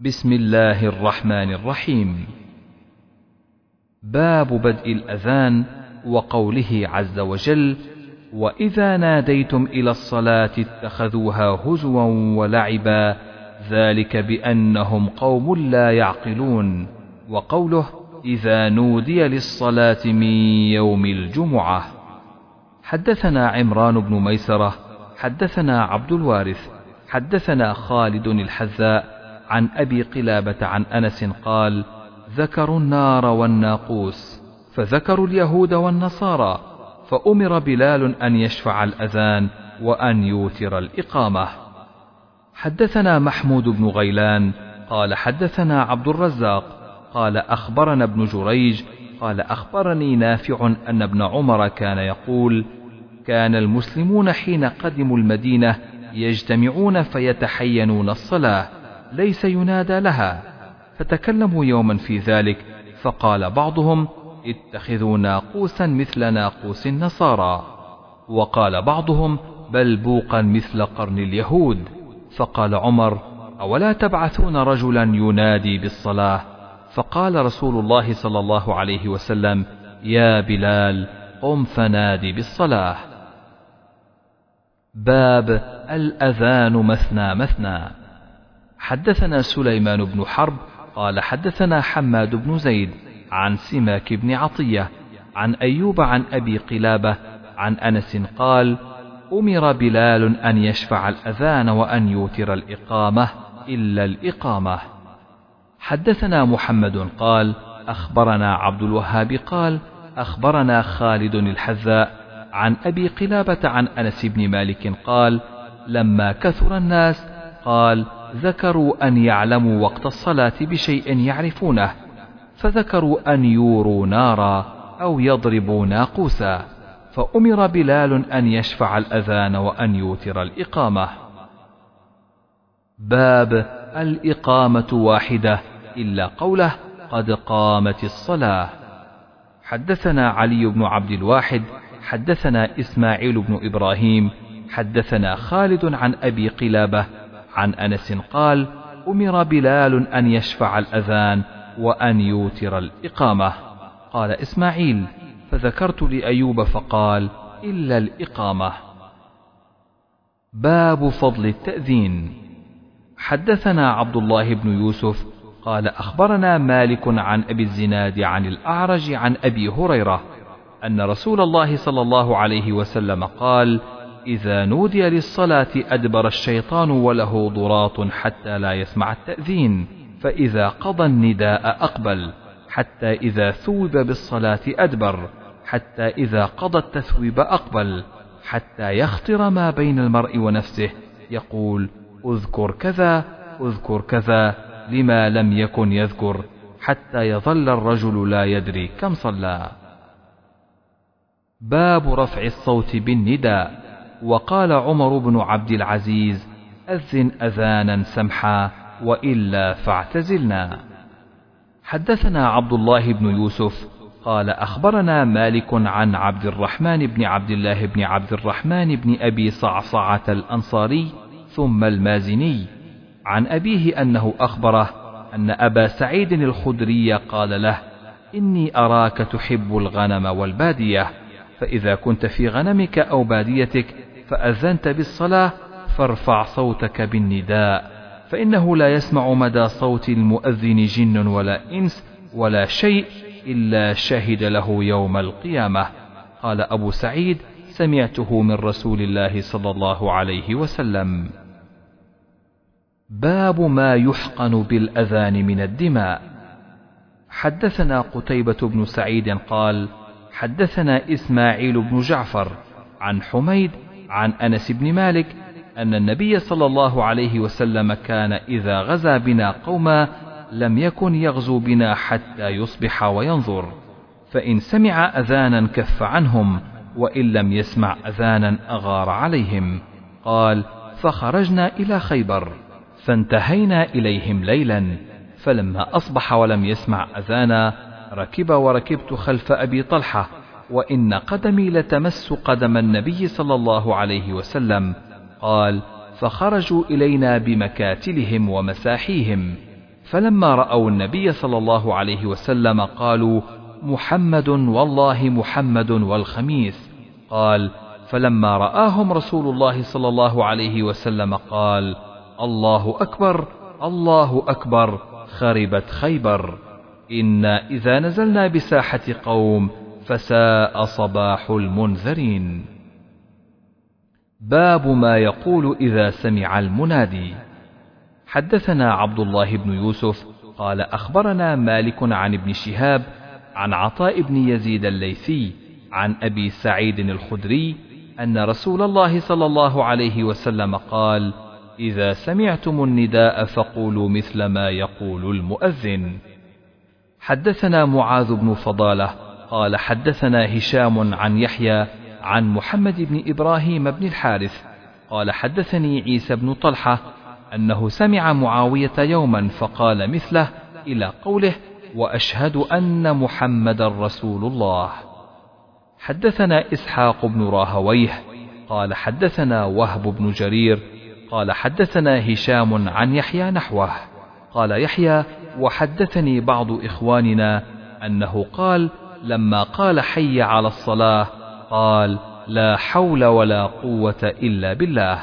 بسم الله الرحمن الرحيم. باب بدء الأذان وقوله عز وجل وإذا ناديتم إلى الصلاة اتخذوها هزوا ولعبا ذلك بأنهم قوم لا يعقلون وقوله إذا نودي للصلاة من يوم الجمعة. حدثنا عمران بن ميسرة حدثنا عبد الوارث حدثنا خالد الحذاء عن أبي قلابة عن أنس قال ذكروا النار والناقوس فذكروا اليهود والنصارى فأمر بلال أن يشفع الأذان وأن يوتر الإقامة. حدثنا محمود بن غيلان قال حدثنا عبد الرزاق قال أخبرنا ابن جريج قال أخبرني نافع أن ابن عمر كان يقول كان المسلمون حين قدموا المدينة يجتمعون فيتحينون الصلاة ليس ينادى لها. فتكلموا يوما في ذلك فقال بعضهم اتخذوا ناقوسا مثل ناقوس النصارى. وقال بعضهم بل بوقا مثل قرن اليهود. فقال عمر أولا تبعثون رجلا ينادي بالصلاة؟ فقال رسول الله صلى الله عليه وسلم يا بلال قم فنادي بالصلاة. باب الأذان مثنى مثنى. حدثنا سليمان بن حرب قال حدثنا حماد بن زيد عن سماك بن عطية عن أيوب عن أبي قلابة عن أنس قال أمر بلال أن يشفع الأذان وأن يوتر الإقامة إلا الإقامة. حدثنا محمد قال أخبرنا عبد الوهاب قال أخبرنا خالد الحذاء عن أبي قلابة عن أنس بن مالك قال لما كثر الناس قال ذكروا أن يعلموا وقت الصلاة بشيء يعرفونه فذكروا أن يوروا نارا أو يضربوا ناقوسا فأمر بلال أن يشفع الأذان وأن يوتر الإقامة. باب الإقامة واحدة إلا قوله قد قامت الصلاة. حدثنا علي بن عبد الواحد حدثنا إسماعيل بن إبراهيم حدثنا خالد عن أبي قلابة عن أنس قال أمر بلال أن يشفع الأذان وأن يوتر الإقامة. قال إسماعيل فذكرت لأيوب فقال إلا الإقامة. باب فضل التأذين. حدثنا عبد الله بن يوسف قال أخبرنا مالك عن أبي الزناد عن الأعرج عن أبي هريرة أن رسول الله صلى الله عليه وسلم قال إذا نودي للصلاة أدبر الشيطان وله ضراط حتى لا يسمع التأذين فإذا قضى النداء أقبل حتى إذا ثوب بالصلاة أدبر حتى إذا قضى التثويب أقبل حتى يخطر ما بين المرء ونفسه يقول أذكر كذا أذكر كذا لما لم يكن يذكر حتى يظل الرجل لا يدري كم صلى. باب رفع الصوت بالنداء. وقال عمر بن عبد العزيز أذن أذانا سمحا وإلا فاعتزلنا. حدثنا عبد الله بن يوسف قال أخبرنا مالك عن عبد الرحمن بن عبد الله بن عبد الرحمن بن أبي صعصعة الأنصاري ثم المازني عن أبيه أنه أخبره أن أبا سعيد الخدري قال له إني أراك تحب الغنم والبادية فإذا كنت في غنمك أو باديتك فأذنت بالصلاة فارفع صوتك بالنداء فإنه لا يسمع مدى صوت المؤذن جن ولا إنس ولا شيء إلا شهد له يوم القيامة. قال أبو سعيد سمعته من رسول الله صلى الله عليه وسلم. باب ما يحقن بالأذان من الدماء. حدثنا قتيبة بن سعيد قال حدثنا إسماعيل بن جعفر عن حميد عن أنس بن مالك أن النبي صلى الله عليه وسلم كان إذا غزا بنا قوما لم يكن يغزو بنا حتى يصبح وينظر فإن سمع أذانا كف عنهم وإن لم يسمع أذانا أغار عليهم. قال فخرجنا إلى خيبر فانتهينا إليهم ليلا فلما أصبح ولم يسمع أذانا ركب وركبت خلف أبي طلحة وإن قدمي لتمس قدم النبي صلى الله عليه وسلم. قال فخرجوا إلينا بمكاتلهم ومساحيهم. فلما رأوا النبي صلى الله عليه وسلم قالوا محمد والله محمد والخميس. قال فلما رآهم رسول الله صلى الله عليه وسلم قال الله أكبر الله أكبر خربت خيبر. إنا إذا نزلنا بساحة قوم فساء صباح المنذرين. باب ما يقول إذا سمع المنادي. حدثنا عبد الله بن يوسف قال أخبرنا مالك عن ابن شهاب عن عطاء بن يزيد الليثي عن أبي سعيد الخدري أن رسول الله صلى الله عليه وسلم قال إذا سمعتم النداء فقولوا مثل ما يقول المؤذن حدثنا معاذ بن فضالة قال حدثنا هشام عن يحيى عن محمد بن إبراهيم بن الحارث قال حدثني عيسى بن طلحة أنه سمع معاوية يوما فقال مثله إلى قوله وأشهد أن محمد رسول الله. حدثنا إسحاق بن راهويه قال حدثنا وهب بن جرير قال حدثنا هشام عن يحيى نحوه. قال يحيى وحدثني بعض إخواننا أنه قال لما قال حي على الصلاة قال لا حول ولا قوة إلا بالله.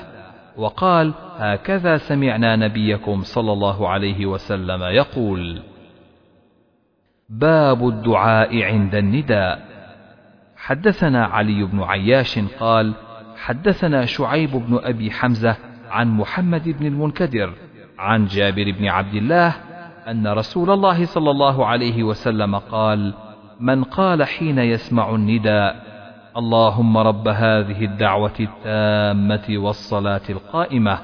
وقال هكذا سمعنا نبيكم صلى الله عليه وسلم يقول. باب الدعاء عند النداء. حدثنا علي بن عياش قال حدثنا شعيب بن أبي حمزة عن محمد بن المنكدر عن جابر بن عبد الله أن رسول الله صلى الله عليه وسلم قال من قال حين يسمع النداء اللهم رب هذه الدعوة التامة والصلاة القائمة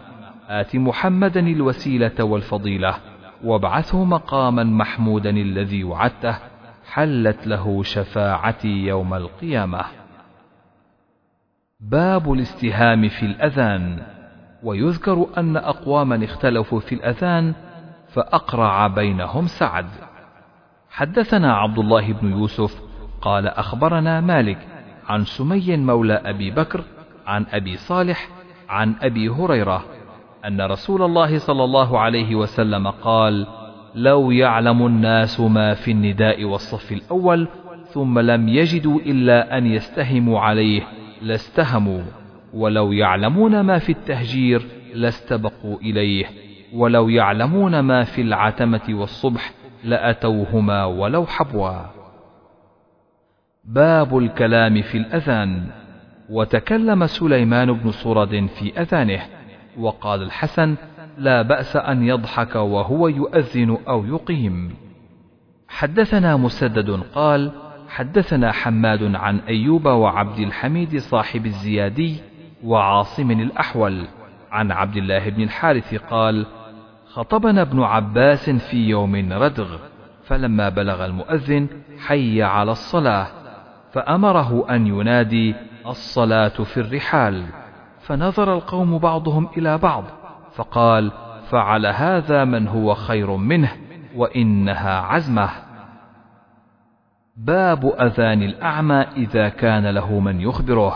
آت محمدا الوسيلة والفضيلة وابعثه مقاما محمودا الذي وعدته حلت له شفاعتي يوم القيامة. باب الاستهام في الأذان، ويذكر أن أقواما اختلفوا في الأذان فأقرع بينهم سعد. حدثنا عبد الله بن يوسف قال أخبرنا مالك عن سمي مولى أبي بكر عن أبي صالح عن أبي هريرة أن رسول الله صلى الله عليه وسلم قال: لو يعلم الناس ما في النداء والصف الأول ثم لم يجدوا إلا أن يستهموا عليه لاستهموا ولو يعلمون ما في التهجير لاستبقوا إليه ولو يعلمون ما في العتمة والصبح لأتوهما ولو حبوا. باب الكلام في الأذان. وتكلم سليمان بن صرد في أذانه وقال الحسن لا بأس أن يضحك وهو يؤذن أو يقيم. حدثنا مسدد قال: حدثنا حماد عن أيوب وعبد الحميد صاحب الزيادي وعاصم الأحول. عن عبد الله بن الحارث قال: خطبنا ابن عباس في يوم ردغ، فلما بلغ المؤذن حي على الصلاة، فأمره أن ينادي الصلاة في الرحال، فنظر القوم بعضهم إلى بعض، فقال فعل هذا من هو خير منه وإنها عزمه. باب أذان الأعمى إذا كان له من يخبره.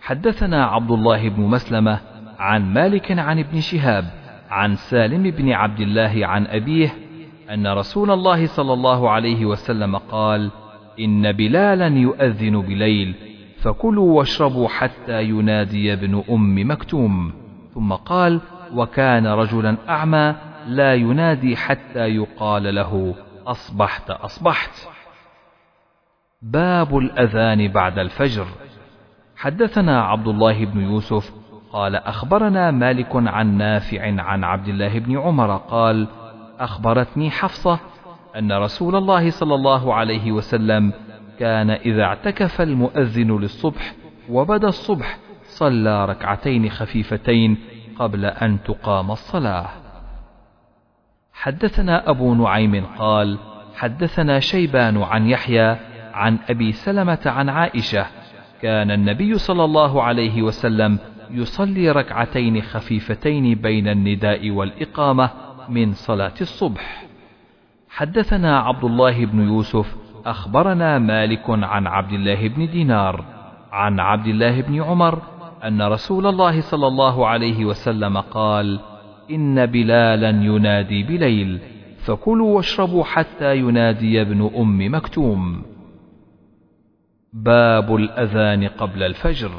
حدثنا عبد الله بن مسلمة عن مالك عن ابن شهاب عن سالم بن عبد الله عن أبيه أن رسول الله صلى الله عليه وسلم قال إن بلالا يؤذن بليل فكلوا واشربوا حتى ينادي ابن أم مكتوم. ثم قال وكان رجلا أعمى لا ينادي حتى يقال له أصبحت أصبحت. باب الأذان بعد الفجر. حدثنا عبد الله بن يوسف قال أخبرنا مالك عن نافع عن عبد الله بن عمر قال أخبرتني حفصة أن رسول الله صلى الله عليه وسلم كان إذا اعتكف المؤذن للصبح وبدا الصبح صلى ركعتين خفيفتين قبل أن تقام الصلاة. حدثنا أبو نعيم قال: حدثنا شيبان عن يحيى عن أبي سلمة عن عائشة: كان النبي صلى الله عليه وسلم يصلي ركعتين خفيفتين بين النداء والإقامة من صلاة الصبح. حدثنا عبد الله بن يوسف أخبرنا مالك عن عبد الله بن دينار عن عبد الله بن عمر أن رسول الله صلى الله عليه وسلم قال: إن بلالا ينادي بليل فكلوا واشربوا حتى ينادي ابن أم مكتوم باب الأذان قبل الفجر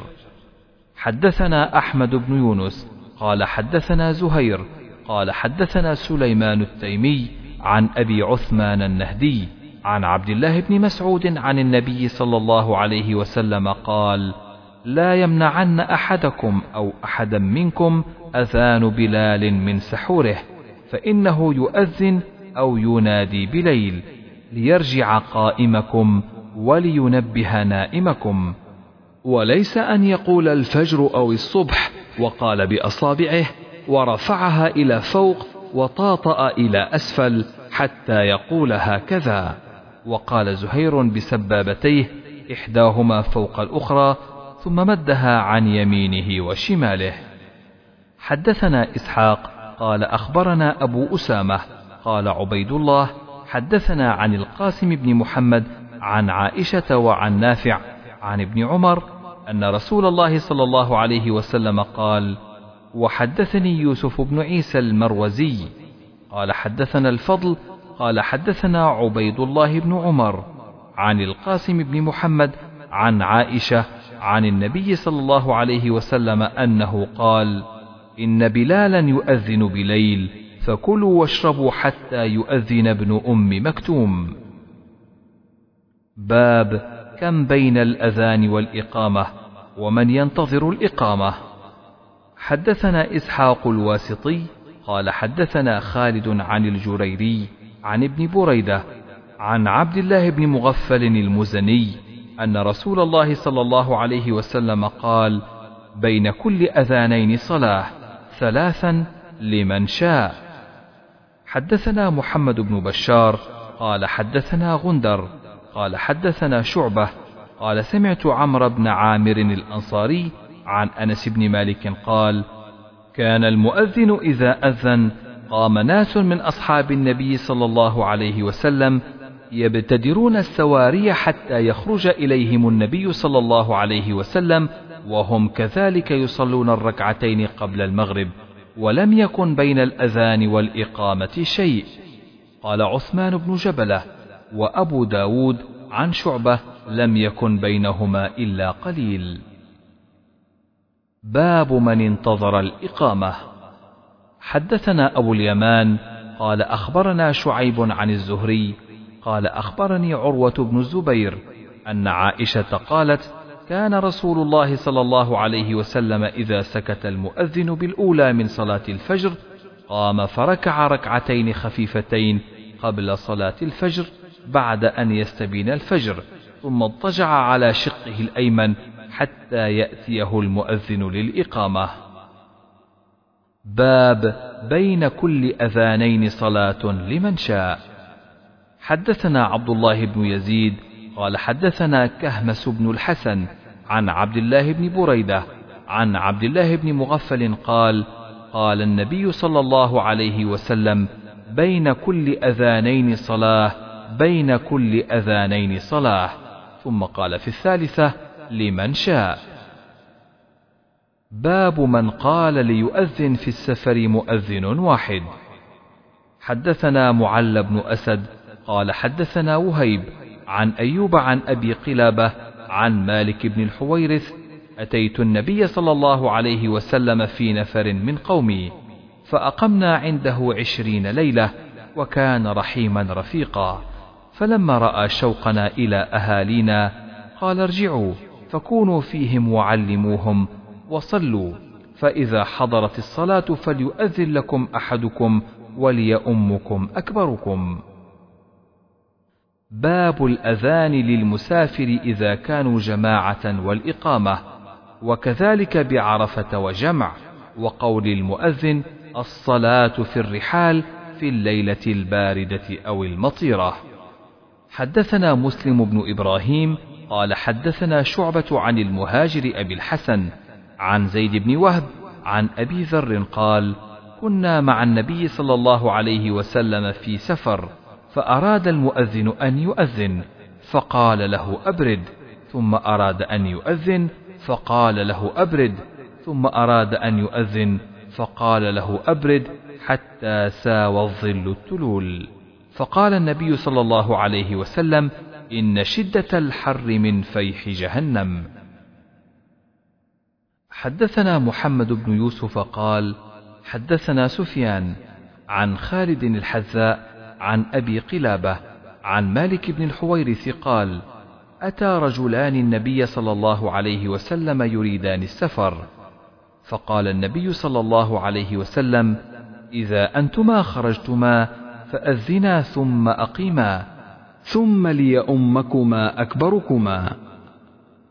حدثنا أحمد بن يونس قال حدثنا زهير قال حدثنا سليمان التيمي عن أبي عثمان النهدي عن عبد الله بن مسعود عن النبي صلى الله عليه وسلم قال لا يمنعن أحدكم أو أحدا منكم أذان بلال من سحوره فإنه يؤذن أو ينادي بليل ليرجع قائمكم ولينبه نائمكم. وليس أن يقول الفجر أو الصبح وقال بأصابعه ورفعها إلى فوق وطاطأ إلى أسفل حتى يقول هكذا. وقال زهير بسبابتيه إحداهما فوق الأخرى ثم مدها عن يمينه وشماله. حدثنا إسحاق قال أخبرنا أبو أسامة قال عبيد الله حدثنا عن القاسم بن محمد عن عائشة وعن نافع عن ابن عمر أن رسول الله صلى الله عليه وسلم قال وحدثني يوسف بن عيسى المروزي قال حدثنا الفضل قال حدثنا عبيد الله بن عمر عن القاسم بن محمد عن عائشة عن النبي صلى الله عليه وسلم أنه قال إن بلالا يؤذن بليل فكلوا واشربوا حتى يؤذن ابن أم مكتوم باب كم بين الأذان والإقامة ومن ينتظر الإقامة. حدثنا إسحاق الواسطي قال حدثنا خالد عن الجريري عن ابن بريدة عن عبد الله بن مغفل المزني أن رسول الله صلى الله عليه وسلم قال بين كل أذانين صلاة ثلاثا لمن شاء. حدثنا محمد بن بشار قال حدثنا غندر قال حدثنا شعبة قال سمعت عمرو بن عامر الأنصاري عن أنس بن مالك قال كان المؤذن إذا أذن قام ناس من أصحاب النبي صلى الله عليه وسلم يبتدرون السواري حتى يخرج إليهم النبي صلى الله عليه وسلم وهم كذلك يصلون الركعتين قبل المغرب ولم يكن بين الأذان والإقامة شيء. قال عثمان بن جبلة وأبو داود عن شعبة لم يكن بينهما إلا قليل. باب من انتظر الإقامة. حدثنا أبو اليمان قال أخبرنا شعيب عن الزهري قال أخبرني عروة بن الزبير أن عائشة قالت كان رسول الله صلى الله عليه وسلم إذا سكت المؤذن بالأولى من صلاة الفجر قام فركع ركعتين خفيفتين قبل صلاة الفجر بعد أن يستبين الفجر ثم اضطجع على شقه الأيمن حتى يأتيه المؤذن للإقامة. باب بين كل أذانين صلاة لمن شاء. حدثنا عبد الله بن يزيد قال حدثنا كهمس بن الحسن عن عبد الله بن بريدة عن عبد الله بن مغفل قال قال النبي صلى الله عليه وسلم بين كل أذانين صلاة بين كل أذانين صلاة. ثم قال في الثالثة لمن شاء. باب من قال ليؤذن في السفر مؤذن واحد. حدثنا معل بن أسد قال حدثنا وهيب عن أيوب عن أبي قلابة عن مالك بن الحويرث أتيت النبي صلى الله عليه وسلم في نفر من قومي فأقمنا عنده عشرين ليلة وكان رحيما رفيقا. فلما رأى شوقنا إلى أهالينا قال ارجعوا فكونوا فيهم وعلموهم وصلوا فإذا حضرت الصلاة فليؤذن لكم أحدكم وليؤمكم أكبركم. باب الأذان للمسافر إذا كانوا جماعة والإقامة وكذلك بعرفة وجمع وقول المؤذن الصلاة في الرحال في الليلة الباردة أو المطيرة. حدثنا مسلم بن إبراهيم قال حدثنا شعبة عن المهاجر أبي الحسن عن زيد بن وهب عن أبي ذر قال كنا مع النبي صلى الله عليه وسلم في سفر فأراد المؤذن أن يؤذن فقال له أبرد ثم أراد أن يؤذن فقال له أبرد ثم أراد أن يؤذن فقال له أبرد حتى ساوى الظل التلول. فقال النبي صلى الله عليه وسلم إن شدة الحر من فيح جهنم. حدثنا محمد بن يوسف قال حدثنا سفيان عن خالد الحذاء عن أبي قلابة عن مالك بن الحويرث قال أتى رجلان النبي صلى الله عليه وسلم يريدان السفر. فقال النبي صلى الله عليه وسلم إذا أنتما خرجتما فأذنا ثم أقيما ثم ليؤمكما أكبركما.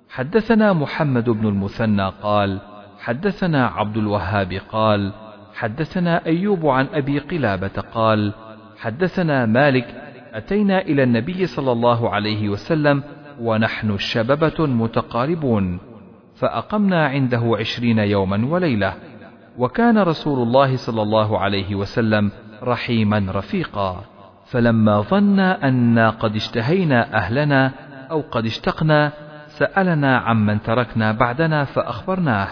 حدثنا محمد بن المثنى قال حدثنا عبد الوهاب قال حدثنا أيوب عن أبي قلابة قال حدثنا مالك أتينا إلى النبي صلى الله عليه وسلم ونحن شببة متقاربون فأقمنا عنده عشرين يوما وليلة وكان رسول الله صلى الله عليه وسلم رحيما رفيقا. فلما ظن أنا قد اشتهينا أهلنا أو قد اشتقنا سألنا عمن تركنا بعدنا فأخبرناه.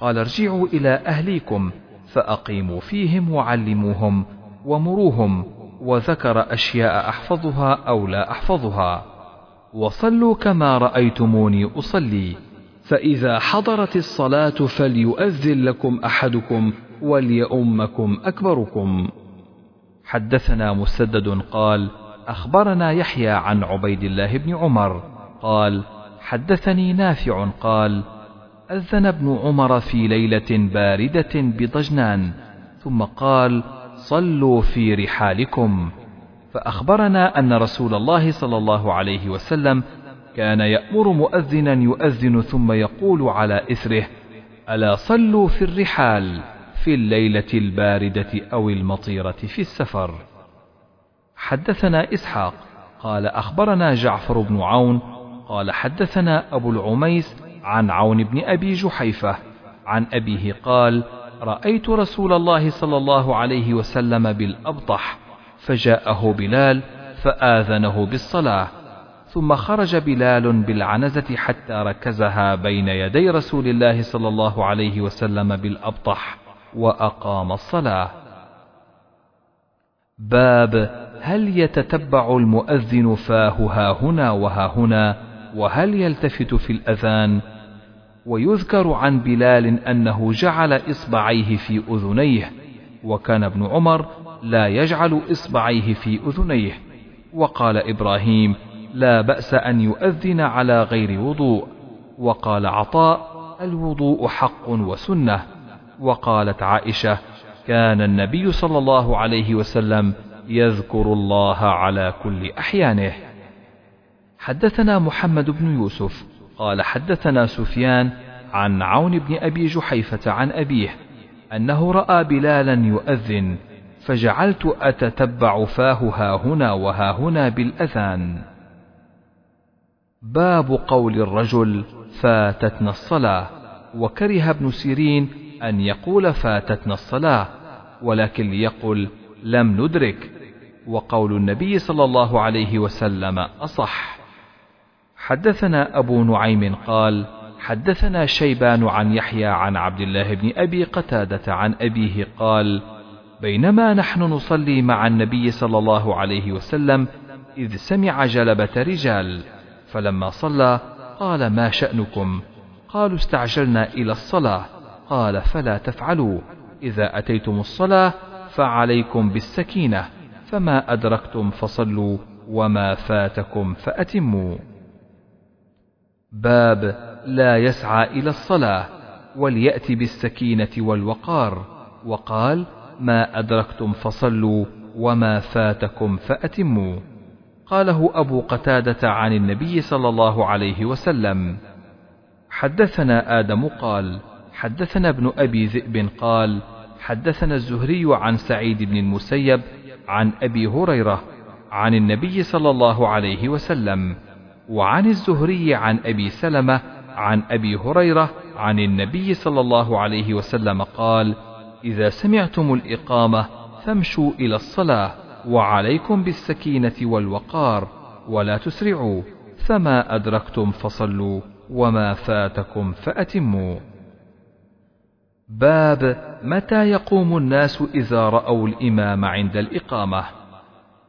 قال ارجعوا إلى أهليكم فأقيموا فيهم وعلموهم ومروهم وذكر أشياء أحفظها أو لا أحفظها. وصلوا كما رأيتموني أصلي فإذا حضرت الصلاة فليؤذن لكم أحدكم وليؤمكم أكبركم. حدثنا مسدد قال أخبرنا يحيى عن عبيد الله بن عمر قال حدثني نافع قال أذن ابن عمر في ليلة باردة بضجنان ثم قال صلوا في رحالكم. فأخبرنا أن رسول الله صلى الله عليه وسلم كان يأمر مؤذنا يؤذن ثم يقول على إثره ألا صلوا في الرحال؟ في الليلة الباردة أو المطيرة في السفر. حدثنا إسحاق قال أخبرنا جعفر بن عون قال حدثنا أبو العميس عن عون بن أبي جحيفة عن أبيه قال رأيت رسول الله صلى الله عليه وسلم بالأبطح فجاءه بلال فآذنه بالصلاة ثم خرج بلال بالعنزة حتى ركزها بين يدي رسول الله صلى الله عليه وسلم بالأبطح وأقام الصلاة. باب هل يتتبع المؤذن فاه ها هنا وها هنا وهل يلتفت في الأذان؟ ويذكر عن بلال أنه جعل إصبعيه في أذنيه وكان ابن عمر لا يجعل إصبعيه في أذنيه وقال إبراهيم لا بأس أن يؤذن على غير وضوء وقال عطاء الوضوء حق وسنة وقالت عائشة كان النبي صلى الله عليه وسلم يذكر الله على كل أحيانه. حدثنا محمد بن يوسف قال حدثنا سفيان عن عون بن أبي جحيفة عن أبيه أنه رأى بلالا يؤذن فجعلت أتتبع فاه ها هنا وها هنا بالأذان. باب قول الرجل فاتتنا الصلاة وكره ابن سيرين أن يقول فاتتنا الصلاة ولكن ليقل لم ندرك وقول النبي صلى الله عليه وسلم أصح. حدثنا أبو نعيم قال حدثنا شيبان عن يحيى عن عبد الله بن أبي قتادة عن أبيه قال بينما نحن نصلي مع النبي صلى الله عليه وسلم إذ سمع جلبة رجال فلما صلى قال ما شأنكم؟ قالوا استعجلنا إلى الصلاة. قال فلا تفعلوا. إذا أتيتم الصلاة فعليكم بالسكينة فما أدركتم فصلوا وما فاتكم فأتموا. باب لا يسعى إلى الصلاة وليأتي بالسكينة والوقار. وقال ما أدركتم فصلوا وما فاتكم فأتموا. قاله أبو قتادة عن النبي صلى الله عليه وسلم. حدثنا آدم قال حدثنا ابن أبي ذئب قال حدثنا الزهري عن سعيد بن المسيب عن أبي هريرة عن النبي صلى الله عليه وسلم وعن الزهري عن أبي سلمة عن أبي هريرة عن النبي صلى الله عليه وسلم قال إذا سمعتم الإقامة فامشوا إلى الصلاة وعليكم بالسكينة والوقار ولا تسرعوا فما أدركتم فصلوا وما فاتكم فأتموا. باب متى يقوم الناس إذا رأوا الإمام عند الإقامة.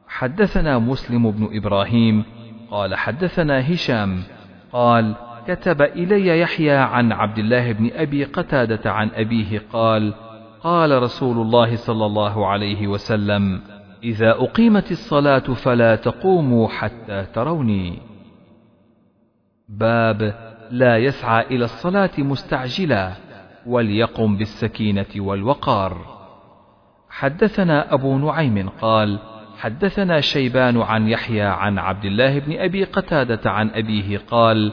حدثنا مسلم بن إبراهيم قال حدثنا هشام قال كتب إلي يحيى عن عبد الله بن أبي قتادة عن أبيه قال قال رسول الله صلى الله عليه وسلم إذا أقيمت الصلاة فلا تقوموا حتى تروني. باب لا يسعى إلى الصلاة مستعجلا. وليقم بالسكينة والوقار. حدثنا أبو نعيم قال حدثنا شيبان عن يحيى عن عبد الله بن أبي قتادة عن أبيه قال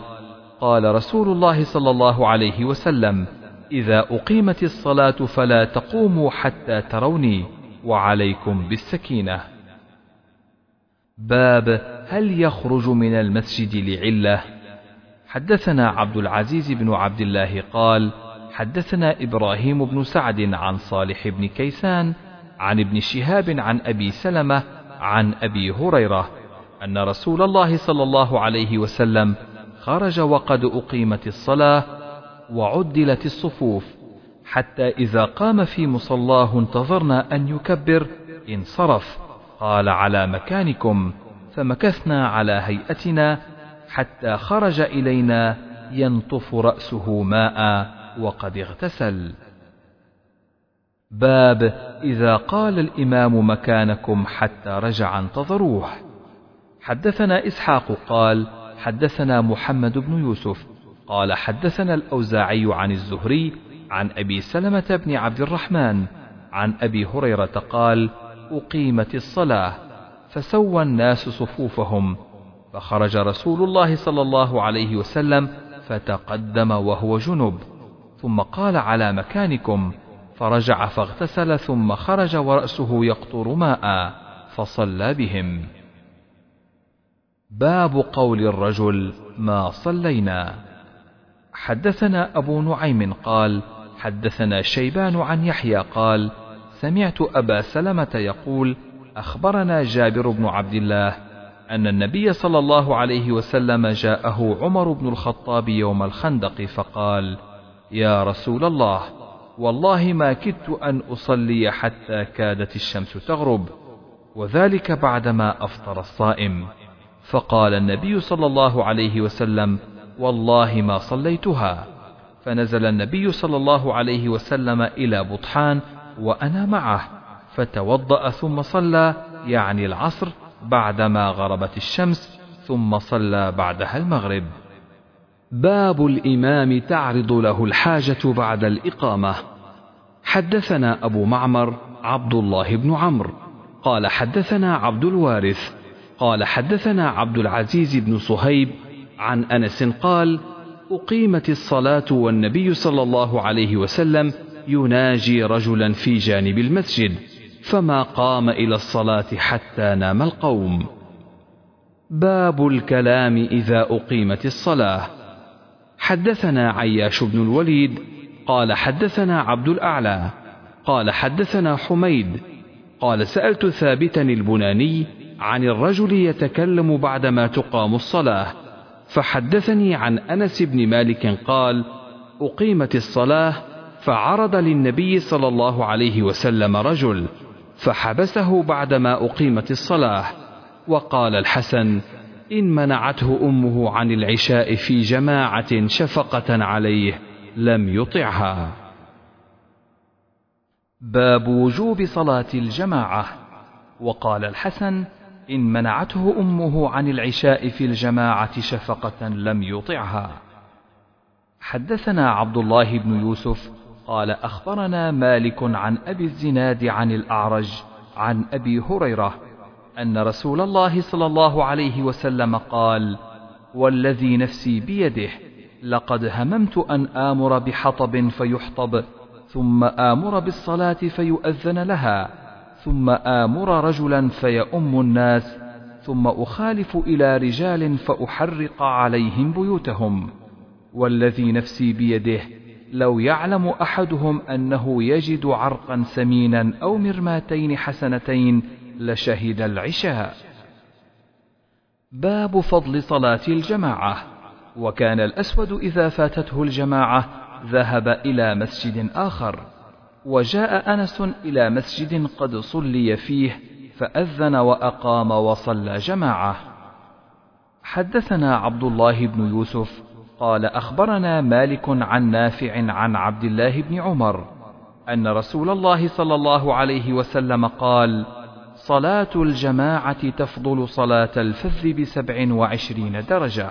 قال رسول الله صلى الله عليه وسلم إذا أقيمت الصلاة فلا تقوموا حتى تروني وعليكم بالسكينة. باب هل يخرج من المسجد لعلة؟ حدثنا عبد العزيز بن عبد الله قال حدثنا إبراهيم بن سعد عن صالح بن كيسان عن ابن شهاب عن أبي سلمة عن أبي هريرة أن رسول الله صلى الله عليه وسلم خرج وقد أقيمت الصلاة وعدلت الصفوف حتى إذا قام في مصلاه انتظرنا أن يكبر انصرف. قال على مكانكم فمكثنا على هيئتنا حتى خرج إلينا ينطف رأسه ماء. وقد اغتسل. باب إذا قال الإمام مكانكم حتى رجع انتظروه حدثنا إسحاق قال حدثنا محمد بن يوسف قال حدثنا الأوزاعي عن الزهري عن أبي سلمة بن عبد الرحمن عن أبي هريرة قال أقيمت الصلاة فسوى الناس صفوفهم فخرج رسول الله صلى الله عليه وسلم فتقدم وهو جنب. ثم قال على مكانكم فرجع فاغتسل ثم خرج ورأسه يقطر ماء فصلى بهم. باب قول الرجل ما صلينا. حدثنا أبو نعيم قال حدثنا شيبان عن يحيى قال سمعت أبا سلمة يقول أخبرنا جابر بن عبد الله أن النبي صلى الله عليه وسلم جاءه عمر بن الخطاب يوم الخندق فقال يا رسول الله والله ما كدت أن أصلي حتى كادت الشمس تغرب وذلك بعدما أفطر الصائم. فقال النبي صلى الله عليه وسلم والله ما صليتها. فنزل النبي صلى الله عليه وسلم إلى بطحان وأنا معه فتوضأ ثم صلى يعني العصر بعدما غربت الشمس ثم صلى بعدها المغرب. باب الإمام تعرض له الحاجة بعد الإقامة. حدثنا أبو معمر عبد الله بن عمرو. قال حدثنا عبد الوارث. قال حدثنا عبد العزيز بن صهيب عن أنس قال أقيمت الصلاة والنبي صلى الله عليه وسلم يناجي رجلا في جانب المسجد فما قام إلى الصلاة حتى نام القوم. باب الكلام إذا أقيمت الصلاة. حدثنا عياش بن الوليد قال حدثنا عبد الأعلى قال حدثنا حميد قال سألت ثابتا البناني عن الرجل يتكلم بعدما تقام الصلاة فحدثني عن أنس بن مالك قال أقيمت الصلاة فعرض للنبي صلى الله عليه وسلم رجل فحبسه بعدما أقيمت الصلاة وقال الحسن إن منعته أمه عن العشاء في جماعة شفقة عليه لم يطعها. باب وجوب صلاة الجماعة. وقال الحسن إن منعته أمه عن العشاء في الجماعة شفقة لم يطعها. حدثنا عبد الله بن يوسف قال أخبرنا مالك عن أبي الزناد عن الأعرج عن أبي هريرة أن رسول الله صلى الله عليه وسلم قال والذي نفسي بيده لقد هممت أن آمر بحطب فيحطب ثم آمر بالصلاة فيؤذن لها ثم آمر رجلا فيؤم الناس ثم أخالف إلى رجال فأحرق عليهم بيوتهم. والذي نفسي بيده لو يعلم أحدهم أنه يجد عرقا سمينا أو مرماتين حسنتين لشهد العشاء. باب فضل صلاة الجماعة. وكان الأسود إذا فاتته الجماعة ذهب إلى مسجد آخر. وجاء أنس إلى مسجد قد صلي فيه فأذن وأقام وصلى جماعة. حدثنا عبد الله بن يوسف قال أخبرنا مالك عن نافع عن عبد الله بن عمر أن رسول الله صلى الله عليه وسلم قال صلاة الجماعة تفضل صلاة الفذ بسبع وعشرين درجة.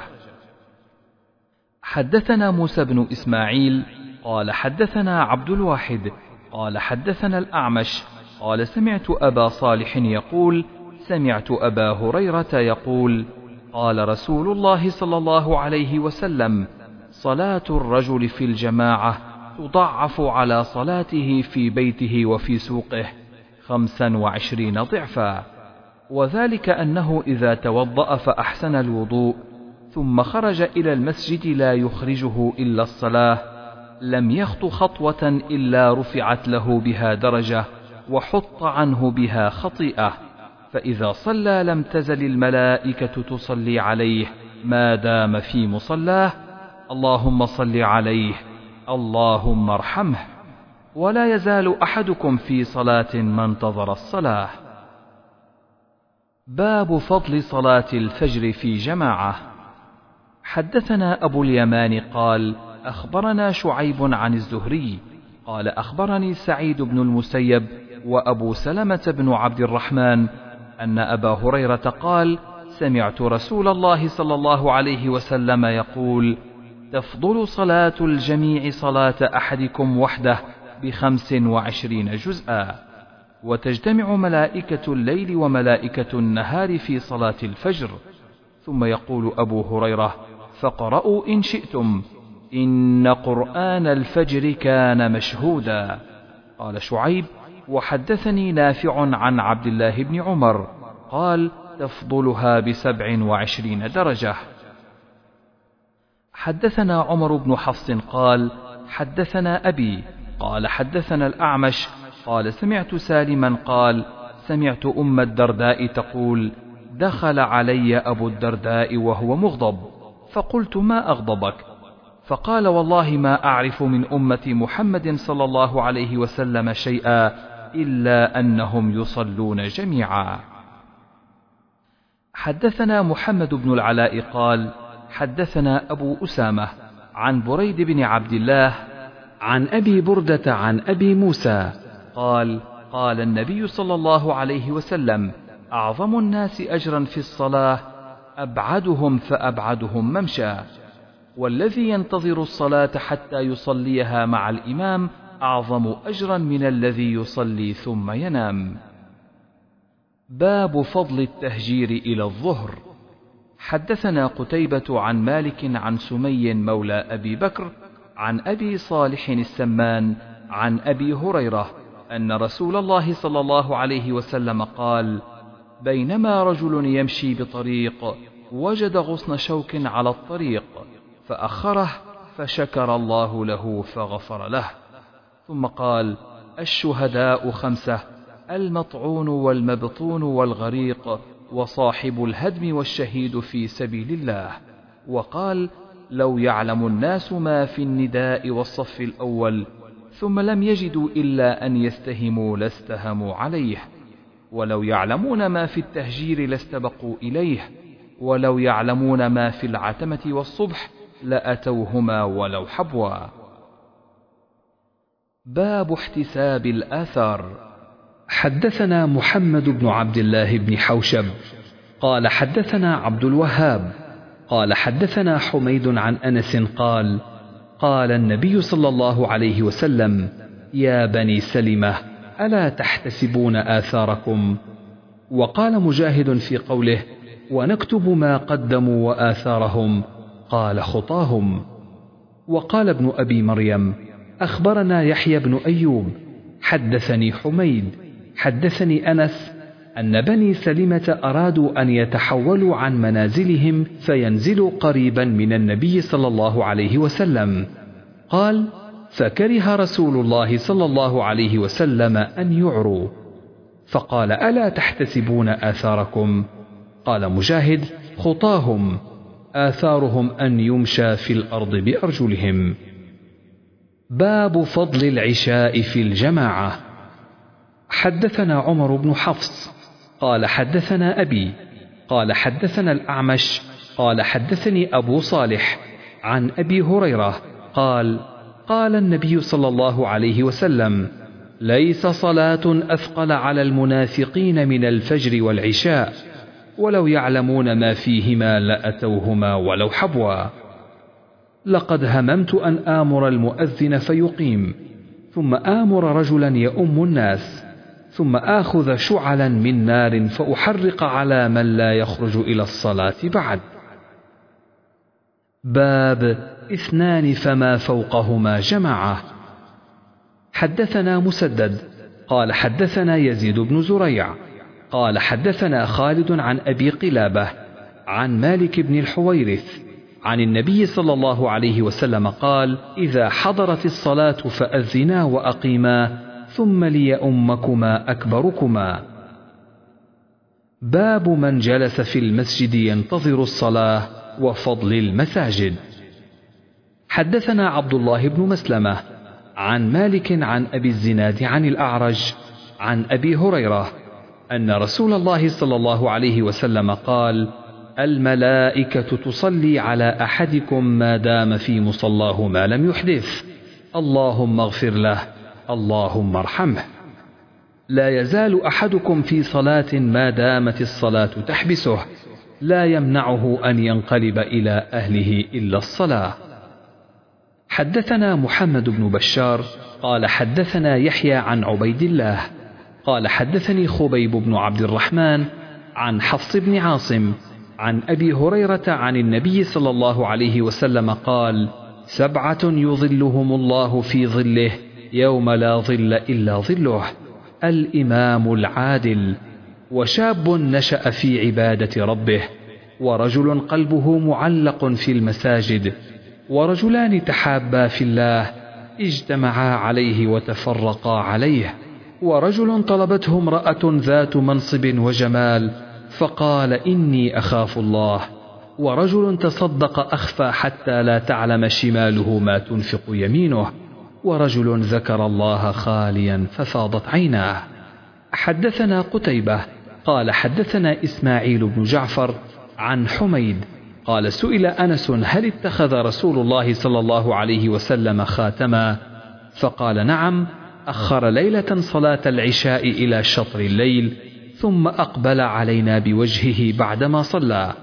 حدثنا موسى بن إسماعيل قال حدثنا عبد الواحد قال حدثنا الأعمش قال سمعت أبا صالح يقول سمعت أبا هريرة يقول قال رسول الله صلى الله عليه وسلم صلاة الرجل في الجماعة تضعف على صلاته في بيته وفي سوقه. خمسا وعشرين ضعفا وذلك أنه إذا توضأ فأحسن الوضوء ثم خرج إلى المسجد لا يخرجه إلا الصلاة لم يخط خطوة إلا رفعت له بها درجة وحط عنه بها خطيئة فإذا صلى لم تزل الملائكة تصلي عليه ما دام في مصلاه اللهم صل عليه اللهم ارحمه. ولا يزال أحدكم في صلاة ما انتظر الصلاة. باب فضل صلاة الفجر في جماعة. حدثنا أبو اليمان قال أخبرنا شعيب عن الزهري. قال أخبرني سعيد بن المسيب وأبو سلمة بن عبد الرحمن أن أبا هريرة قال سمعت رسول الله صلى الله عليه وسلم يقول تفضل صلاة الجميع صلاة أحدكم وحده بخمس وعشرين جزءا. وتجتمع ملائكة الليل وملائكة النهار في صلاة الفجر. ثم يقول أبو هريرة فقرأوا إن شئتم. إن قرآن الفجر كان مشهودا. قال شعيب وحدثني نافع عن عبد الله بن عمر. قال تفضلها بسبع وعشرين درجة. حدثنا عمر بن حفص قال حدثنا أبي قال حدثنا الأعمش قال سمعت سالما قال سمعت أم الدرداء تقول دخل علي أبو الدرداء وهو مغضب فقلت ما أغضبك؟ فقال والله ما أعرف من أمة محمد صلى الله عليه وسلم شيئا إلا أنهم يصلون جميعا. حدثنا محمد بن العلاء قال حدثنا أبو أسامة عن بريد بن عبد الله عن أبي بردة عن أبي موسى. قال قال النبي صلى الله عليه وسلم أعظم الناس أجرا في الصلاة أبعدهم فأبعدهم ممشى. والذي ينتظر الصلاة حتى يصليها مع الإمام أعظم أجرا من الذي يصلي ثم ينام. باب فضل التهجير إلى الظهر. حدثنا قتيبة عن مالك عن سمي مولى أبي بكر عن أبي صالح السمان عن أبي هريرة أن رسول الله صلى الله عليه وسلم قال بينما رجل يمشي بطريق وجد غصن شوك على الطريق فأخره فشكر الله له فغفر له. ثم قال الشهداء خمسة المطعون والمبطون والغريق وصاحب الهدم والشهيد في سبيل الله. وقال لو يعلم الناس ما في النداء والصف الأول ثم لم يجدوا إلا أن يستهموا لاستهموا عليه. ولو يعلمون ما في التهجير لاستبقوا إليه. ولو يعلمون ما في العتمة والصبح لأتوهما ولو حبوا. باب احتساب الآثار. حدثنا محمد بن عبد الله بن حوشب قال حدثنا عبد الوهاب قال حدثنا حميد عن أنس قال قال النبي صلى الله عليه وسلم يا بني سلمة ألا تحتسبون آثاركم؟ وقال مجاهد في قوله ونكتب ما قدموا وآثارهم قال خطاهم. وقال ابن أبي مريم أخبرنا يحيى بن أيوب حدثني حميد حدثني أنس أن بني سلمة أرادوا أن يتحولوا عن منازلهم فينزلوا قريبا من النبي صلى الله عليه وسلم. قال فكره رسول الله صلى الله عليه وسلم أن يعروا. فقال ألا تحتسبون آثاركم؟ قال مجاهد خطاهم آثارهم أن يمشى في الأرض بأرجلهم. باب فضل العشاء في الجماعة. حدثنا عمر بن حفص. قال حدثنا أبي قال حدثنا الأعمش قال حدثني أبو صالح عن أبي هريرة قال قال النبي صلى الله عليه وسلم ليس صلاة أثقل على المنافقين من الفجر والعشاء ولو يعلمون ما فيهما لأتوهما ولو حبوا. لقد هممت أن آمر المؤذن فيقيم ثم آمر رجلا يؤم الناس. ثم آخذ شعلا من نار فأحرق على من لا يخرج إلى الصلاة بعد. باب اثنان فما فوقهما جماعة. حدثنا مسدد. قال حدثنا يزيد بن زريع. قال حدثنا خالد عن أبي قلابة عن مالك بن الحويرث عن النبي صلى الله عليه وسلم قال إذا حضرت الصلاة فأذنا وأقيما ثم ليؤمكما أكبركما. باب من جلس في المسجد ينتظر الصلاة وفضل المساجد. حدثنا عبد الله بن مسلمة عن مالك عن أبي الزناد عن الأعرج عن أبي هريرة أن رسول الله صلى الله عليه وسلم قال الملائكة تصلي على أحدكم ما دام في مصلاه ما لم يحدث. اللهم اغفر له. اللهم ارحمه. لا يزال أحدكم في صلاة ما دامت الصلاة تحبسه. لا يمنعه أن ينقلب إلى أهله إلا الصلاة. حدثنا محمد بن بشار قال حدثنا يحيى عن عبيد الله. قال حدثني خبيب بن عبد الرحمن عن حفص بن عاصم عن أبي هريرة عن النبي صلى الله عليه وسلم قال سبعة يظلهم الله في ظله يوم لا ظل إلا ظله الإمام العادل وشاب نشأ في عبادة ربه ورجل قلبه معلق في المساجد ورجلان تحابا في الله اجتمعا عليه وتفرقا عليه ورجل طلبته امرأة ذات منصب وجمال فقال إني أخاف الله. ورجل تصدق أخفى حتى لا تعلم شماله ما تنفق يمينه. ورجل ذكر الله خاليا ففاضت عيناه. حدثنا قتيبة قال حدثنا إسماعيل بن جعفر عن حميد قال سئل أنس هل اتخذ رسول الله صلى الله عليه وسلم خاتما؟ فقال نعم أخر ليلة صلاة العشاء إلى شطر الليل ثم أقبل علينا بوجهه بعدما صلى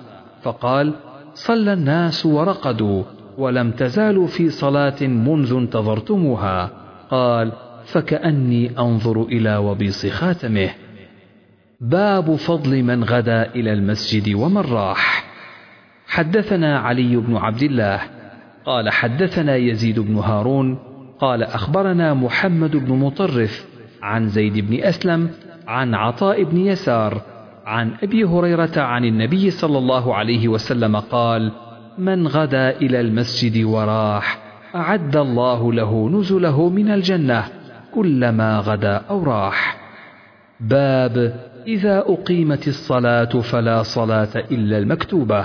فقال صلى الناس ورقدوا. ولم تزالوا في صلاة منذ انتظرتموها. قال فكأني أنظر إلى وبيص خاتمه. باب فضل من غدا إلى المسجد ومن راح. حدثنا علي بن عبد الله. قال حدثنا يزيد بن هارون. قال أخبرنا محمد بن مطرف عن زيد بن أسلم عن عطاء بن يسار عن أبي هريرة عن النبي صلى الله عليه وسلم قال من غدا إلى المسجد وراح أعد الله له نزله من الجنة كلما غدا أو راح. باب إذا أقيمت الصلاة فلا صلاة إلا المكتوبة.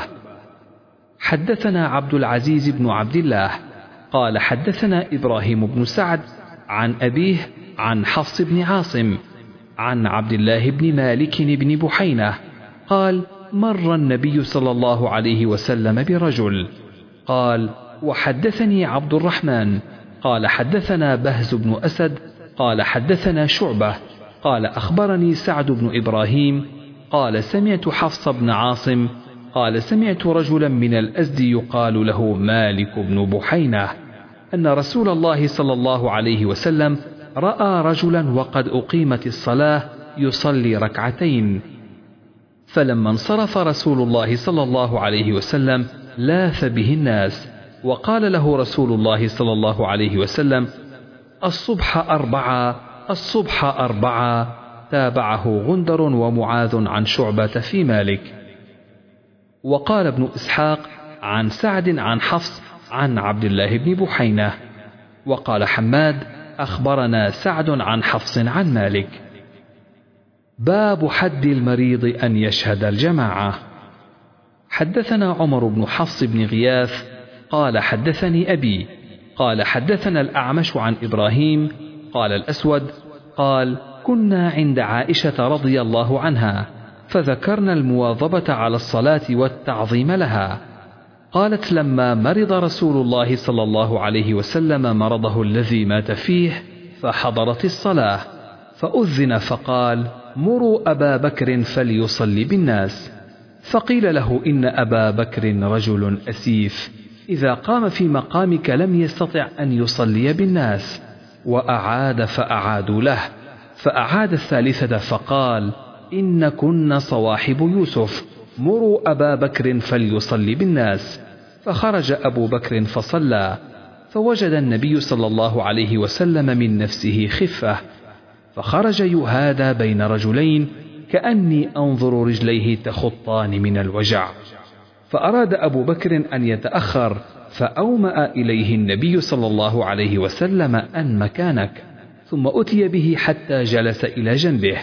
حدثنا عبد العزيز بن عبد الله قال حدثنا إبراهيم بن سعد عن أبيه عن حفص بن عاصم عن عبد الله بن مالك بن بحينة قال مر النبي صلى الله عليه وسلم برجل قال وحدثني عبد الرحمن. قال حدثنا بهز بن أسد. قال حدثنا شعبة. قال أخبرني سعد بن إبراهيم. قال سمعت حفص بن عاصم. قال سمعت رجلا من الأزد يقال له مالك بن بحينة. أن رسول الله صلى الله عليه وسلم رأى رجلا وقد أقيمت الصلاة يصلي ركعتين. فلما انصرف رسول الله صلى الله عليه وسلم لاث به الناس وقال له رسول الله صلى الله عليه وسلم الصبح أربعة الصبح أربعة. تابعه غندر ومعاذ عن شعبة في مالك. وقال ابن إسحاق عن سعد عن حفص عن عبد الله بن بحينة. وقال حماد أخبرنا سعد عن حفص عن مالك. باب حد المريض أن يشهد الجماعة. حدثنا عمر بن حفص بن غياث قال حدثني أبي قال حدثنا الأعمش عن إبراهيم قال الأسود قال كنا عند عائشة رضي الله عنها فذكرنا المواظبة على الصلاة والتعظيم لها. قالت لما مرض رسول الله صلى الله عليه وسلم مرضه الذي مات فيه فحضرت الصلاة فأذن فقال مروا أبا بكر فليصلي بالناس. فقيل له إن أبا بكر رجل أسيف. إذا قام في مقامك لم يستطع أن يصلي بالناس. وأعاد فأعادوا له. فأعاد الثالثة فقال إن كن صواحب يوسف. مروا أبا بكر فليصلي بالناس. فخرج أبو بكر فصلى. فوجد النبي صلى الله عليه وسلم من نفسه خفة. فخرج يهادى بين رجلين كأني أنظر رجليه تخطان من الوجع. فأراد أبو بكر أن يتأخر فأومأ إليه النبي صلى الله عليه وسلم أن مكانك ثم أتي به حتى جلس إلى جنبه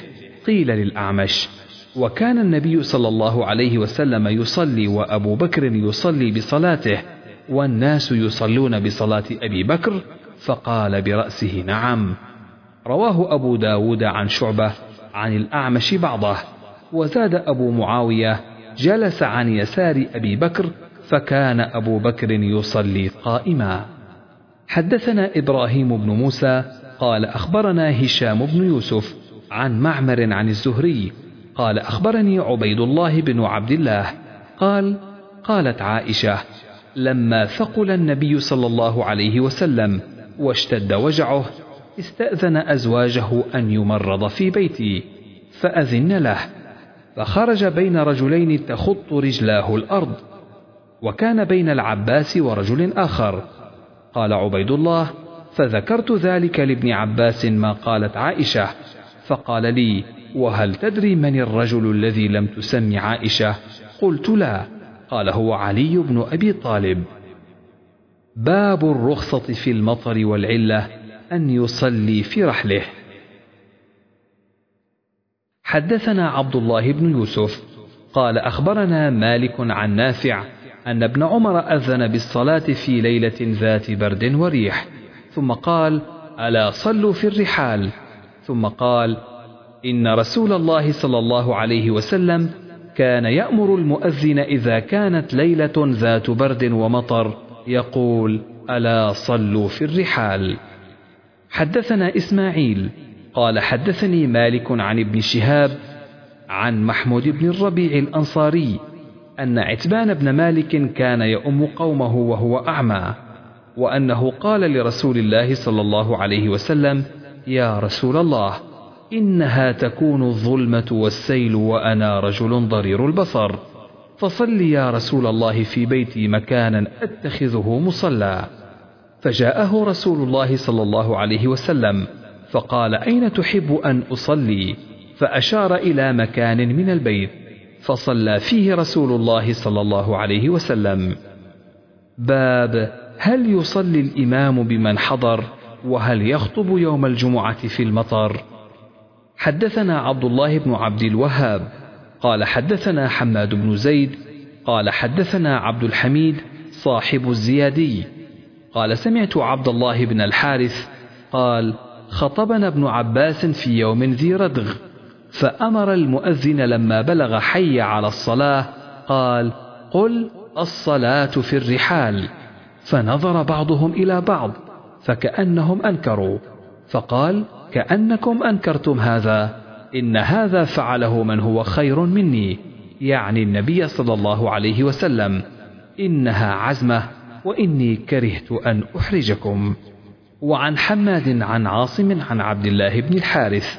قيل للأعمش وكان النبي صلى الله عليه وسلم يصلي وأبو بكر يصلي بصلاته والناس يصلون بصلاة أبي بكر فقال برأسه نعم. رواه أبو داود عن شعبة عن الأعمش بعضه وزاد أبو معاوية جلس عن يسار أبي بكر فكان أبو بكر يصلي قائما. حدثنا إبراهيم بن موسى قال أخبرنا هشام بن يوسف عن معمر عن الزهري قال أخبرني عبيد الله بن عبد الله قال قالت عائشة لما ثقل النبي صلى الله عليه وسلم واشتد وجعه استأذن أزواجه أن يمرض في بيتي فأذن له فخرج بين رجلين تخط رجلاه الأرض وكان بين العباس ورجل آخر. قال عبيد الله فذكرت ذلك لابن عباس ما قالت عائشة. فقال لي وهل تدري من الرجل الذي لم تسم عائشة؟ قلت لا. قال هو علي بن أبي طالب. باب الرخصة في المطر والعلة. أن يصلي في رحله. حدثنا عبد الله بن يوسف قال أخبرنا مالك عن نافع أن ابن عمر أذن بالصلاة في ليلة ذات برد وريح ثم قال ألا صلوا في الرحال؟ ثم قال إن رسول الله صلى الله عليه وسلم كان يأمر المؤذن إذا كانت ليلة ذات برد ومطر يقول ألا صلوا في الرحال؟ حدثنا إسماعيل. قال حدثني مالك عن ابن شهاب عن محمود بن الربيع الأنصاري أن عتبان بن مالك كان يؤم قومه وهو أعمى وأنه قال لرسول الله صلى الله عليه وسلم يا رسول الله إنها تكون الظلمة والسيل وأنا رجل ضرير البصر فصل يا رسول الله في بيتي مكانا أتخذه مصلى. فجاءه رسول الله صلى الله عليه وسلم فقال أين تحب أن أصلي؟ فأشار إلى مكان من البيت فصلى فيه رسول الله صلى الله عليه وسلم. باب هل يصلي الإمام بمن حضر؟ وهل يخطب يوم الجمعة في المطر؟ حدثنا عبد الله بن عبد الوهاب قال حدثنا حماد بن زيد قال حدثنا عبد الحميد صاحب الزيادي. قال سمعت عبد الله بن الحارث قال خطبنا ابن عباس في يوم ذي ردغ فأمر المؤذن لما بلغ حي على الصلاة قال قل الصلاة في الرحال. فنظر بعضهم إلى بعض فكأنهم أنكروا. فقال كأنكم أنكرتم هذا. إن هذا فعله من هو خير مني. يعني النبي صلى الله عليه وسلم. إنها عزمة وإني كرهت أن أحرجكم. وعن حماد عن عاصم عن عبد الله بن الحارث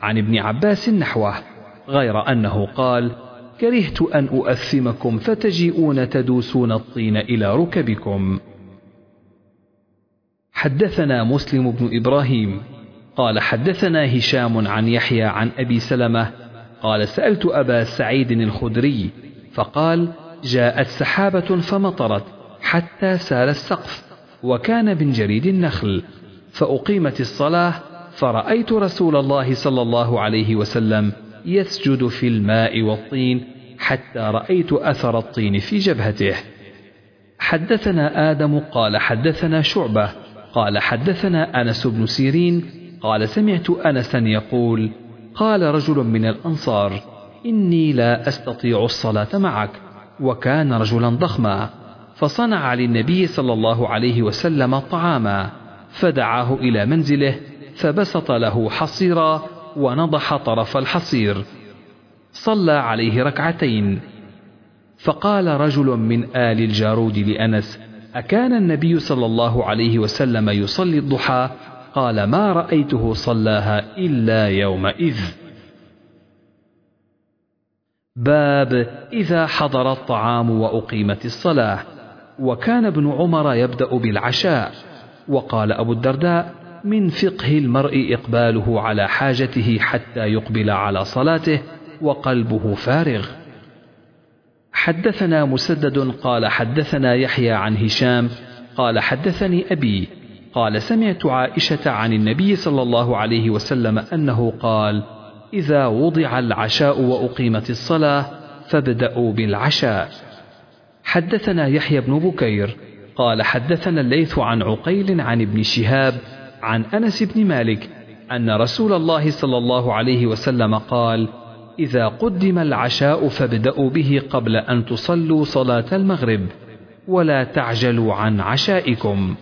عن ابن عباس نحوه غير أنه قال كرهت أن أؤثمكم فتجيئون تدوسون الطين إلى ركبكم. حدثنا مسلم بن إبراهيم قال حدثنا هشام عن يحيى عن أبي سلمة قال سألت أبا سعيد الخدري فقال جاءت سحابة فمطرت حتى سال السقف وكان من جريد النخل. فأقيمت الصلاة فرأيت رسول الله صلى الله عليه وسلم يسجد في الماء والطين حتى رأيت أثر الطين في جبهته. حدثنا آدم قال حدثنا شعبة قال حدثنا أنس بن سيرين قال سمعت أنسا يقول قال رجل من الأنصار إني لا أستطيع الصلاة معك وكان رجلا ضخما. فصنع للنبي صلى الله عليه وسلم طعاما فدعاه إلى منزله فبسط له حصيرا ونضح طرف الحصير. صلى عليه ركعتين. فقال رجل من آل الجارود لأنس أكان النبي صلى الله عليه وسلم يصلي الضحى؟ قال ما رأيته صلاها إلا يومئذ. باب إذا حضر الطعام وأقيمت الصلاة. وكان ابن عمر يبدأ بالعشاء وقال أبو الدرداء من فقه المرء إقباله على حاجته حتى يقبل على صلاته وقلبه فارغ. حدثنا مسدد قال حدثنا يحيى عن هشام قال حدثني أبي قال سمعت عائشة عن النبي صلى الله عليه وسلم أنه قال إذا وضع العشاء وأقيمت الصلاة فابدأوا بالعشاء. حدثنا يحيى بن بكير قال حدثنا الليث عن عقيل عن ابن شهاب عن أنس بن مالك أن رسول الله صلى الله عليه وسلم قال إذا قدم العشاء فابدأوا به قبل أن تصلوا صلاة المغرب ولا تعجلوا عن عشائكم.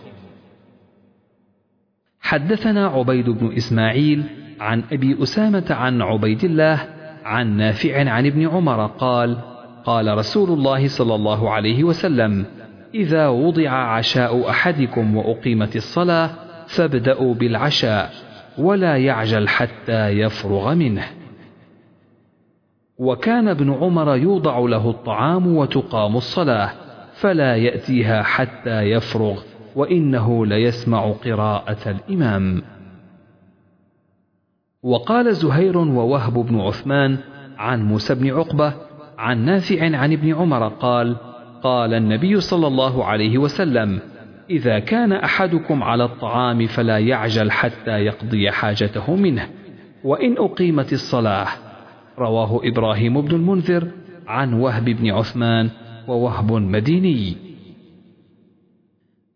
حدثنا عبيد بن إسماعيل عن أبي أسامة عن عبيد الله عن نافع عن ابن عمر قال قال رسول الله صلى الله عليه وسلم إذا وضع عشاء أحدكم وأقيمت الصلاة فابدأوا بالعشاء ولا يعجل حتى يفرغ منه. وكان ابن عمر يوضع له الطعام وتقام الصلاة فلا يأتيها حتى يفرغ وإنه ليسمع قراءة الإمام. وقال زهير ووهب بن عثمان عن موسى بن عقبة عن نافع عن ابن عمر قال قال النبي صلى الله عليه وسلم إذا كان أحدكم على الطعام فلا يعجل حتى يقضي حاجته منه وإن أقيمت الصلاة. رواه إبراهيم بن المنذر عن وهب بن عثمان ووهب مديني.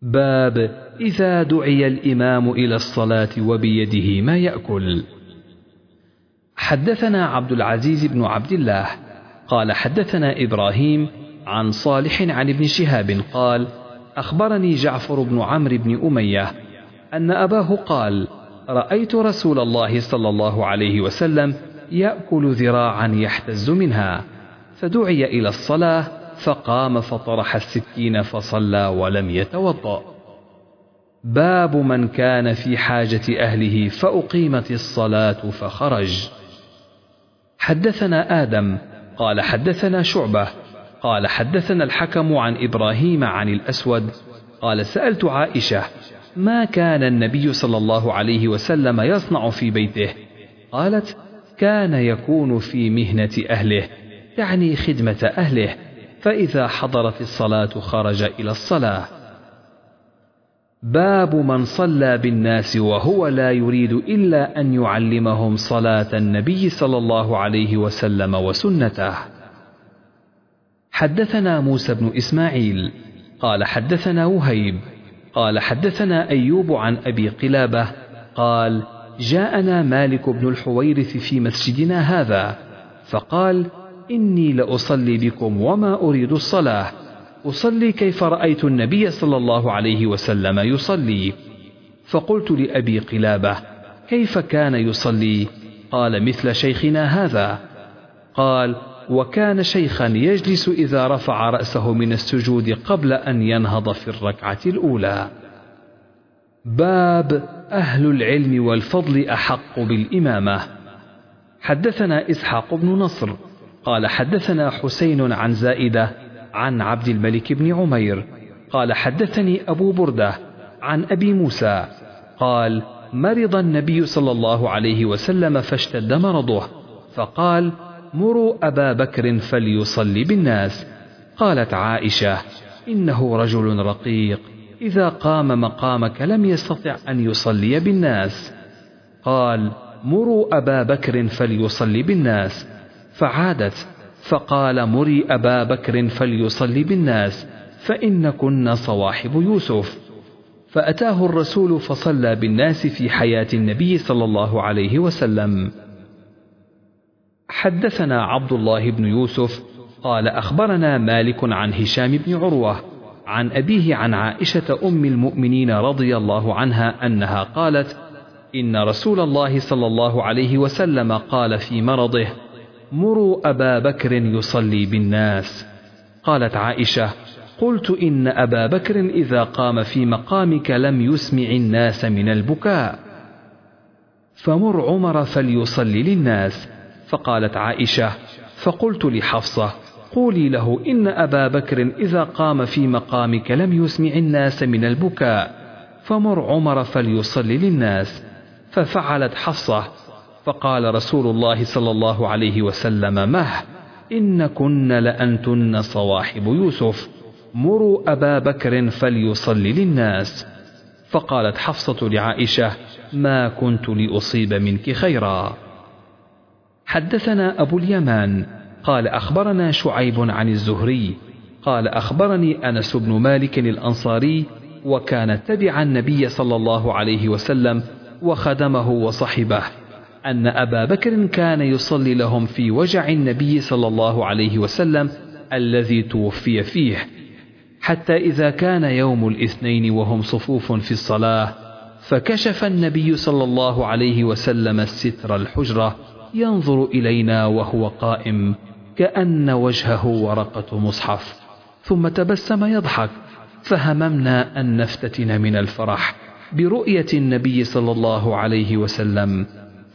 باب إذا دعي الإمام إلى الصلاة وبيده ما يأكل. حدثنا عبد العزيز بن عبد الله قال حدثنا إبراهيم عن صالح عن ابن شهاب قال أخبرني جعفر بن عمرو بن أمية أن أباه قال رأيت رسول الله صلى الله عليه وسلم يأكل ذراعا يحتز منها فدعي إلى الصلاة فقام فطرح السكين فصلى ولم يتوضأ. باب من كان في حاجة أهله فأقيمت الصلاة فخرج. حدثنا آدم قال حدثنا شعبة قال حدثنا الحكم عن إبراهيم عن الأسود قال سألت عائشة ما كان النبي صلى الله عليه وسلم يصنع في بيته؟ قالت كان يكون في مهنة أهله يعني خدمة أهله فإذا حضرت الصلاة خرج إلى الصلاة. باب من صلى بالناس وهو لا يريد إلا أن يعلمهم صلاة النبي صلى الله عليه وسلم وسنته. حدثنا موسى بن إسماعيل قال حدثنا وهيب قال حدثنا أيوب عن أبي قلابة قال جاءنا مالك بن الحويرث في مسجدنا هذا فقال إني لأصلي بكم وما أريد الصلاة. أصلي كيف رأيت النبي صلى الله عليه وسلم يصلي. فقلت لأبي قلابة كيف كان يصلي؟ قال مثل شيخنا هذا. قال وكان شيخا يجلس إذا رفع رأسه من السجود قبل أن ينهض في الركعة الأولى. باب أهل العلم والفضل أحق بالإمامة. حدثنا إسحاق بن نصر قال حدثنا حسين عن زائدة عن عبد الملك بن عمير. قال حدثني أبو بردة عن أبي موسى. قال مرض النبي صلى الله عليه وسلم فاشتد مرضه. فقال مروا أبا بكر فليصلي بالناس. قالت عائشة إنه رجل رقيق. إذا قام مقامك لم يستطع أن يصلي بالناس. قال مروا أبا بكر فليصلي بالناس. فعادت فقال مري أبا بكر فليصلي بالناس فإنكن صواحب يوسف. فأتاه الرسول فصلى بالناس في حياة النبي صلى الله عليه وسلم. حدثنا عبد الله بن يوسف قال أخبرنا مالك عن هشام بن عروة عن أبيه عن عائشة أم المؤمنين رضي الله عنها أنها قالت إن رسول الله صلى الله عليه وسلم قال في مرضه مروا أبا بكر يصلي بالناس. قالت عائشة قلت إن أبا بكر إذا قام في مقامك لم يسمع الناس من البكاء. فمر عمر فليصلي للناس. فقالت عائشة فقلت لحفصة قولي له إن أبا بكر إذا قام في مقامك لم يسمع الناس من البكاء. فمر عمر فليصلي للناس. ففعلت حفصة فقال رسول الله صلى الله عليه وسلم مه إن كن لأنتن صواحب يوسف. مروا أبا بكر فليصلي للناس. فقالت حفصة لعائشة ما كنت لأصيب منك خيرا. حدثنا أبو اليمان قال أخبرنا شعيب عن الزهري قال أخبرني أنس بن مالك الأنصاري وكان تبع النبي صلى الله عليه وسلم وخدمه وصحبه. أن أبا بكر كان يصلي لهم في وجع النبي صلى الله عليه وسلم الذي توفي فيه حتى إذا كان يوم الاثنين وهم صفوف في الصلاة فكشف النبي صلى الله عليه وسلم الستر الحجرة ينظر إلينا وهو قائم كأن وجهه ورقة مصحف ثم تبسم يضحك فهممنا أن نفتتن من الفرح برؤية النبي صلى الله عليه وسلم.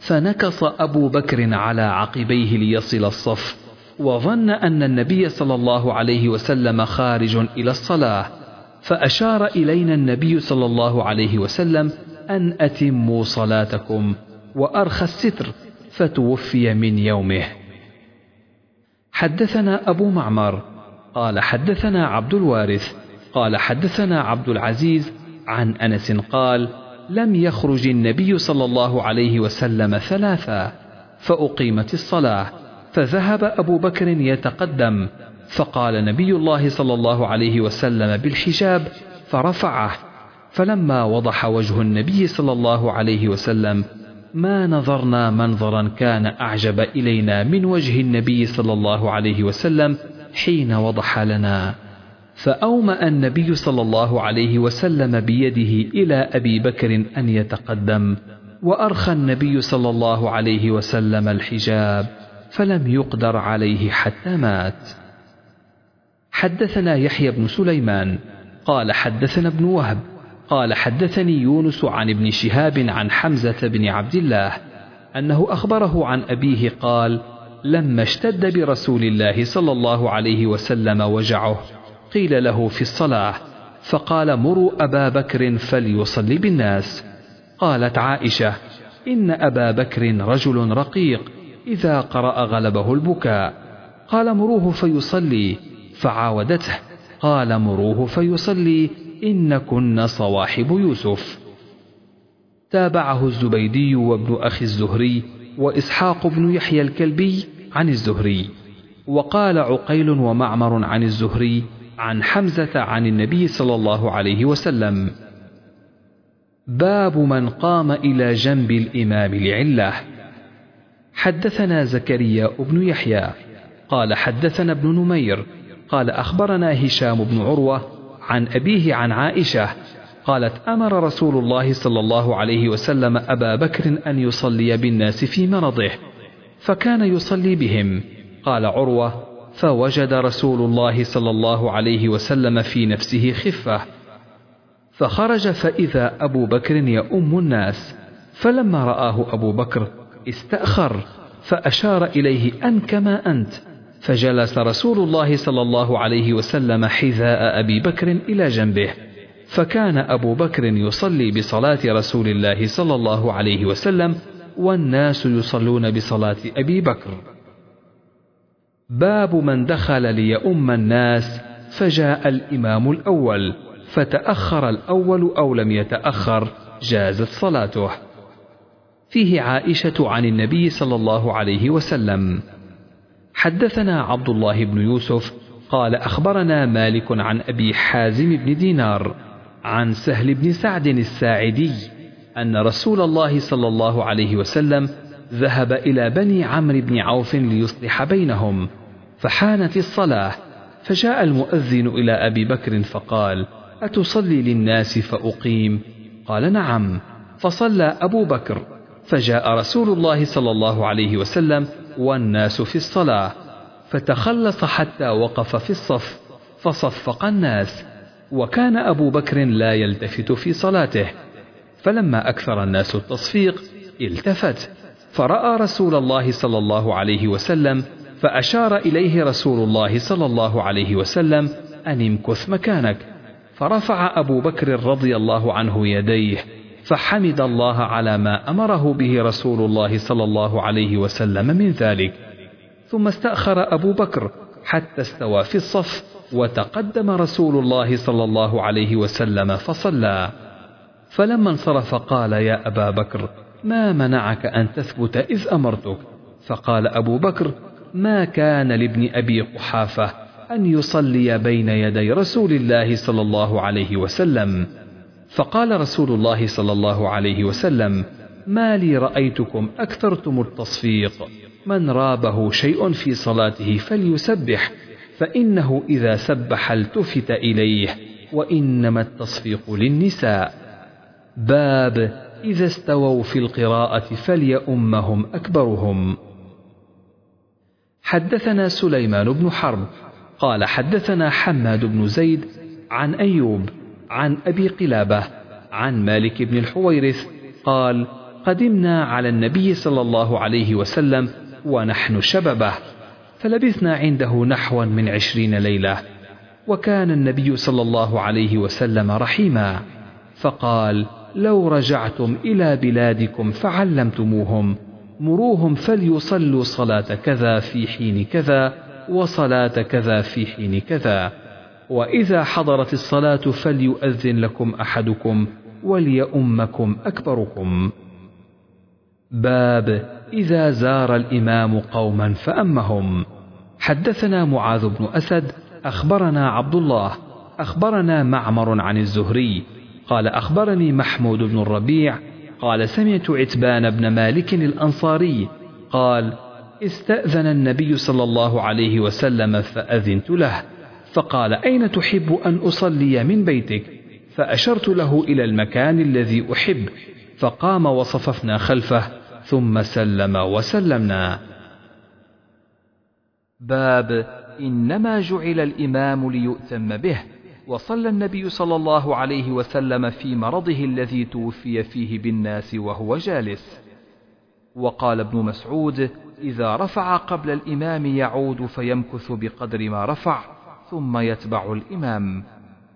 فنكص أبو بكر على عقبيه ليصل الصف وظن أن النبي صلى الله عليه وسلم خارج إلى الصلاة فأشار إلينا النبي صلى الله عليه وسلم أن أتموا صلاتكم وأرخى الستر فتوفي من يومه. حدثنا أبو معمر قال حدثنا عبد الوارث قال حدثنا عبد العزيز عن أنس قال لم يخرج النبي صلى الله عليه وسلم ثلاثا فأقيمت الصلاة فذهب أبو بكر يتقدم فقال نبي الله صلى الله عليه وسلم بالحجاب فرفعه فلما وضح وجه النبي صلى الله عليه وسلم ما نظرنا منظرا كان أعجب إلينا من وجه النبي صلى الله عليه وسلم حين وضح لنا. فأومأ النبي صلى الله عليه وسلم بيده إلى أبي بكر أن يتقدم وأرخى النبي صلى الله عليه وسلم الحجاب فلم يقدر عليه حتى مات. حدثنا يحيى بن سليمان قال حدثنا ابن وهب قال حدثني يونس عن ابن شهاب عن حمزة بن عبد الله أنه أخبره عن أبيه قال لما اشتد برسول الله صلى الله عليه وسلم وجعه قيل له في الصلاة فقال مروا أبا بكر فليصلي بالناس. قالت عائشة إن أبا بكر رجل رقيق إذا قرأ غلبه البكاء. قال مروه فيصلي. فعاودته قال مروه فيصلي إن كن صواحب يوسف. تابعه الزبيدي وابن أخي الزهري وإسحاق بن يحيى الكلبي عن الزهري وقال عقيل ومعمر عن الزهري عن حمزة عن النبي صلى الله عليه وسلم. باب من قام إلى جنب الإمام لعلة. حدثنا زكريا بن يحيى. قال حدثنا ابن نمير. قال أخبرنا هشام بن عروة عن أبيه عن عائشة. قالت أمر رسول الله صلى الله عليه وسلم أبا بكر أن يصلي بالناس في مرضه فكان يصلي بهم. قال عروة فوجد رسول الله صلى الله عليه وسلم في نفسه خفة. فخرج فإذا أبو بكر يؤم الناس فلما رآه أبو بكر استأخر فأشار إليه أن كما أنت. فجلس رسول الله صلى الله عليه وسلم حذاء أبي بكر إلى جنبه. فكان أبو بكر يصلي بصلاة رسول الله صلى الله عليه وسلم والناس يصلون بصلاة أبي بكر. باب من دخل ليؤم الناس فجاء الإمام الأول فتأخر الأول أو لم يتأخر جازت صلاته. فيه عائشة عن النبي صلى الله عليه وسلم. حدثنا عبد الله بن يوسف قال أخبرنا مالك عن أبي حازم بن دينار عن سهل بن سعد الساعدي أن رسول الله صلى الله عليه وسلم ذهب إلى بني عمرو بن عوف ليصلح بينهم. فحانت الصلاة. فجاء المؤذن إلى أبي بكر فقال أتصلي للناس فأقيم؟ قال نعم. فصلى أبو بكر. فجاء رسول الله صلى الله عليه وسلم والناس في الصلاة. فتخلص حتى وقف في الصف فصفق الناس. وكان أبو بكر لا يلتفت في صلاته. فلما أكثر الناس التصفيق التفت. فرأى رسول الله صلى الله عليه وسلم فأشار إليه رسول الله صلى الله عليه وسلم أن امكث مكانك. فرفع أبو بكر رضي الله عنه يديه فحمد الله على ما أمره به رسول الله صلى الله عليه وسلم من ذلك. ثم استأخر أبو بكر حتى استوى في الصف وتقدم رسول الله صلى الله عليه وسلم فصلى. فلما انصرف قال يا أبا بكر ما منعك أن تثبت إذ أمرتك؟ فقال أبو بكر ما كان لابن أبي قحافة أن يصلي بين يدي رسول الله صلى الله عليه وسلم. فقال رسول الله صلى الله عليه وسلم ما لي رأيتكم أكثرتم التصفيق. من رابه شيء في صلاته فليسبح فإنه إذا سبح التفت إليه وإنما التصفيق للنساء. باب إذا استووا في القراءة فليؤمهم أكبرهم. حدثنا سليمان بن حرب قال حدثنا حماد بن زيد عن أيوب عن أبي قلابة عن مالك بن الحويرث قال قدمنا على النبي صلى الله عليه وسلم ونحن شببة فلبثنا عنده نحوا من عشرين ليلة وكان النبي صلى الله عليه وسلم رحيما فقال لو رجعتم إلى بلادكم فعلمتموهم مروهم فليصلوا صلاة كذا في حين كذا وصلاة كذا في حين كذا. وإذا حضرت الصلاة فليؤذن لكم أحدكم وليؤمكم أكبركم. باب إذا زار الإمام قوما فأمهم. حدثنا معاذ بن أسد أخبرنا عبد الله أخبرنا معمر عن الزهري قال أخبرني محمود بن الربيع قال سمعت عتبان بن مالك الأنصاري قال استأذن النبي صلى الله عليه وسلم فأذنت له. فقال أين تحب أن أصلي من بيتك؟ فأشرت له إلى المكان الذي أحب. فقام وصففنا خلفه ثم سلم وسلمنا. باب إنما جعل الإمام ليؤتم به. وصلى النبي صلى الله عليه وسلم في مرضه الذي توفي فيه بالناس وهو جالس. وقال ابن مسعود إذا رفع قبل الإمام يعود فيمكث بقدر ما رفع ثم يتبع الإمام.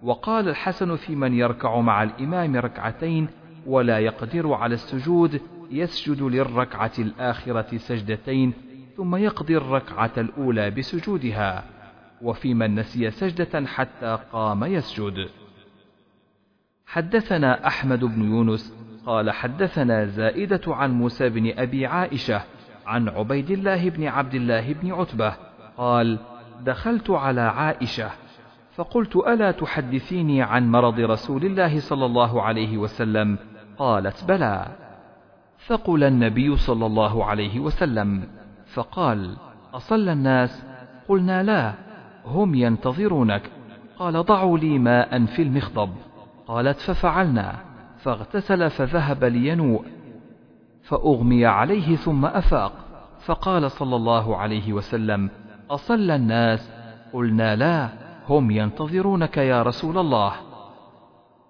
وقال الحسن في من يركع مع الإمام ركعتين ولا يقدر على السجود يسجد للركعة الآخرة سجدتين ثم يقضي الركعة الأولى بسجودها. وفي من نسي سجدة حتى قام يسجد. حدثنا أحمد بن يونس قال حدثنا زائدة عن موسى بن أبي عائشة عن عبيد الله بن عبد الله بن عتبة قال دخلت على عائشة فقلت ألا تحدثيني عن مرض رسول الله صلى الله عليه وسلم؟ قالت بلى. فقل النبي صلى الله عليه وسلم فقال أصلى الناس؟ قلنا لا. هم ينتظرونك. قال ضعوا لي ماء في المخضب. قالت ففعلنا. فاغتسل فذهب لينوء. فأغمي عليه ثم أفاق. فقال صلى الله عليه وسلم أصلى الناس؟ قلنا لا هم ينتظرونك يا رسول الله.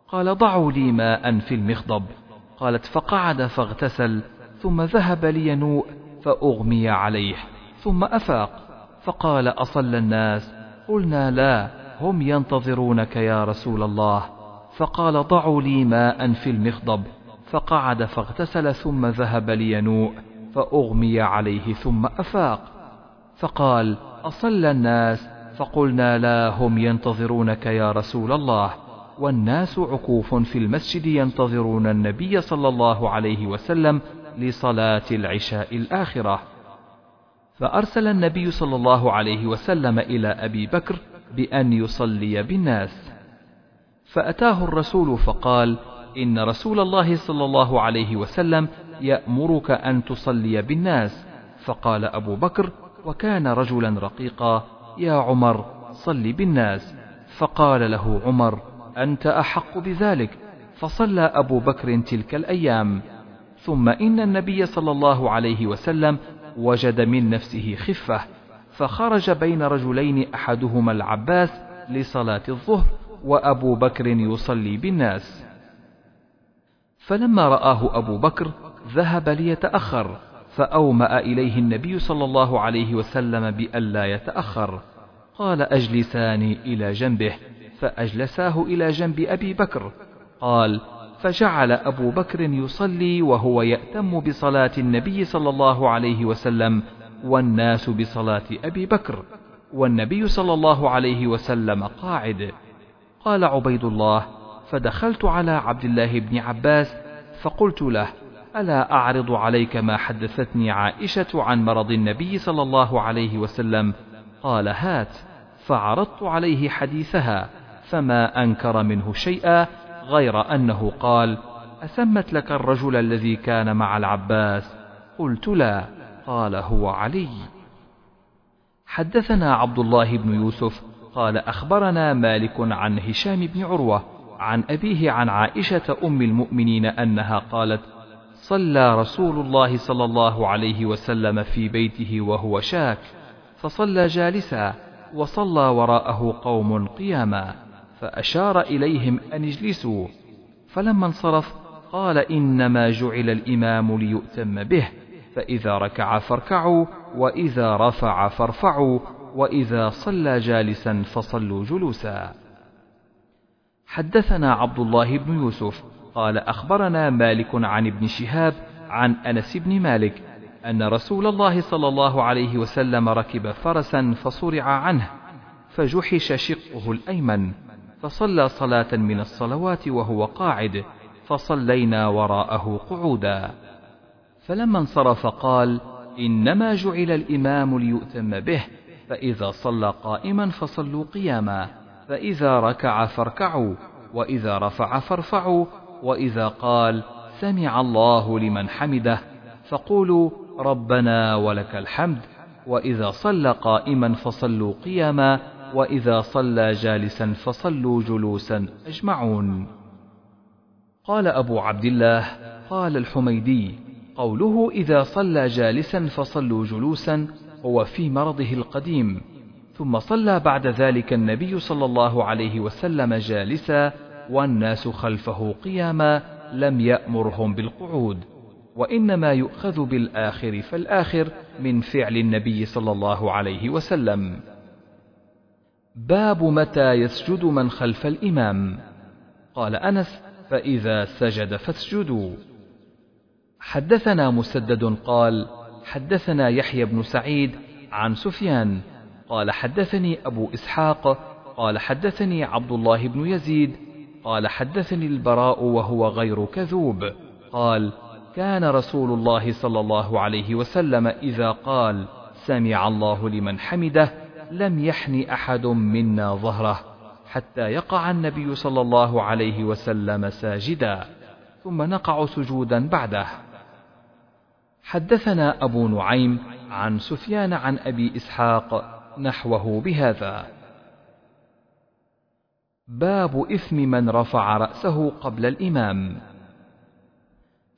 قال ضعوا لي ماء في المخضب. قالت فقعد فاغتسل ثم ذهب لينوء فأغمي عليه ثم أفاق. فقال أصلى الناس؟ قلنا لا هم ينتظرونك يا رسول الله. فقال ضعوا لي ماء في المخضب. فقعد فاغتسل ثم ذهب لينوء فأغمي عليه ثم أفاق. فقال أصلى الناس؟ فقلنا لا هم ينتظرونك يا رسول الله. والناس عكوف في المسجد ينتظرون النبي صلى الله عليه وسلم لصلاة العشاء الآخرة. فأرسل النبي صلى الله عليه وسلم إلى أبي بكر بأن يصلي بالناس. فأتاه الرسول فقال إن رسول الله صلى الله عليه وسلم يأمرك أن تصلي بالناس. فقال أبو بكر وكان رجلا رقيقا يا عمر صل بالناس. فقال له عمر أنت أحق بذلك. فصلى أبو بكر تلك الأيام. ثم إن النبي صلى الله عليه وسلم وجد من نفسه خفة فخرج بين رجلين أحدهما العباس لصلاة الظهر وأبو بكر يصلي بالناس. فلما رآه أبو بكر ذهب ليتأخر فأومأ إليه النبي صلى الله عليه وسلم بألا يتأخر. قال أجلساني إلى جنبه. فأجلساه إلى جنب أبي بكر. قال فجعل أبو بكر يصلي وهو يأتم بصلاة النبي صلى الله عليه وسلم والناس بصلاة أبي بكر والنبي صلى الله عليه وسلم قاعد. قال عبيد الله فدخلت على عبد الله بن عباس فقلت له ألا أعرض عليك ما حدثتني عائشة عن مرض النبي صلى الله عليه وسلم؟ قال هات. فعرضت عليه حديثها فما أنكر منه شيئا غير أنه قال أسمت لك الرجل الذي كان مع العباس؟ قلت لا. قال هو علي. حدثنا عبد الله بن يوسف قال أخبرنا مالك عن هشام بن عروة عن أبيه عن عائشة أم المؤمنين أنها قالت صلى رسول الله صلى الله عليه وسلم في بيته وهو شاك فصلى جالسا وصلى وراءه قوم قياما. فأشار إليهم أن اجلسوا. فلما انصرف قال إنما جعل الإمام ليؤتم به فإذا ركع فاركعوا وإذا رفع فارفعوا وإذا صلى جالسا فصلوا جلوسا. حدثنا عبد الله بن يوسف قال أخبرنا مالك عن ابن شهاب عن أنس بن مالك أن رسول الله صلى الله عليه وسلم ركب فرسا فصرع عنه فجحش شقه الأيمن. فصلى صلاة من الصلوات وهو قاعد فصلينا وراءه قعودا. فلما انصرف قال إنما جعل الإمام ليؤتم به فإذا صلى قائما فصلوا قياما فإذا ركع فاركعوا وإذا رفع فارفعوا وإذا قال سمع الله لمن حمده فقولوا ربنا ولك الحمد وإذا صلى قائما فصلوا قياما وإذا صلى جالسا فصلوا جلوسا. أجمعون. قال أبو عبد الله قال الحميدي قوله إذا صلى جالسا فصلوا جلوسا هو في مرضه القديم. ثم صلى بعد ذلك النبي صلى الله عليه وسلم جالسا والناس خلفه قياما لم يأمرهم بالقعود. وإنما يؤخذ بالآخر فالآخر من فعل النبي صلى الله عليه وسلم. باب متى يسجد من خلف الإمام. قال أنس فإذا سجد فاسجدوا. حدثنا مسدد قال حدثنا يحيى بن سعيد عن سفيان. قال حدثني أبو إسحاق. قال حدثني عبد الله بن يزيد. قال حدثني البراء وهو غير كذوب. قال كان رسول الله صلى الله عليه وسلم إذا قال سمع الله لمن حمده لم يحن أحد منا ظهره حتى يقع النبي صلى الله عليه وسلم ساجدا ثم نقع سجودا بعده. حدثنا أبو نعيم عن سفيان عن أبي إسحاق نحوه بهذا. باب إثم من رفع رأسه قبل الإمام.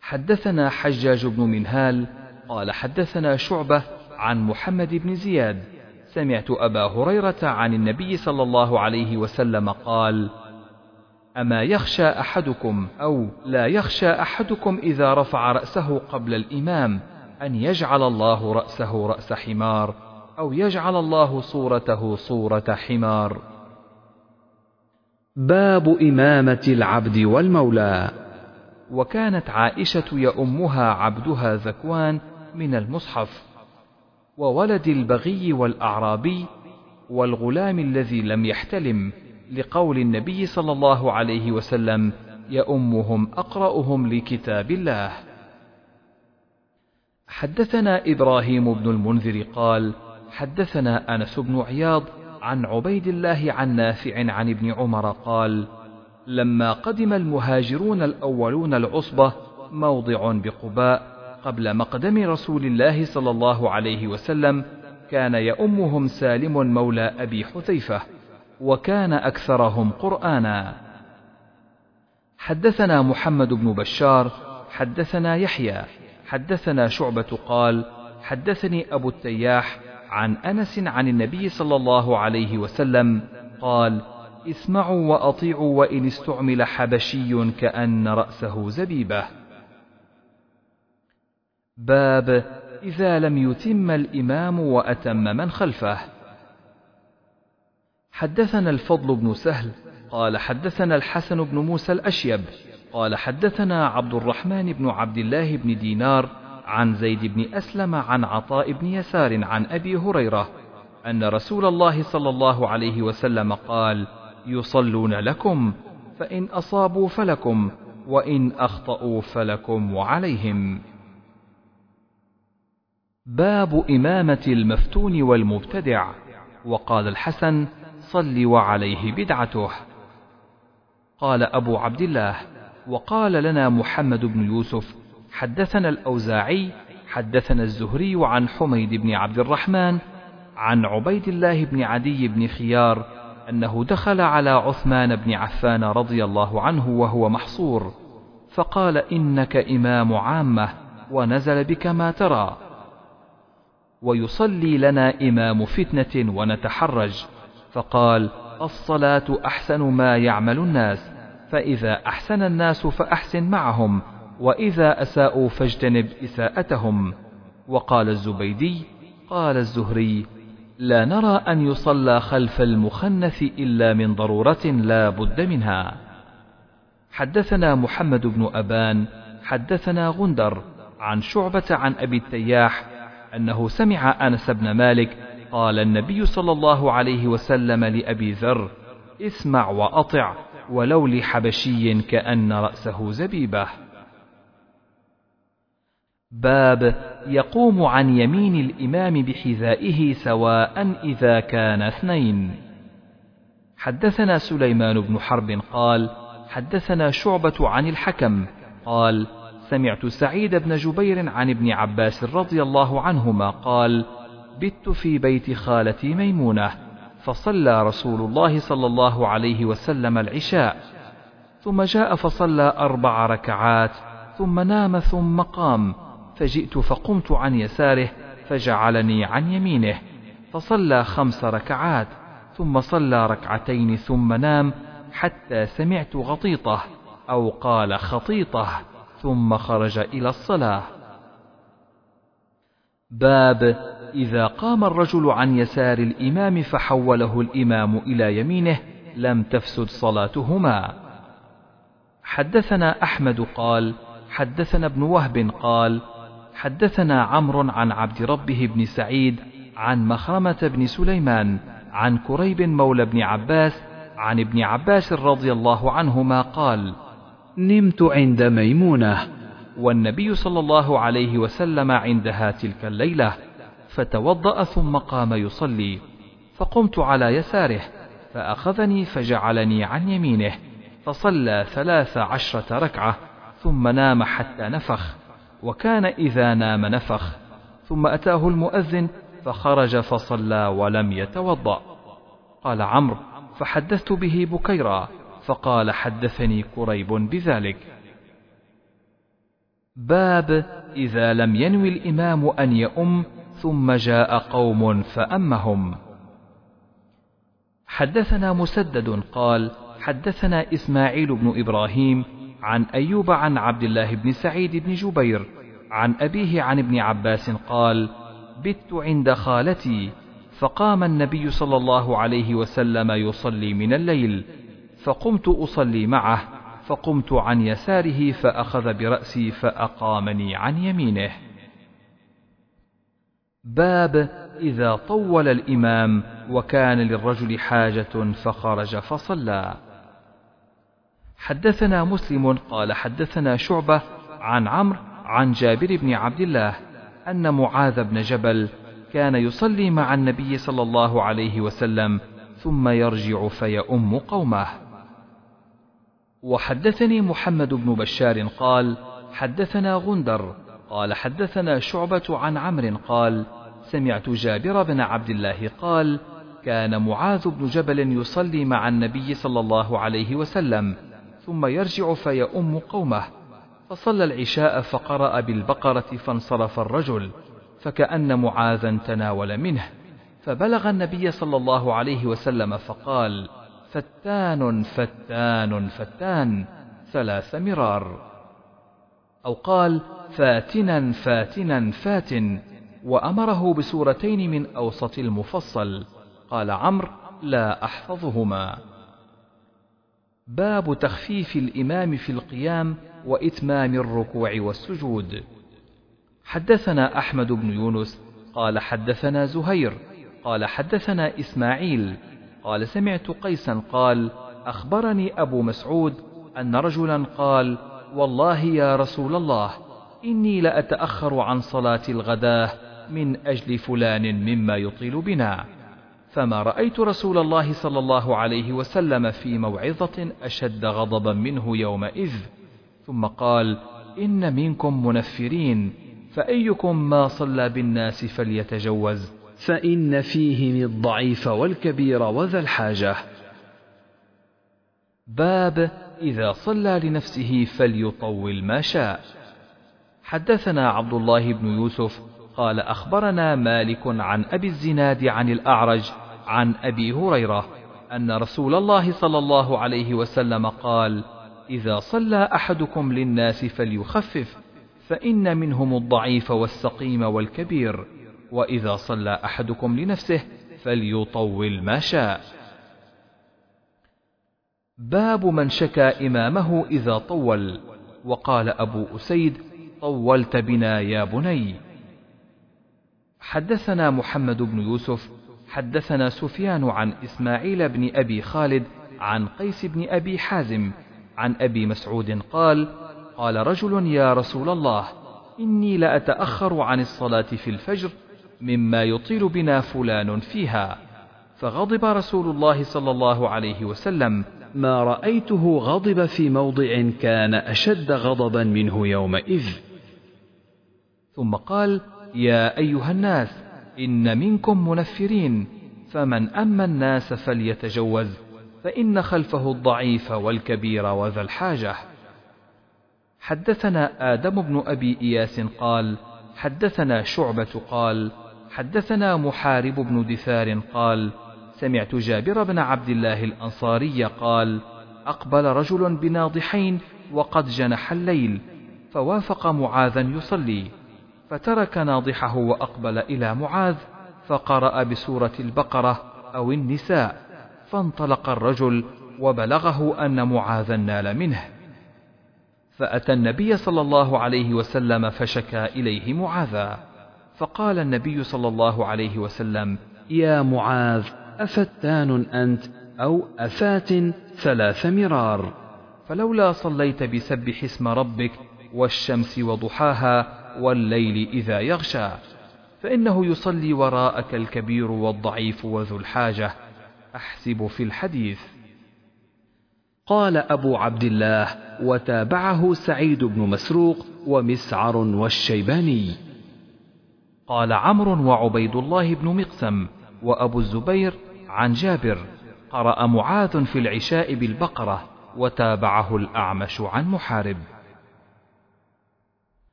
حدثنا حجاج بن منهال قال حدثنا شعبة عن محمد بن زياد سمعت أبا هريرة عن النبي صلى الله عليه وسلم قال أما يخشى أحدكم أو لا يخشى أحدكم إذا رفع رأسه قبل الإمام أن يجعل الله رأسه رأس حمار أو يجعل الله صورته صورة حمار. باب إمامة العبد والمولى. وكانت عائشة يؤمها عبدها ذكوان من المصحف. وولد البغي والأعرابي والغلام الذي لم يحتلم لقول النبي صلى الله عليه وسلم يؤمهم أقرأهم لكتاب الله. حدثنا إبراهيم بن المنذر قال حدثنا أنس بن عياض عن عبيد الله عن نافع عن ابن عمر قال لما قدم المهاجرون الأولون العصبة موضع بقباء قبل مقدم رسول الله صلى الله عليه وسلم كان يؤمهم سالم مولى أبي حذيفة وكان أكثرهم قرآنا. حدثنا محمد بن بشار حدثنا يحيى حدثنا شعبة قال حدثني أبو التياح عن أنس عن النبي صلى الله عليه وسلم قال اسمعوا وأطيعوا وإن استعمل حبشي كأن رأسه زبيبة. باب إذا لم يتم الإمام وأتم من خلفه. حدثنا الفضل بن سهل قال حدثنا الحسن بن موسى الأشيب قال حدثنا عبد الرحمن بن عبد الله بن دينار عن زيد بن أسلم عن عطاء بن يسار عن أبي هريرة أن رسول الله صلى الله عليه وسلم قال يصلون لكم فإن أصابوا فلكم وإن أخطأوا فلكم وعليهم. باب إمامة المفتون والمبتدع. وقال الحسن صل وعليه بدعته. قال أبو عبد الله وقال لنا محمد بن يوسف حدثنا الأوزاعي حدثنا الزهري عن حميد بن عبد الرحمن عن عبيد الله بن عدي بن خيار أنه دخل على عثمان بن عفان رضي الله عنه وهو محصور فقال إنك إمام عامة ونزل بك ما ترى. ويصلي لنا إمام فتنة ونتحرج. فقال الصلاة أحسن ما يعمل الناس فإذا أحسن الناس فأحسن معهم وإذا أساءوا فاجتنب إساءتهم. وقال الزبيدي قال الزهري لا نرى أن يصلى خلف المخنث إلا من ضرورة لا بد منها. حدثنا محمد بن أبان حدثنا غندر عن شعبة عن أبي التياح أنه سمع أنس بن مالك قال النبي صلى الله عليه وسلم لأبي ذر اسمع وأطع ولو لحبشي كأن رأسه زبيبة. باب يقوم عن يمين الإمام بحذائه سواء إذا كان اثنين. حدثنا سليمان بن حرب قال حدثنا شعبة عن الحكم قال سمعت سعيد بن جبير عن ابن عباس رضي الله عنهما قال بت في بيت خالتي ميمونة فصلى رسول الله صلى الله عليه وسلم العشاء ثم جاء فصلى أربع ركعات ثم نام ثم قام فجئت فقمت عن يساره فجعلني عن يمينه فصلى خمس ركعات ثم صلى ركعتين ثم نام حتى سمعت غطيطة أو قال خطيطة. ثم خرج إلى الصلاة. باب إذا قام الرجل عن يسار الإمام فحوله الإمام إلى يمينه لم تفسد صلاتهما. حدثنا أحمد قال حدثنا ابن وهب قال حدثنا عمرو عن عبد ربه بن سعيد عن مخرمة بن سليمان عن كريب مولى بن عباس عن ابن عباس رضي الله عنهما قال نمت عند ميمونة والنبي صلى الله عليه وسلم عندها تلك الليلة فتوضأ ثم قام يصلي فقمت على يساره فأخذني فجعلني عن يمينه فصلى ثلاث عشرة ركعة ثم نام حتى نفخ وكان إذا نام نفخ ثم أتاه المؤذن فخرج فصلى ولم يتوضأ. قال عمرو فحدثت به بكيرا فقال حدثني كريب بذلك. باب إذا لم ينوي الإمام أن يؤم ثم جاء قوم فأمهم. حدثنا مسدد قال حدثنا إسماعيل بن إبراهيم عن أيوب عن عبد الله بن سعيد بن جبير عن أبيه عن ابن عباس قال بت عند خالتي فقام النبي صلى الله عليه وسلم يصلي من الليل فقمت أصلي معه فقمت عن يساره فأخذ برأسي فأقامني عن يمينه. باب إذا طول الإمام وكان للرجل حاجة فخرج فصلى. حدثنا مسلم قال حدثنا شعبة عن عمرو عن جابر بن عبد الله أن معاذ بن جبل كان يصلي مع النبي صلى الله عليه وسلم ثم يرجع فيؤم قومه. وحدثني محمد بن بشار قال حدثنا غندر قال حدثنا شعبة عن عمرو قال سمعت جابر بن عبد الله قال كان معاذ بن جبل يصلي مع النبي صلى الله عليه وسلم ثم يرجع فيؤم قومه فصلى العشاء فقرأ بالبقرة فانصرف الرجل فكأن معاذا تناول منه فبلغ النبي صلى الله عليه وسلم فقال فتان فتان فتان ثلاث مرار. أو قال فاتنا فاتنا فاتن وأمره بسورتين من أوسط المفصل. قال عمرو لا أحفظهما. باب تخفيف الإمام في القيام وإتمام الركوع والسجود. حدثنا أحمد بن يونس قال حدثنا زهير قال حدثنا إسماعيل قال سمعت قيسا قال أخبرني أبو مسعود أن رجلا قال والله يا رسول الله إني لأتأخر عن صلاة الغداة من أجل فلان مما يطيل بنا فما رأيت رسول الله صلى الله عليه وسلم في موعظة أشد غضبا منه يومئذ ثم قال إن منكم منفرين فأيكم ما صلى بالناس فليتجوز فإن فيهم الضعيف والكبير وذا الحاجة. باب إذا صلى لنفسه فليطول ما شاء. حدثنا عبد الله بن يوسف قال أخبرنا مالك عن أبي الزناد عن الأعرج عن أبي هريرة أن رسول الله صلى الله عليه وسلم قال إذا صلى أحدكم للناس فليخفف فإن منهم الضعيف والسقيم والكبير. وإذا صلى أحدكم لنفسه فليطول ما شاء. باب من شكى إمامه إذا طول. وقال أبو أسيد طولت بنا يا بني. حدثنا محمد بن يوسف حدثنا سفيان عن إسماعيل بن أبي خالد عن قيس بن أبي حازم عن أبي مسعود قال قال رجل يا رسول الله إني لأتأخر عن الصلاة في الفجر مما يطيل بنا فلان فيها. فغضب رسول الله صلى الله عليه وسلم. ما رأيته غضب في موضع كان أشد غضبا منه يومئذ. ثم قال يا أيها الناس إن منكم منفرين فمن أما الناس فليتجوز فإن خلفه الضعيف والكبير وذا الحاجة. حدثنا آدم بن أبي إياس قال حدثنا شعبة قال حدثنا محارب بن دثار قال سمعت جابر بن عبد الله الأنصاري قال أقبل رجل بناضحين وقد جنح الليل فوافق معاذا يصلي فترك ناضحه وأقبل إلى معاذ فقرأ بسورة البقرة أو النساء فانطلق الرجل وبلغه أن معاذا نال منه. فأتى النبي صلى الله عليه وسلم فشكى إليه معاذا. فقال النبي صلى الله عليه وسلم يا معاذ أفتان أنت أو أفات ثلاث مرار. فلولا صليت بسبح اسم ربك والشمس وضحاها والليل إذا يغشى فإنه يصلي وراءك الكبير والضعيف وذو الحاجة أحسب في الحديث. قال أبو عبد الله وتابعه سعيد بن مسروق ومسعر والشيباني. قال عمرو وعبيد الله بن مقسم وأبو الزبير عن جابر قرأ معاذ في العشاء بالبقرة وتابعه الأعمش عن محارب.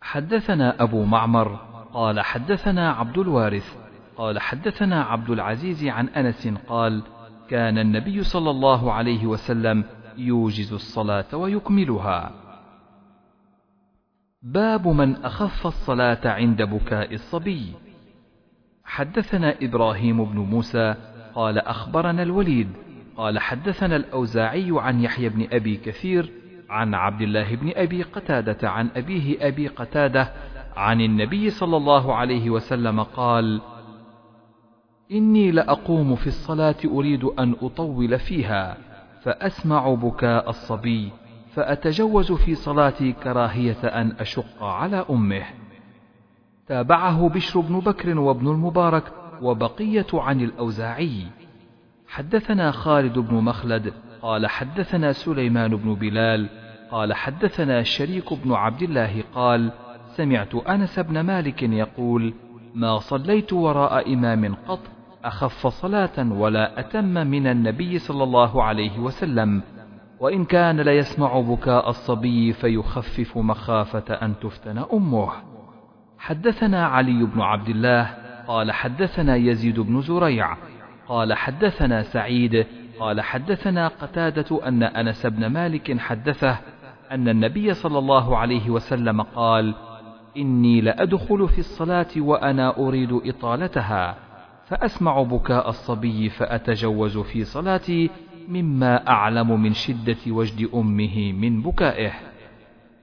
حدثنا أبو معمر قال حدثنا عبد الوارث قال حدثنا عبد العزيز عن أنس قال كان النبي صلى الله عليه وسلم يوجز الصلاة ويكملها. باب من أخف الصلاة عند بكاء الصبي. حدثنا إبراهيم بن موسى قال أخبرنا الوليد قال حدثنا الأوزاعي عن يحيى بن أبي كثير عن عبد الله بن أبي قتادة عن أبيه أبي قتادة عن النبي صلى الله عليه وسلم قال إني لأقوم في الصلاة أريد أن أطول فيها فأسمع بكاء الصبي. فأتجوز في صلاتي كراهية أن أشق على أمه. تابعه بشر بن بكر وابن المبارك وبقية عن الأوزاعي. حدثنا خالد بن مخلد قال حدثنا سليمان بن بلال قال حدثنا شريك بن عبد الله قال سمعت أنس بن مالك يقول ما صليت وراء إمام قط أخف صلاة ولا أتم من النبي صلى الله عليه وسلم. وإن كان ليسمع بكاء الصبي فيخفف مخافة أن تفتن أمه. حدثنا علي بن عبد الله قال حدثنا يزيد بن زريع قال حدثنا سعيد قال حدثنا قتادة أن أنس بن مالك حدثه أن النبي صلى الله عليه وسلم قال: إني لأدخل في الصلاة وأنا أريد إطالتها، فأسمع بكاء الصبي فأتجوز في صلاتي مما أعلم من شدة وجد أمه من بكائه.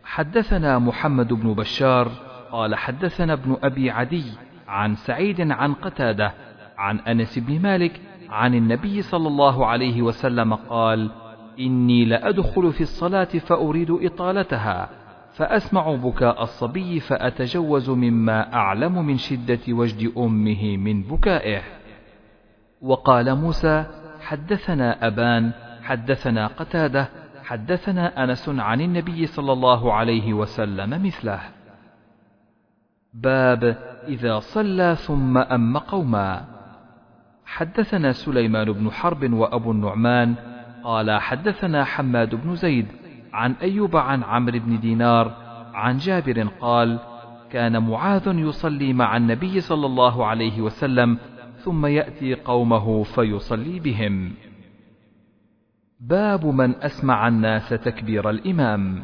حدثنا محمد بن بشار قال حدثنا ابن أبي عدي عن سعيد عن قتادة عن أنس بن مالك عن النبي صلى الله عليه وسلم قال إني لأدخل في الصلاة فأريد إطالتها فأسمع بكاء الصبي فأتجوز مما أعلم من شدة وجد أمه من بكائه وقال موسى حدثنا أبان حدثنا قتادة حدثنا أنس عن النبي صلى الله عليه وسلم مثله. باب إذا صلى ثم أم قوما. حدثنا سليمان بن حرب وأبو النعمان قال حدثنا حماد بن زيد عن أيوب عن عمرو بن دينار عن جابر قال كان معاذ يصلي مع النبي صلى الله عليه وسلم ثم يأتي قومه فيصلي بهم. باب من أسمع الناس تكبير الإمام.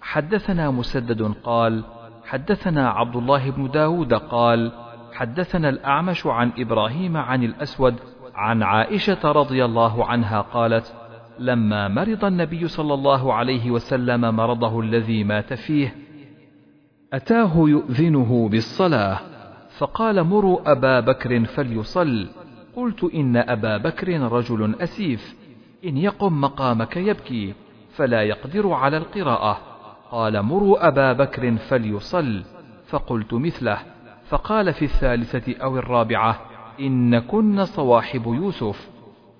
حدثنا مسدد قال حدثنا عبد الله بن داود قال حدثنا الأعمش عن إبراهيم عن الأسود عن عائشة رضي الله عنها قالت: لما مرض النبي صلى الله عليه وسلم مرضه الذي مات فيه، أتاه يؤذنه بالصلاة، فقال مروا أبا بكر فليصل، قلت إن أبا بكر رجل أسيف، إن يقم مقامك يبكي، فلا يقدر على القراءة، قال مروا أبا بكر فليصل، فقلت مثله، فقال في الثالثة أو الرابعة: إن كن صواحب يوسف.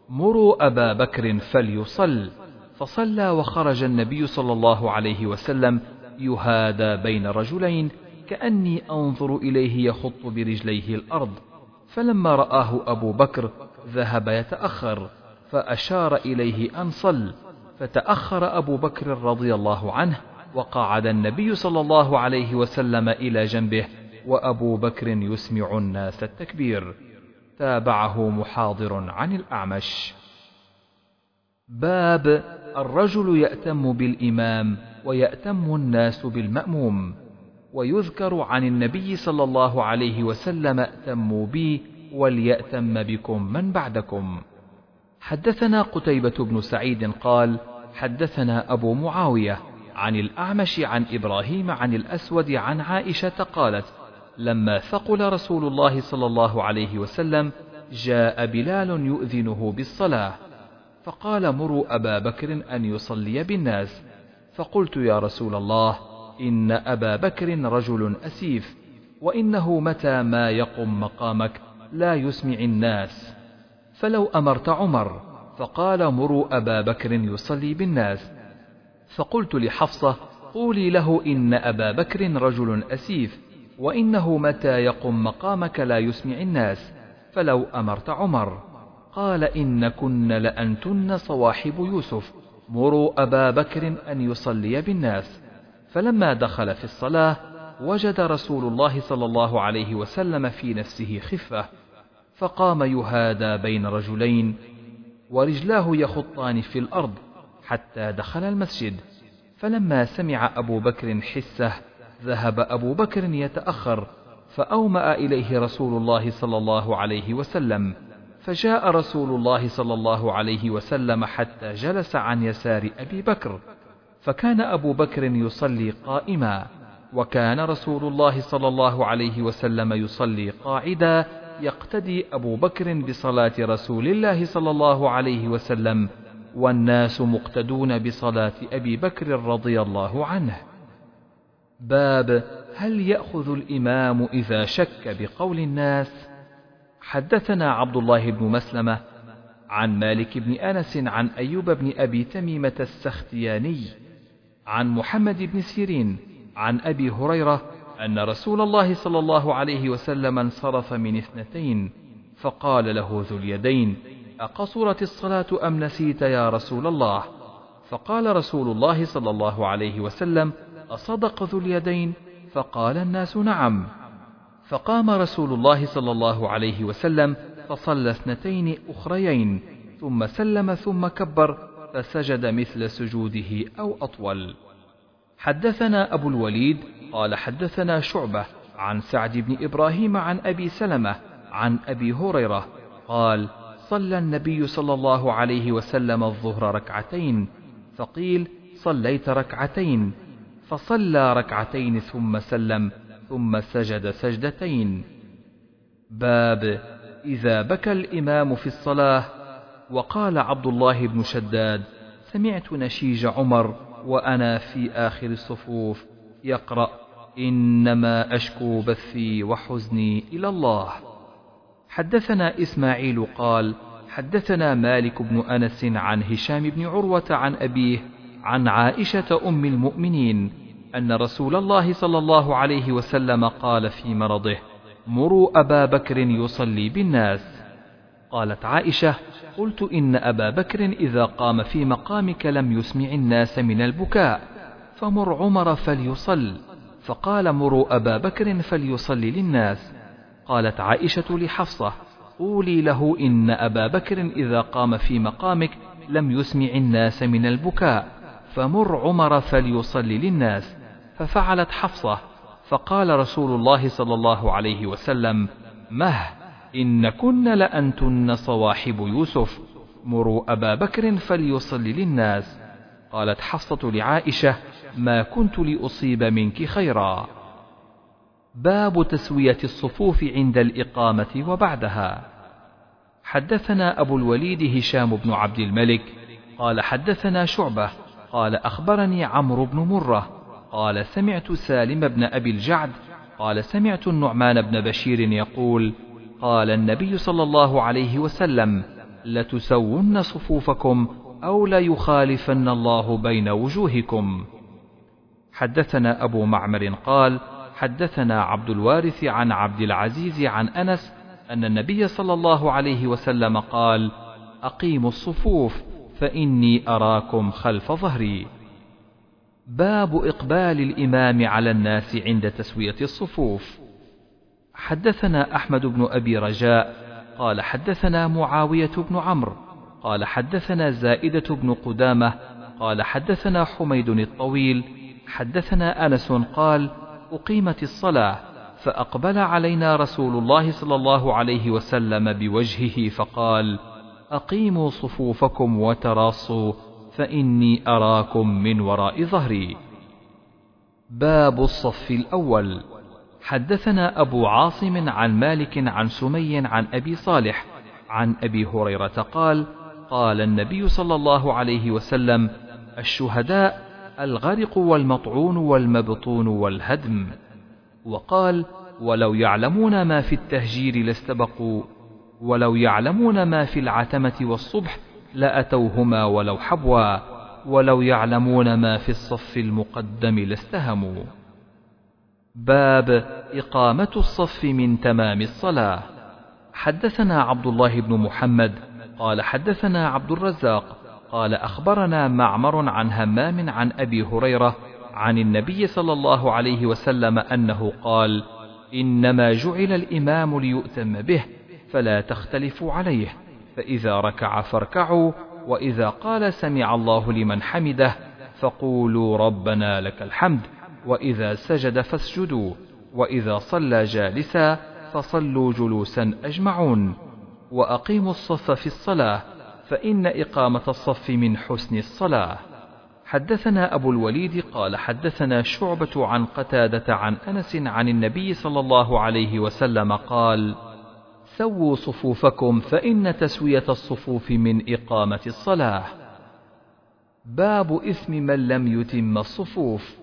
مروا أبا بكر فليصل. فصلى وخرج النبي صلى الله عليه وسلم. يهادى بين رجلين. كأني أنظر إليه يخط برجليه الأرض. فلما رآه أبو بكر ذهب يتأخر فأشار إليه أن صل. فتأخر أبو بكر رضي الله عنه وقعد النبي صلى الله عليه وسلم إلى جنبه وأبو بكر يسمع الناس التكبير. تابعه محاضر عن الأعمش. باب الرجل يأتم بالإمام ويأتم الناس بالمأموم. ويذكر عن النبي صلى الله عليه وسلم ائتموا بي وليأتم بكم من بعدكم. حدثنا قتيبة بن سعيد قال حدثنا أبو معاوية عن الأعمش عن إبراهيم عن الأسود عن عائشة قالت لما ثقل رسول الله صلى الله عليه وسلم جاء بلال يؤذنه بالصلاة فقال مروا أبا بكر أن يصلي بالناس. فقلت يا رسول الله إن أبا بكر رجل أسيف وإنه متى ما يقم مقامك لا يسمع الناس. فلو أمرت عمر فقال مروا أبا بكر يصلي بالناس. فقلت لحفصة قولي له إن أبا بكر رجل أسيف وإنه متى يقم مقامك لا يسمع الناس. فلو أمرت عمر قال إن كن لأنتن صواحب يوسف مروا أبا بكر أن يصلي بالناس. فلما دخل في الصلاة وجد رسول الله صلى الله عليه وسلم في نفسه خفة فقام يهادى بين رجلين ورجلاه يخطان في الأرض حتى دخل المسجد. فلما سمع أبو بكر حسة ذهب أبو بكر يتأخر فأومأ إليه رسول الله صلى الله عليه وسلم. فجاء رسول الله صلى الله عليه وسلم حتى جلس عن يسار أبي بكر. فكان أبو بكر يصلي قائما وكان رسول الله صلى الله عليه وسلم يصلي قاعدا يقتدي أبو بكر بصلاة رسول الله صلى الله عليه وسلم والناس مقتدون بصلاة أبي بكر رضي الله عنه. باب هل يأخذ الإمام إذا شك بقول الناس؟ حدثنا عبد الله بن مسلمة عن مالك بن أنس عن أيوب بن أبي تميمة السختياني عن محمد بن سيرين عن أبي هريرة أن رسول الله صلى الله عليه وسلم انصرف من اثنتين فقال له ذو اليدين أقصرت الصلاة أم نسيت يا رسول الله؟ فقال رسول الله صلى الله عليه وسلم أصدق ذو اليدين؟ فقال الناس نعم. فقام رسول الله صلى الله عليه وسلم فصلى اثنتين أخريين ثم سلم ثم كبر فسجد مثل سجوده أو أطول. حدثنا أبو الوليد قال حدثنا شعبة عن سعد بن إبراهيم عن أبي سلمة عن أبي هريرة قال صلى النبي صلى الله عليه وسلم الظهر ركعتين فقيل صليت ركعتين فصلى ركعتين ثم سلم ثم سجد سجدتين. باب إذا بكى الإمام في الصلاة وقال عبد الله بن شداد سمعت نشيج عمر وأنا في آخر الصفوف يقرأ إنما أشكو بثي وحزني إلى الله. حدثنا إسماعيل قال حدثنا مالك بن أنس عن هشام بن عروة عن أبيه عن عائشة أم المؤمنين أن رسول الله صلى الله عليه وسلم قال في مرضه مروا أبا بكر يصلي بالناس. قالت عائشة قلت إن أبا بكر إذا قام في مقامك لم يسمع الناس من البكاء فمر عمر فليصل فقال مروا أبا بكر فليصلي للناس. قالت عائشة لحفصة قولي له إن أبا بكر إذا قام في مقامك لم يسمع الناس من البكاء فمر عمر فليصلي للناس. ففعلت حفصة فقال رسول الله صلى الله عليه وسلم مه! إن كن لأنتن صواحب يوسف. مروا أبا بكر فليصلي للناس. قالت حفصة لعائشة ما كنت لأصيب منك خيرا. باب تسوية الصفوف عند الإقامة وبعدها. حدثنا أبو الوليد هشام بن عبد الملك. قال حدثنا شعبة. قال أخبرني عمرو بن مرة. قال سمعت سالم بن أبي الجعد. قال سمعت النعمان بن بشير يقول قال النبي صلى الله عليه وسلم لتسون صفوفكم أو ليخالفن الله بين وجوهكم. حدثنا أبو معمر قال حدثنا عبد الوارث عن عبد العزيز عن أنس أن النبي صلى الله عليه وسلم قال أقيموا الصفوف فإني أراكم خلف ظهري. باب إقبال الإمام على الناس عند تسوية الصفوف. حدثنا أحمد بن أبي رجاء قال حدثنا معاوية بن عمرو قال حدثنا زائدة بن قدامة قال حدثنا حميد الطويل حدثنا أنس قال أقيمت الصلاة فأقبل علينا رسول الله صلى الله عليه وسلم بوجهه فقال أقيموا صفوفكم وتراصوا فإني أراكم من وراء ظهري. باب الصف الأول حدثنا أبو عاصم عن مالك عن سمي عن أبي صالح عن أبي هريرة قال: قال النبي صلى الله عليه وسلم: الشهداء الغرق والمطعون والمبطون والهدم. وقال: ولو يعلمون ما في التهجير لاستبقوا ولو يعلمون ما في العتمة والصبح لأتوهما ولو حبوا ولو يعلمون ما في الصف المقدم لاستهموا باب إقامة الصف من تمام الصلاة. حدثنا عبد الله بن محمد قال حدثنا عبد الرزاق قال أخبرنا معمر عن همام عن أبي هريرة عن النبي صلى الله عليه وسلم أنه قال إنما جعل الإمام ليؤتم به فلا تختلفوا عليه فإذا ركع فاركعوا وإذا قال سمع الله لمن حمده فقولوا ربنا لك الحمد. وإذا سجد فاسجدوا وإذا صلى جالسا فصلوا جلوسا أجمعون وأقيموا الصف في الصلاة فإن إقامة الصف من حسن الصلاة حدثنا أبو الوليد قال حدثنا شعبة عن قتادة عن أنس عن النبي صلى الله عليه وسلم قال: سووا صفوفكم فإن تسوية الصفوف من إقامة الصلاة. باب إثم من لم يتم الصفوف.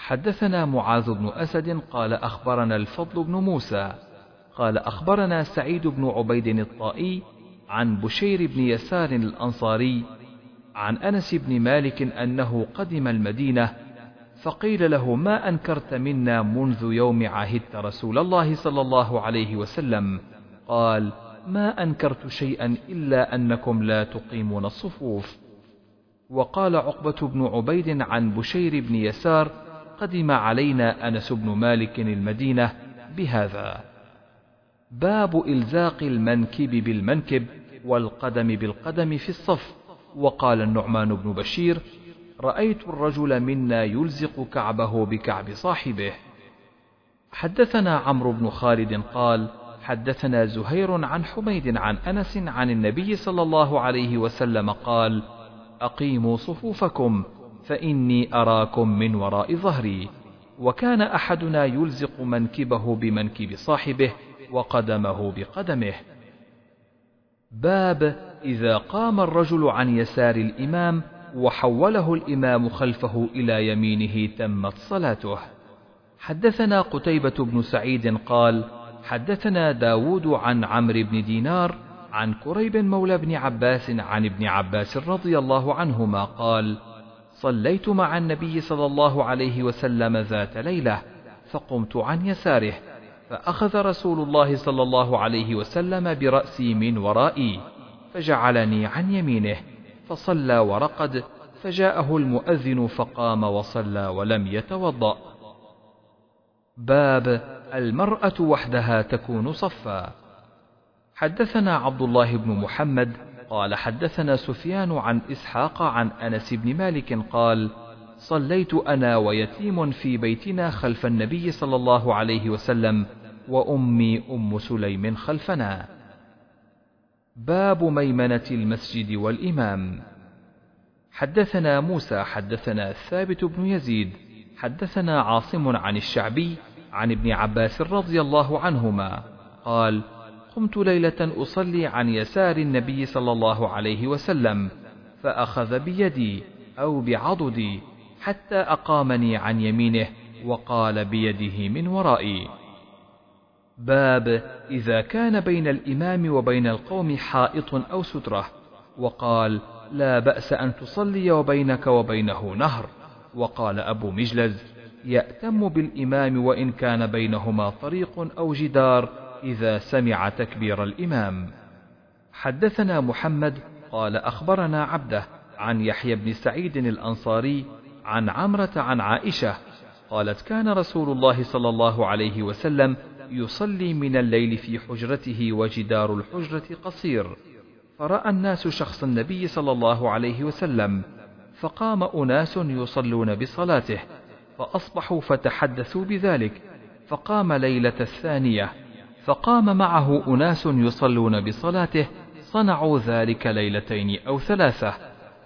حدثنا معاذ بن أسد قال أخبرنا الفضل بن موسى. قال أخبرنا سعيد بن عبيد الطائي عن بشير بن يسار الأنصاري عن أنس بن مالك أنه قدم المدينة فقيل له ما أنكرت منا منذ يوم عهدت رسول الله صلى الله عليه وسلم؟ قال ما أنكرت شيئا إلا أنكم لا تقيمون الصفوف. وقال عقبة بن عبيد عن بشير بن يسار قدم علينا أنس بن مالك المدينة بهذا. باب إلزاق المنكب بالمنكب والقدم بالقدم في الصف. وقال النعمان بن بشير رأيت الرجل منا يلزق كعبه بكعب صاحبه. حدثنا عمرو بن خالد قال حدثنا زهير عن حميد عن أنس عن النبي صلى الله عليه وسلم قال أقيموا صفوفكم فإني أراكم من وراء ظهري. وكان أحدنا يلزق منكبه بمنكب صاحبه وقدمه بقدمه. باب إذا قام الرجل عن يسار الإمام وحوله الإمام خلفه إلى يمينه تمت صلاته. حدثنا قتيبة بن سعيد قال حدثنا داود عن عمرو بن دينار عن كريب مولى بن عباس عن ابن عباس رضي الله عنهما قال صليت مع النبي صلى الله عليه وسلم ذات ليلة فقمت عن يساره فأخذ رسول الله صلى الله عليه وسلم برأسي من ورائي فجعلني عن يمينه فصلى ورقد فجاءه المؤذن فقام وصلى ولم يتوضأ. باب المرأة وحدها تكون صفا. حدثنا عبد الله بن محمد قال حدثنا سفيان عن إسحاق عن أنس بن مالك قال صليت أنا ويتيم في بيتنا خلف النبي صلى الله عليه وسلم وأمي أم سليم خلفنا. باب ميمنة المسجد والإمام. حدثنا موسى حدثنا ثابت بن يزيد حدثنا عاصم عن الشعبي عن ابن عباس رضي الله عنهما قال قمت ليلة أصلي عن يسار النبي صلى الله عليه وسلم فأخذ بيدي أو بعضدي حتى أقامني عن يمينه وقال بيده من ورائي. باب إذا كان بين الإمام وبين القوم حائط أو سترة. وقال لا بأس أن تصلي وبينك وبينه نهر. وقال أبو مجلز يأتم بالإمام وإن كان بينهما طريق أو جدار إذا سمع تكبير الإمام. حدثنا محمد قال أخبرنا عبده عن يحيى بن سعيد الأنصاري عن عمرة عن عائشة قالت كان رسول الله صلى الله عليه وسلم يصلي من الليل في حجرته وجدار الحجرة قصير. فرأى الناس شخص النبي صلى الله عليه وسلم فقام أناس يصلون بصلاته فأصبحوا فتحدثوا بذلك فقام ليلة الثانية. فقام معه أناس يصلون بصلاته صنعوا ذلك ليلتين أو ثلاثة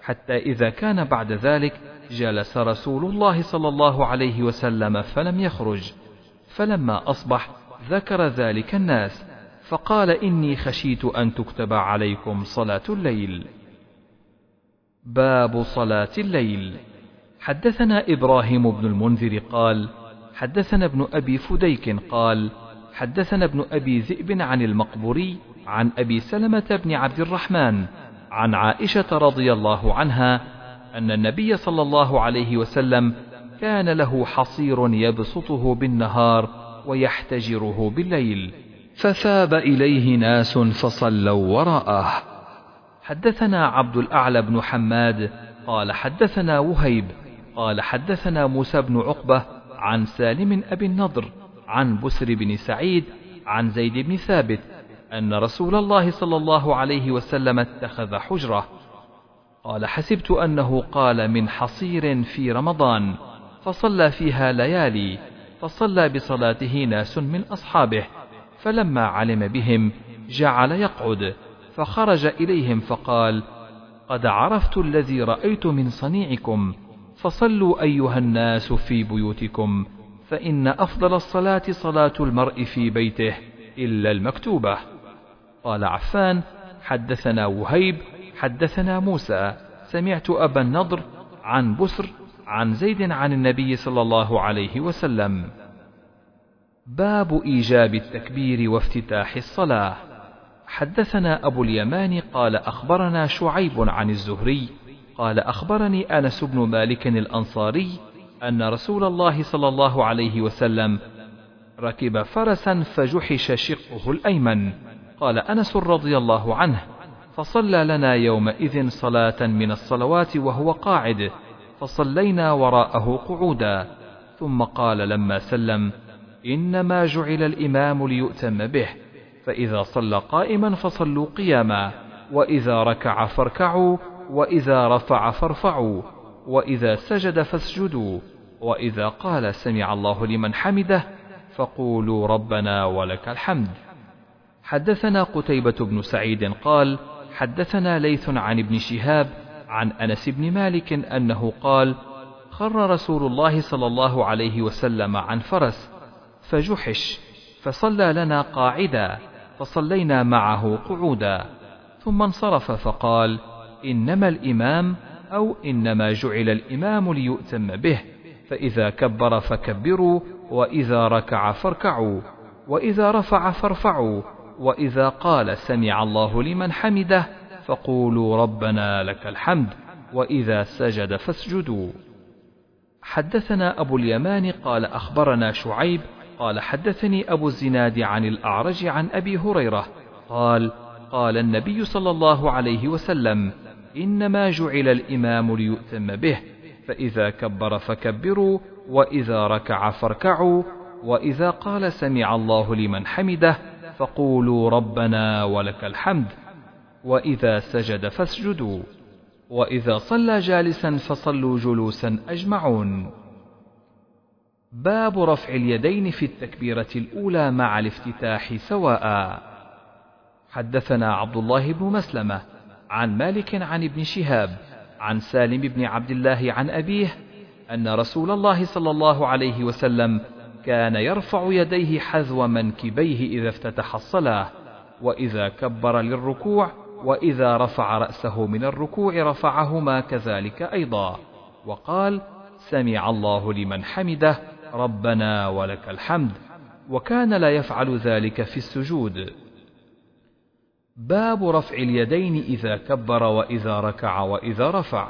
حتى إذا كان بعد ذلك جلس رسول الله صلى الله عليه وسلم فلم يخرج. فلما أصبح ذكر ذلك الناس فقال إني خشيت أن تكتب عليكم صلاة الليل. باب صلاة الليل. حدثنا إبراهيم بن المنذر قال حدثنا ابن أبي فديك قال حدثنا ابن أبي ذئب عن المقبوري عن أبي سلمة بن عبد الرحمن عن عائشة رضي الله عنها أن النبي صلى الله عليه وسلم كان له حصير يبسطه بالنهار ويحتجره بالليل فثاب إليه ناس فصلوا وراءه. حدثنا عبد الأعلى بن حماد قال حدثنا وهيب قال حدثنا موسى بن عقبة عن سالم أبي النضر عن بسر بن سعيد عن زيد بن ثابت أن رسول الله صلى الله عليه وسلم اتخذ حجرة. قال حسبت أنه قال من حصير في رمضان فصلى فيها ليالي فصلى بصلاته ناس من أصحابه فلما علم بهم جعل يقعد فخرج إليهم فقال قد عرفت الذي رأيت من صنيعكم فصلوا أيها الناس في بيوتكم فإن أفضل الصلاة صلاة المرء في بيته إلا المكتوبة. قال عفان حدثنا وهيب حدثنا موسى. سمعت أبا النضر عن بسر عن زيد عن النبي صلى الله عليه وسلم. باب إيجاب التكبير وافتتاح الصلاة. حدثنا أبو اليمان قال أخبرنا شعيب عن الزهري قال أخبرني أنس بن مالك الأنصاري أن رسول الله صلى الله عليه وسلم ركب فرسا فجحش شقه الأيمن. قال أنس رضي الله عنه فصلى لنا يومئذ صلاة من الصلوات وهو قاعد فصلينا وراءه قعودا. ثم قال لما سلم إنما جعل الإمام ليؤتم به فإذا صلى قائما فصلوا قياما وإذا ركع فاركعوا وإذا رفع فارفعوا وإذا سجد فاسجدوا. وإذا قال سمع الله لمن حمده فقولوا ربنا ولك الحمد. حدثنا قتيبة بن سعيد قال حدثنا ليث عن ابن شهاب عن أنس بن مالك أنه قال خر رسول الله صلى الله عليه وسلم عن فرس فجحش فصلى لنا قاعدا فصلينا معه قعودا. ثم انصرف فقال إنما الإمام أو إنما جعل الإمام ليؤتم به. فإذا كبر فكبروا وإذا ركع فاركعوا وإذا رفع فارفعوا وإذا قال سمع الله لمن حمده فقولوا ربنا لك الحمد وإذا سجد فاسجدوا. حدثنا أبو اليمان قال أخبرنا شعيب قال حدثني أبو الزناد عن الأعرج عن أبي هريرة قال قال النبي صلى الله عليه وسلم إنما جعل الإمام ليؤتم به فإذا كبر فكبروا وإذا ركع فاركعوا وإذا قال سمع الله لمن حمده فقولوا ربنا ولك الحمد وإذا سجد فاسجدوا وإذا صلى جالسا فصلوا جلوسا أجمعون. باب رفع اليدين في التكبيرة الأولى مع الافتتاح سواء. حدثنا عبد الله بن مسلمة عن مالك عن ابن شهاب عن سالم بن عبد الله عن أبيه أن رسول الله صلى الله عليه وسلم كان يرفع يديه حذو منكبيه إذا افتتح الصلاة وإذا كبر للركوع وإذا رفع رأسه من الركوع رفعهما كذلك أيضا. وقال سمع الله لمن حمده ربنا ولك الحمد وكان لا يفعل ذلك في السجود. باب رفع اليدين إذا كبر وإذا ركع وإذا رفع.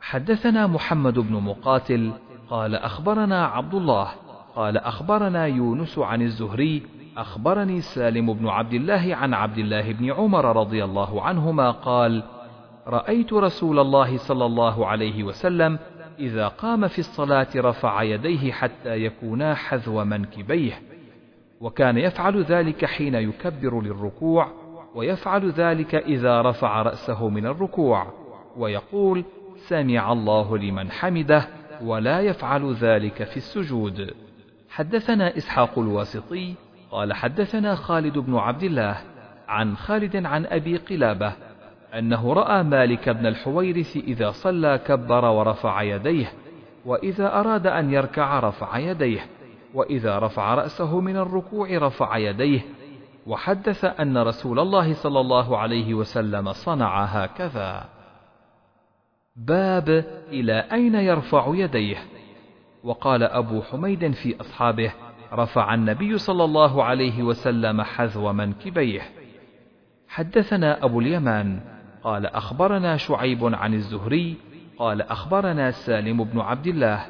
حدثنا محمد بن مقاتل قال أخبرنا عبد الله قال أخبرنا يونس عن الزهري أخبرني سالم بن عبد الله عن عبد الله بن عمر رضي الله عنهما قال رأيت رسول الله صلى الله عليه وسلم إذا قام في الصلاة رفع يديه حتى يكونا حذو منكبيه وكان يفعل ذلك حين يكبر للركوع ويفعل ذلك إذا رفع رأسه من الركوع ويقول سمع الله لمن حمده ولا يفعل ذلك في السجود. حدثنا إسحاق الواسطي قال حدثنا خالد بن عبد الله عن خالد عن أبي قلابة أنه رأى مالك بن الحويرث إذا صلى كبر ورفع يديه وإذا أراد أن يركع رفع يديه وإذا رفع رأسه من الركوع رفع يديه وحدث أن رسول الله صلى الله عليه وسلم صنع هكذا. باب إلى أين يرفع يديه. وقال أبو حميد في أصحابه رفع النبي صلى الله عليه وسلم حذو منكبيه. حدثنا أبو اليمان قال أخبرنا شعيب عن الزهري قال أخبرنا سالم بن عبد الله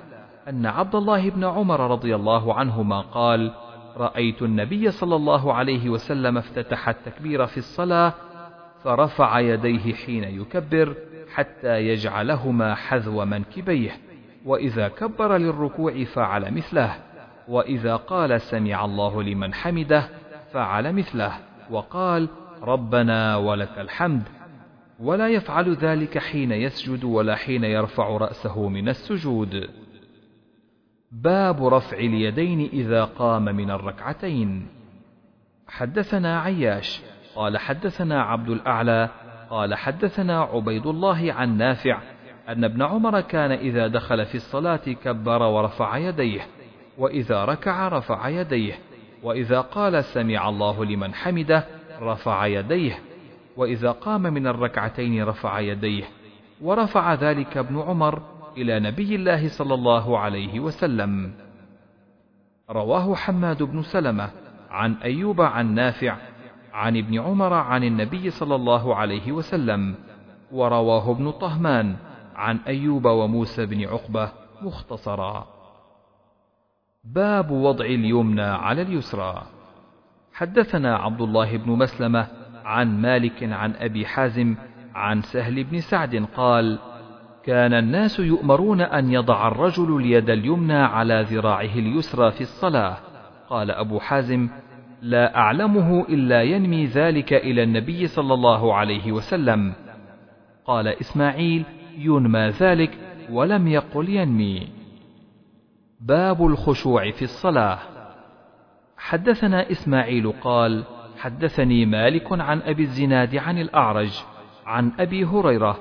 أن عبد الله بن عمر رضي الله عنهما قال رأيت النبي صلى الله عليه وسلم افتتح التكبير في الصلاة فرفع يديه حين يكبر حتى يجعلهما حذو منكبيه. وإذا كبر للركوع فعل مثله وإذا قال سمع الله لمن حمده فعل مثله وقال ربنا ولك الحمد. ولا يفعل ذلك حين يسجد ولا حين يرفع رأسه من السجود. باب رفع اليدين إذا قام من الركعتين. حدثنا عياش قال حدثنا عبد الأعلى قال حدثنا عبيد الله عن نافع أن ابن عمر كان إذا دخل في الصلاة كبر ورفع يديه وإذا ركع رفع يديه وإذا قال سمع الله لمن حمده رفع يديه وإذا قام من الركعتين رفع يديه ورفع ذلك ابن عمر إلى نبي الله صلى الله عليه وسلم. رواه حماد بن سلمة عن أيوب عن نافع عن ابن عمر عن النبي صلى الله عليه وسلم ورواه ابن طهمان عن أيوب وموسى بن عقبة مختصرا. باب وضع اليمنى على اليسرى. حدثنا عبد الله بن مسلمة عن مالك عن أبي حازم عن سهل بن سعد قال كان الناس يؤمرون أن يضع الرجل اليد اليمنى على ذراعه اليسرى في الصلاة. قال أبو حازم لا أعلمه إلا ينمي ذلك إلى النبي صلى الله عليه وسلم. قال إسماعيل ينمى ذلك ولم يقل ينمي. باب الخشوع في الصلاة. حدثنا إسماعيل قال حدثني مالك عن أبي الزناد عن الأعرج عن أبي هريرة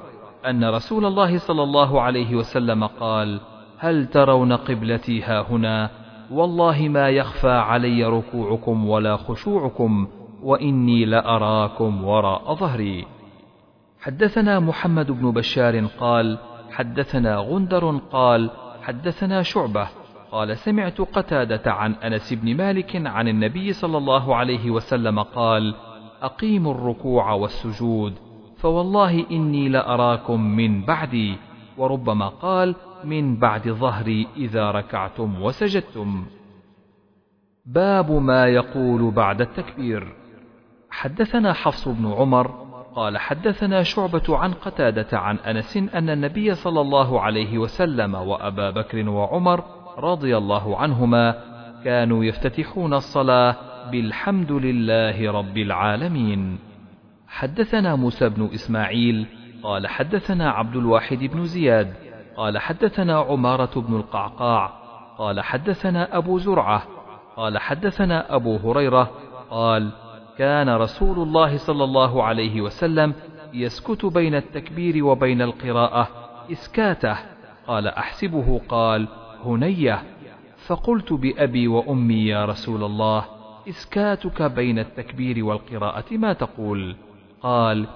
أن رسول الله صلى الله عليه وسلم قال هل ترون قبلتي ها هنا؟ والله ما يخفى علي ركوعكم ولا خشوعكم وإني لأراكم وراء ظهري. حدثنا محمد بن بشار قال حدثنا غندر قال حدثنا شعبة قال سمعت قتادة عن أنس بن مالك عن النبي صلى الله عليه وسلم قال أقيموا الركوع والسجود فوالله إني لأراكم من بعدي وربما قال من بعد ظهري إذا ركعتم وسجدتم. باب ما يقول بعد التكبير. حدثنا حفص بن عمر قال حدثنا شعبة عن قتادة عن أنس أن النبي صلى الله عليه وسلم وأبا بكر وعمر رضي الله عنهما كانوا يفتتحون الصلاة بالحمد لله رب العالمين. حدثنا موسى بن إسماعيل قال حدثنا عبد الواحد بن زياد قال حدثنا عمارة بن القعقاع قال حدثنا أبو زرعة قال حدثنا أبو هريرة قال كان رسول الله صلى الله عليه وسلم يسكت بين التكبير وبين القراءة إسكاته قال أحسبه قال هنية فقلت بأبي وأمي يا رسول الله إسكاتك بين التكبير والقراءة ما تقول؟ قال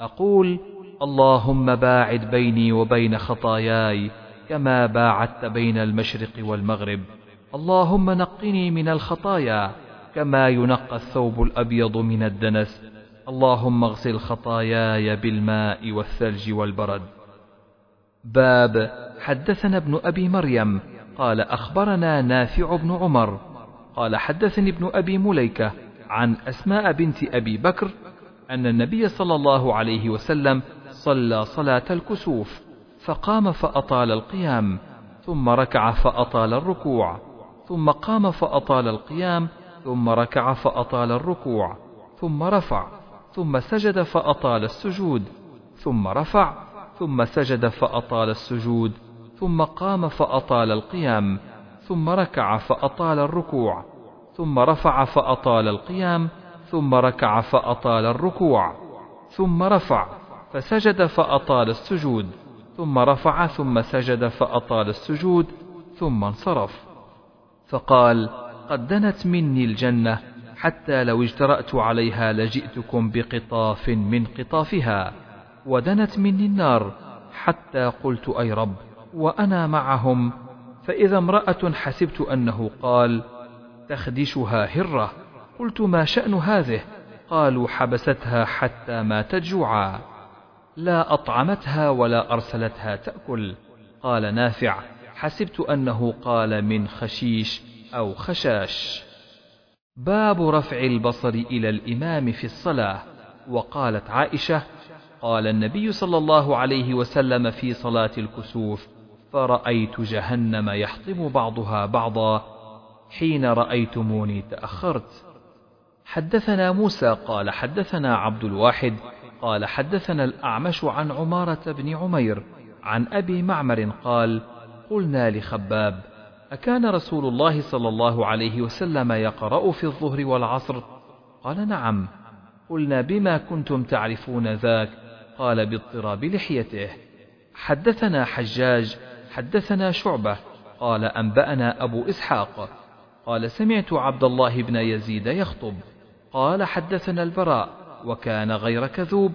أقول اللهم باعد بيني وبين خطاياي كما باعدت بين المشرق والمغرب. اللهم نقني من الخطايا كما ينقى الثوب الأبيض من الدنس. اللهم اغسل خطاياي بالماء والثلج والبرد. باب حدثنا ابن أبي مريم. قال أخبرنا نافع بن عمر. قال حدثني ابن أبي مليكة عن أسماء بنت أبي بكر أن النبي صلى الله عليه وسلم صلى صلاة الكسوف فقام فأطال القيام ثم ركع فأطال الركوع ثم قام فأطال القيام ثم ركع فأطال الركوع ثم رفع ثم سجد فأطال السجود ثم رفع ثم سجد فأطال السجود ثم قام فأطال القيام ثم ركع فأطال الركوع ثم رفع فأطال القيام ثم ركع فأطال الركوع ثم رفع فسجد فأطال السجود ثم رفع ثم سجد فأطال السجود ثم انصرف. فقال قد دنت مني الجنة حتى لو اجترأت عليها لجئتكم بقطاف من قطافها ودنت مني النار حتى قلت أي رب وأنا معهم. فإذا امرأة حسبت أنه قال تخدشها هرة. قلت ما شأن هذه؟ قالوا حبستها حتى ماتت جوعا لا أطعمتها ولا أرسلتها تأكل. قال نافع حسبت أنه قال من خشيش أو خشاش. باب رفع البصر إلى الإمام في الصلاة. وقالت عائشة قال النبي صلى الله عليه وسلم في صلاة الكسوف فرأيت جهنم يحطم بعضها بعضا. حين رأيتموني تأخرت. حدثنا موسى قال حدثنا عبد الواحد قال حدثنا الأعمش عن عمارة بن عمير عن أبي معمر قال قلنا لخباب أكان رسول الله صلى الله عليه وسلم يقرأ في الظهر والعصر؟ قال نعم. قلنا بما كنتم تعرفون ذاك؟ قال باضطراب لحيته. حدثنا حجاج حدثنا شعبة قال أنبأنا أبو إسحاق. قال سمعت عبد الله بن يزيد يخطب. قال حدثنا البراء وكان غير كذوب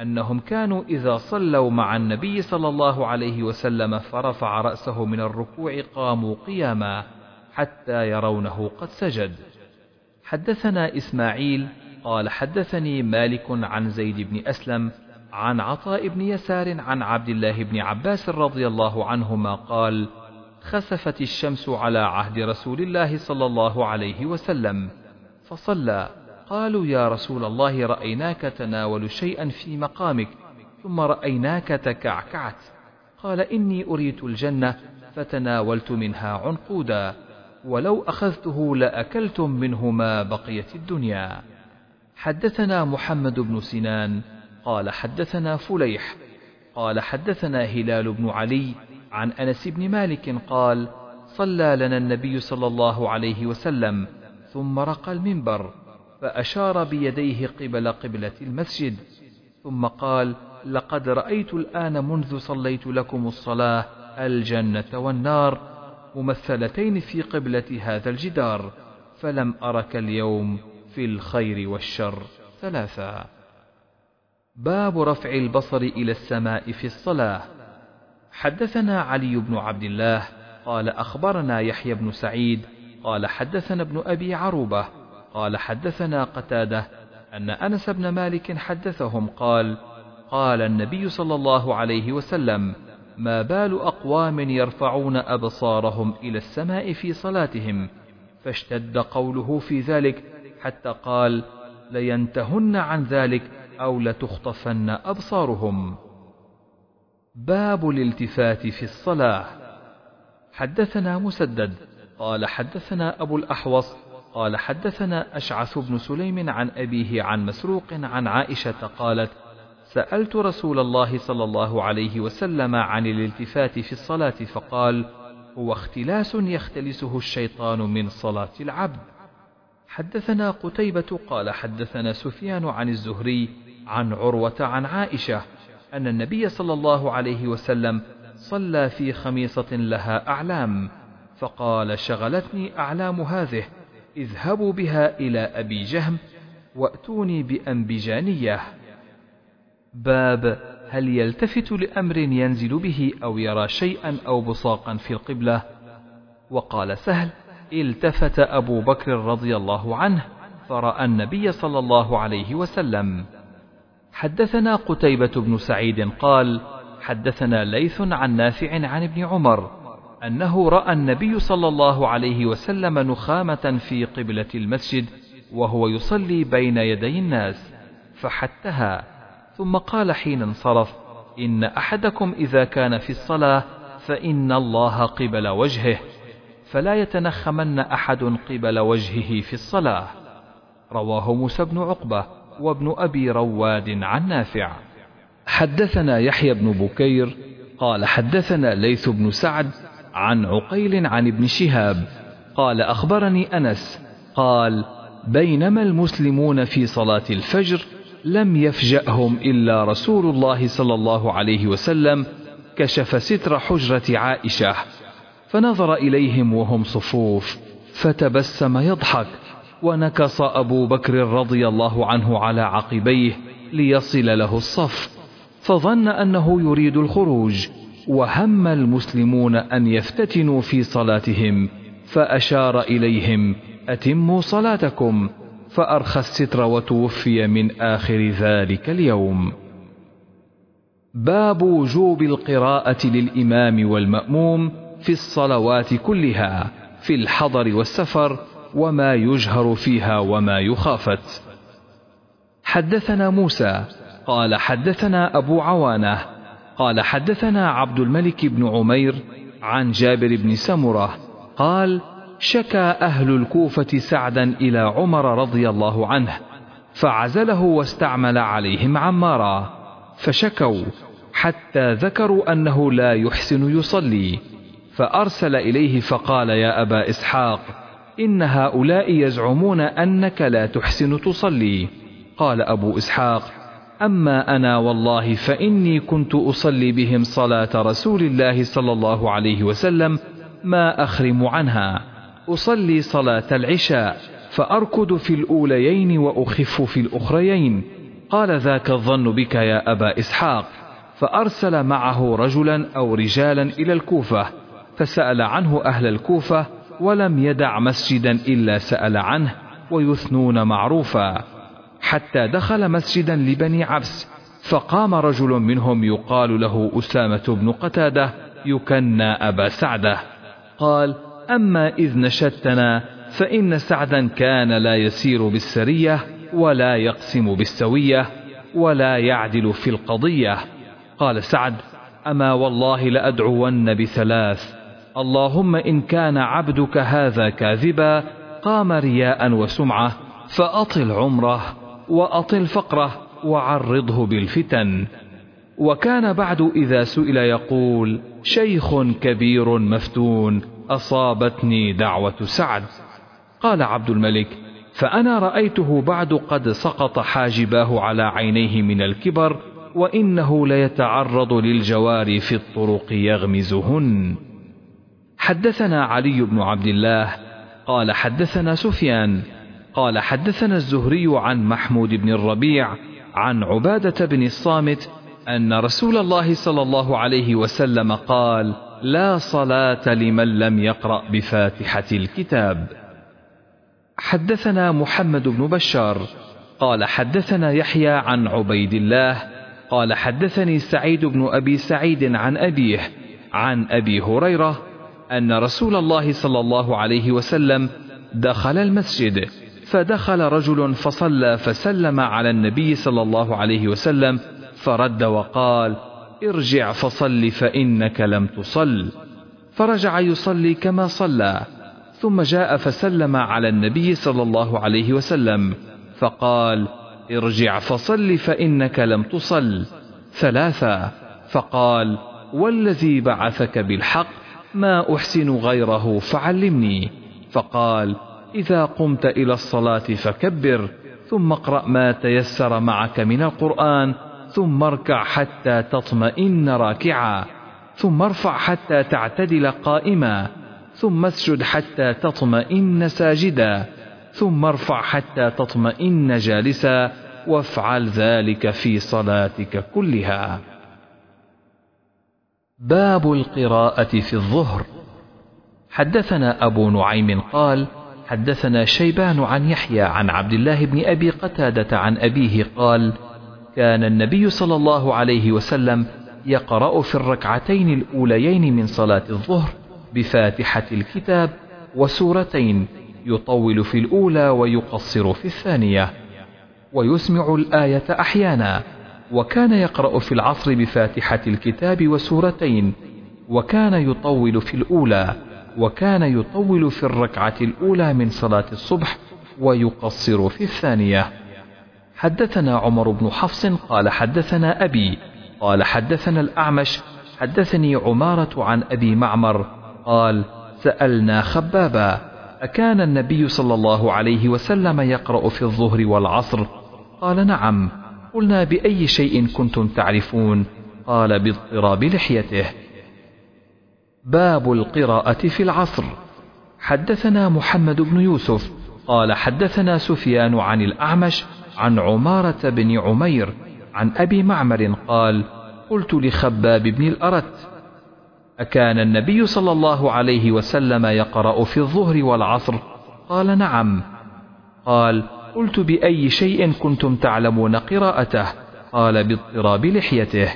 أنهم كانوا إذا صلوا مع النبي صلى الله عليه وسلم فرفع رأسه من الركوع قاموا قياما حتى يرونه قد سجد. حدثنا إسماعيل قال حدثني مالك عن زيد بن أسلم عن عطاء بن يسار عن عبد الله بن عباس رضي الله عنهما قال خسفت الشمس على عهد رسول الله صلى الله عليه وسلم فصلى قالوا يا رسول الله رأيناك تناول شيئا في مقامك ثم رأيناك تكعكعت. قال إني أريت الجنة فتناولت منها عنقودا ولو أخذته لأكلتم منه ما بقيت الدنيا. حدثنا محمد بن سنان قال حدثنا فليح قال حدثنا هلال بن علي عن أنس بن مالك قال صلى لنا النبي صلى الله عليه وسلم ثم رقى المنبر. فأشار بيديه قبل قبلة المسجد ثم قال لقد رأيت الآن منذ صليت لكم الصلاة الجنة والنار ممثلتين في قبلة هذا الجدار فلم أرك اليوم في الخير والشر. ثلاثا باب رفع البصر إلى السماء في الصلاة. حدثنا علي بن عبد الله قال أخبرنا يحيى بن سعيد قال حدثنا ابن أبي عروبة قال حدثنا قتادة أن أنس بن مالك حدثهم قال قال النبي صلى الله عليه وسلم ما بال أقوام يرفعون أبصارهم إلى السماء في صلاتهم؟ فاشتد قوله في ذلك حتى قال لينتهن عن ذلك أو لتخطفن أبصارهم. باب الالتفات في الصلاة. حدثنا مسدد قال حدثنا أبو الأحوص قال حدثنا أشعث بن سليم عن أبيه عن مسروق عن عائشة قالت سألت رسول الله صلى الله عليه وسلم عن الالتفات في الصلاة فقال هو اختلاس يختلسه الشيطان من صلاة العبد. حدثنا قتيبة قال حدثنا سفيان عن الزهري عن عروة عن عائشة أن النبي صلى الله عليه وسلم صلى في خميصة لها أعلام فقال شغلتني أعلام هذه اذهبوا بها إلى أبي جهم وأتوني بأنبجانية. باب هل يلتفت لأمر ينزل به أو يرى شيئا أو بصاقا في القبلة؟ وقال سهل التفت أبو بكر رضي الله عنه فرأى النبي صلى الله عليه وسلم. حدثنا قتيبة بن سعيد قال حدثنا ليث عن نافع عن ابن عمر أنه رأى النبي صلى الله عليه وسلم نخامة في قبلة المسجد وهو يصلي بين يدي الناس فحتها. ثم قال حين انصرف إن أحدكم إذا كان في الصلاة فإن الله قبل وجهه فلا يتنخمن أحد قبل وجهه في الصلاة. رواه موسى بن عقبة وابن أبي رواد عن نافع. حدثنا يحيى بن بكير قال حدثنا ليث بن سعد عن عقيل عن ابن شهاب قال أخبرني أنس قال بينما المسلمون في صلاة الفجر لم يفجأهم إلا رسول الله صلى الله عليه وسلم كشف ستر حجرة عائشة فنظر إليهم وهم صفوف فتبسم يضحك ونكص أبو بكر رضي الله عنه على عقبيه ليصل له الصف فظن أنه يريد الخروج. وهم المسلمون أن يفتتنوا في صلاتهم فأشار إليهم أتموا صلاتكم فأرخى الستر وتوفي من آخر ذلك اليوم. باب وجوب القراءة للإمام والمأموم في الصلوات كلها في الحضر والسفر وما يجهر فيها وما يخافت. حدثنا موسى قال حدثنا أبو عوانة قال حدثنا عبد الملك بن عمير عن جابر بن سمرة قال شكى أهل الكوفة سعدا إلى عمر رضي الله عنه فعزله واستعمل عليهم عمارا فشكوا حتى ذكروا أنه لا يحسن يصلي فأرسل إليه فقال يا أبا إسحاق إن هؤلاء يزعمون أنك لا تحسن تصلي قال أبو إسحاق أما أنا والله فإني كنت أصلي بهم صلاة رسول الله صلى الله عليه وسلم ما أخرم عنها. أصلي صلاة العشاء فأركض في الأوليين وأخف في الأخريين. قال ذاك الظن بك يا أبا إسحاق. فأرسل معه رجلا أو رجالا إلى الكوفة فسأل عنه أهل الكوفة ولم يدع مسجدا إلا سأل عنه ويثنون معروفا. حتى دخل مسجدا لبني عبس فقام رجل منهم يقال له أسامة بن قتادة يكنى أبا سعدة. قال أما إذ نشدتنا فإن سعدا كان لا يسير بالسرية ولا يقسم بالسوية ولا يعدل في القضية. قال سعد أما والله لأدعون بثلاث. اللهم إن كان عبدك هذا كاذبا قام رياء وسمعة فأطل عمره. وأطل فقره وعرضه بالفتن. وكان بعد إذا سئل يقول شيخ كبير مفتون أصابتني دعوة سعد. قال عبد الملك فأنا رأيته بعد قد سقط حاجباه على عينيه من الكبر وإنه ليتعرض للجوار في الطرق يغمزهن. حدثنا علي بن عبد الله قال حدثنا سفيان قال حدثنا الزهري عن محمود بن الربيع عن عبادة بن الصامت أن رسول الله صلى الله عليه وسلم قال لا صلاة لمن لم يقرأ بفاتحة الكتاب. حدثنا محمد بن بشار قال حدثنا يحيى عن عبيد الله قال حدثني سعيد بن أبي سعيد عن أبيه عن أبي هريرة أن رسول الله صلى الله عليه وسلم دخل المسجد فدخل رجل فصلى فسلم على النبي صلى الله عليه وسلم فرد وقال ارجع فصل فإنك لم تصل. فرجع يصلي كما صلى ثم جاء فسلم على النبي صلى الله عليه وسلم فقال ارجع فصل فإنك لم تصل. ثلاثة فقال والذي بعثك بالحق ما أحسن غيره فعلمني. فقال إذا قمت إلى الصلاة فكبر ثم اقرأ ما تيسر معك من القرآن ثم اركع حتى تطمئن راكعا ثم ارفع حتى تعتدل قائما ثم اسجد حتى تطمئن ساجدا ثم ارفع حتى تطمئن جالسا وافعل ذلك في صلاتك كلها. باب القراءة في الظهر. حدثنا أبو نعيم قال حدثنا شيبان عن يحيى عن عبد الله بن أبي قتادة عن أبيه قال كان النبي صلى الله عليه وسلم يقرأ في الركعتين الأوليين من صلاة الظهر بفاتحة الكتاب وسورتين يطول في الأولى ويقصر في الثانية ويسمع الآية أحيانا وكان يقرأ في العصر بفاتحة الكتاب وسورتين وكان يطول في الأولى وكان يطول في الركعة الأولى من صلاة الصبح ويقصر في الثانية. حدثنا عمر بن حفص قال حدثنا أبي قال حدثنا الأعمش حدثني عمارة عن أبي معمر قال سألنا خبابا أكان النبي صلى الله عليه وسلم يقرأ في الظهر والعصر؟ قال نعم. قلنا بأي شيء كنتم تعرفون؟ قال باضطراب لحيته. باب القراءة في العصر. حدثنا محمد بن يوسف قال حدثنا سفيان عن الأعمش عن عمارة بن عمير عن أبي معمر قال قلت لخباب بن الأرت أكان النبي صلى الله عليه وسلم يقرأ في الظهر والعصر؟ قال نعم. قال قلت بأي شيء كنتم تعلمون قراءته؟ قال باضطراب لحيته.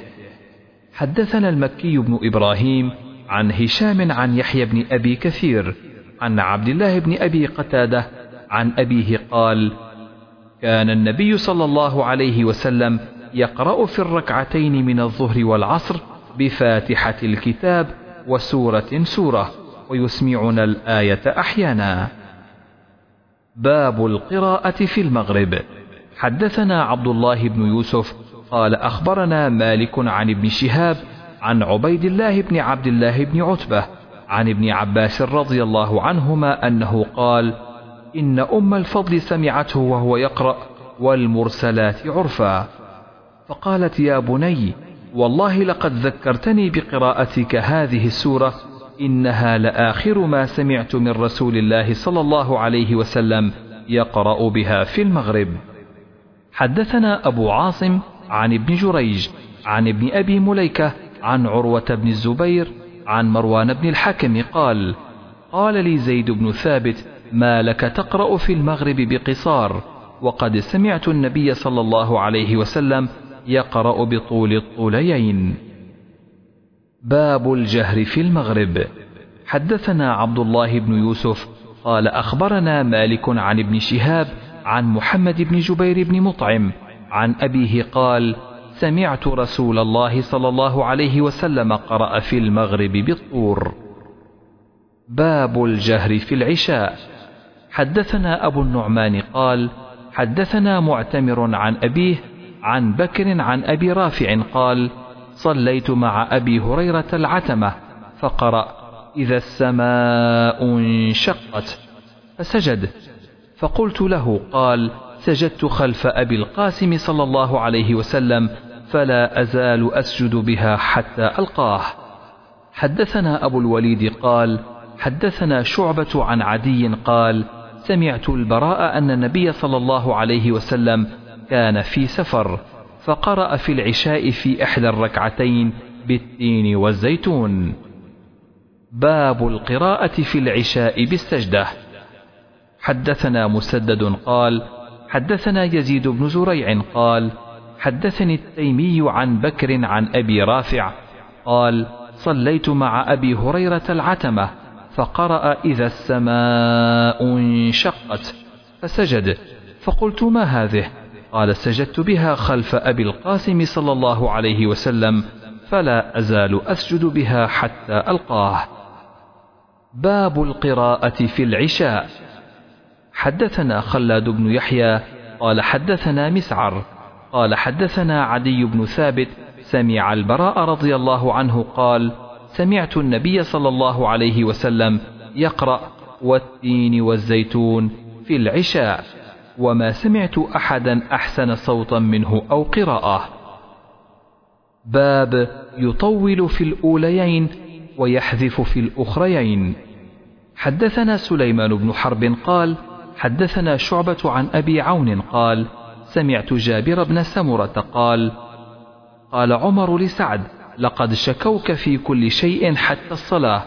حدثنا المكي بن إبراهيم عن هشام عن يحيى بن أبي كثير عن عبد الله بن أبي قتادة عن أبيه قال كان النبي صلى الله عليه وسلم يقرأ في الركعتين من الظهر والعصر بفاتحة الكتاب وسورة سورة ويسمعنا الآية أحيانا. باب القراءة في المغرب. حدثنا عبد الله بن يوسف قال أخبرنا مالك عن ابن شهاب عن عبيد الله بن عبد الله بن عتبة عن ابن عباس رضي الله عنهما أنه قال إن أم الفضل سمعته وهو يقرأ والمرسلات عرفا. فقالت يا بني والله لقد ذكرتني بقراءتك هذه السورة إنها لآخر ما سمعت من رسول الله صلى الله عليه وسلم يقرأ بها في المغرب. حدثنا أبو عاصم عن ابن جريج عن ابن أبي مليكة عن عروة بن الزبير عن مروان بن الحكم قال قال لي زيد بن ثابت ما لك تقرأ في المغرب بقصار؟ وقد سمعت النبي صلى الله عليه وسلم يقرأ بطول الطوليين. باب الجهر في المغرب. حدثنا عبد الله بن يوسف قال أخبرنا مالك عن ابن شهاب عن محمد بن جبير بن مطعم عن أبيه قال سمعت رسول الله صلى الله عليه وسلم قرأ في المغرب بالطور. باب الجهر في العشاء. حدثنا أبو النعمان قال حدثنا معتمر عن أبيه عن بكر عن أبي رافع قال صليت مع أبي هريرة العتمة فقرأ إذا السماء انشقت فسجد. فقلت له قال سجدت خلف أبي القاسم صلى الله عليه وسلم فلا أزال أسجد بها حتى ألقاه. حدثنا أبو الوليد قال حدثنا شعبة عن عدي قال سمعت البراء أن النبي صلى الله عليه وسلم كان في سفر فقرأ في العشاء في إحدى الركعتين بالتين والزيتون. باب القراءة في العشاء بالسجدة. حدثنا مسدد قال حدثنا يزيد بن زريع قال حدثني التيمي عن بكر عن أبي رافع قال صليت مع أبي هريرة العتمة فقرأ إذا السماء انشقت فسجد. فقلت ما هذه؟ قال سجدت بها خلف أبي القاسم صلى الله عليه وسلم فلا أزال أسجد بها حتى ألقاه. باب القراءة في العشاء. حدثنا خلاد بن يحيى قال حدثنا مسعر قال حدثنا عدي بن ثابت سمع البراء رضي الله عنه قال سمعت النبي صلى الله عليه وسلم يقرأ والتين والزيتون في العشاء وما سمعت أحدا أحسن صوتا منه أو قراءة. باب يطول في الأوليين ويحذف في الأخريين. حدثنا سليمان بن حرب قال حدثنا شعبة عن أبي عون قال سمعت جابر بن سمرة قال قال عمر لسعد لقد شكوك في كل شيء حتى الصلاة.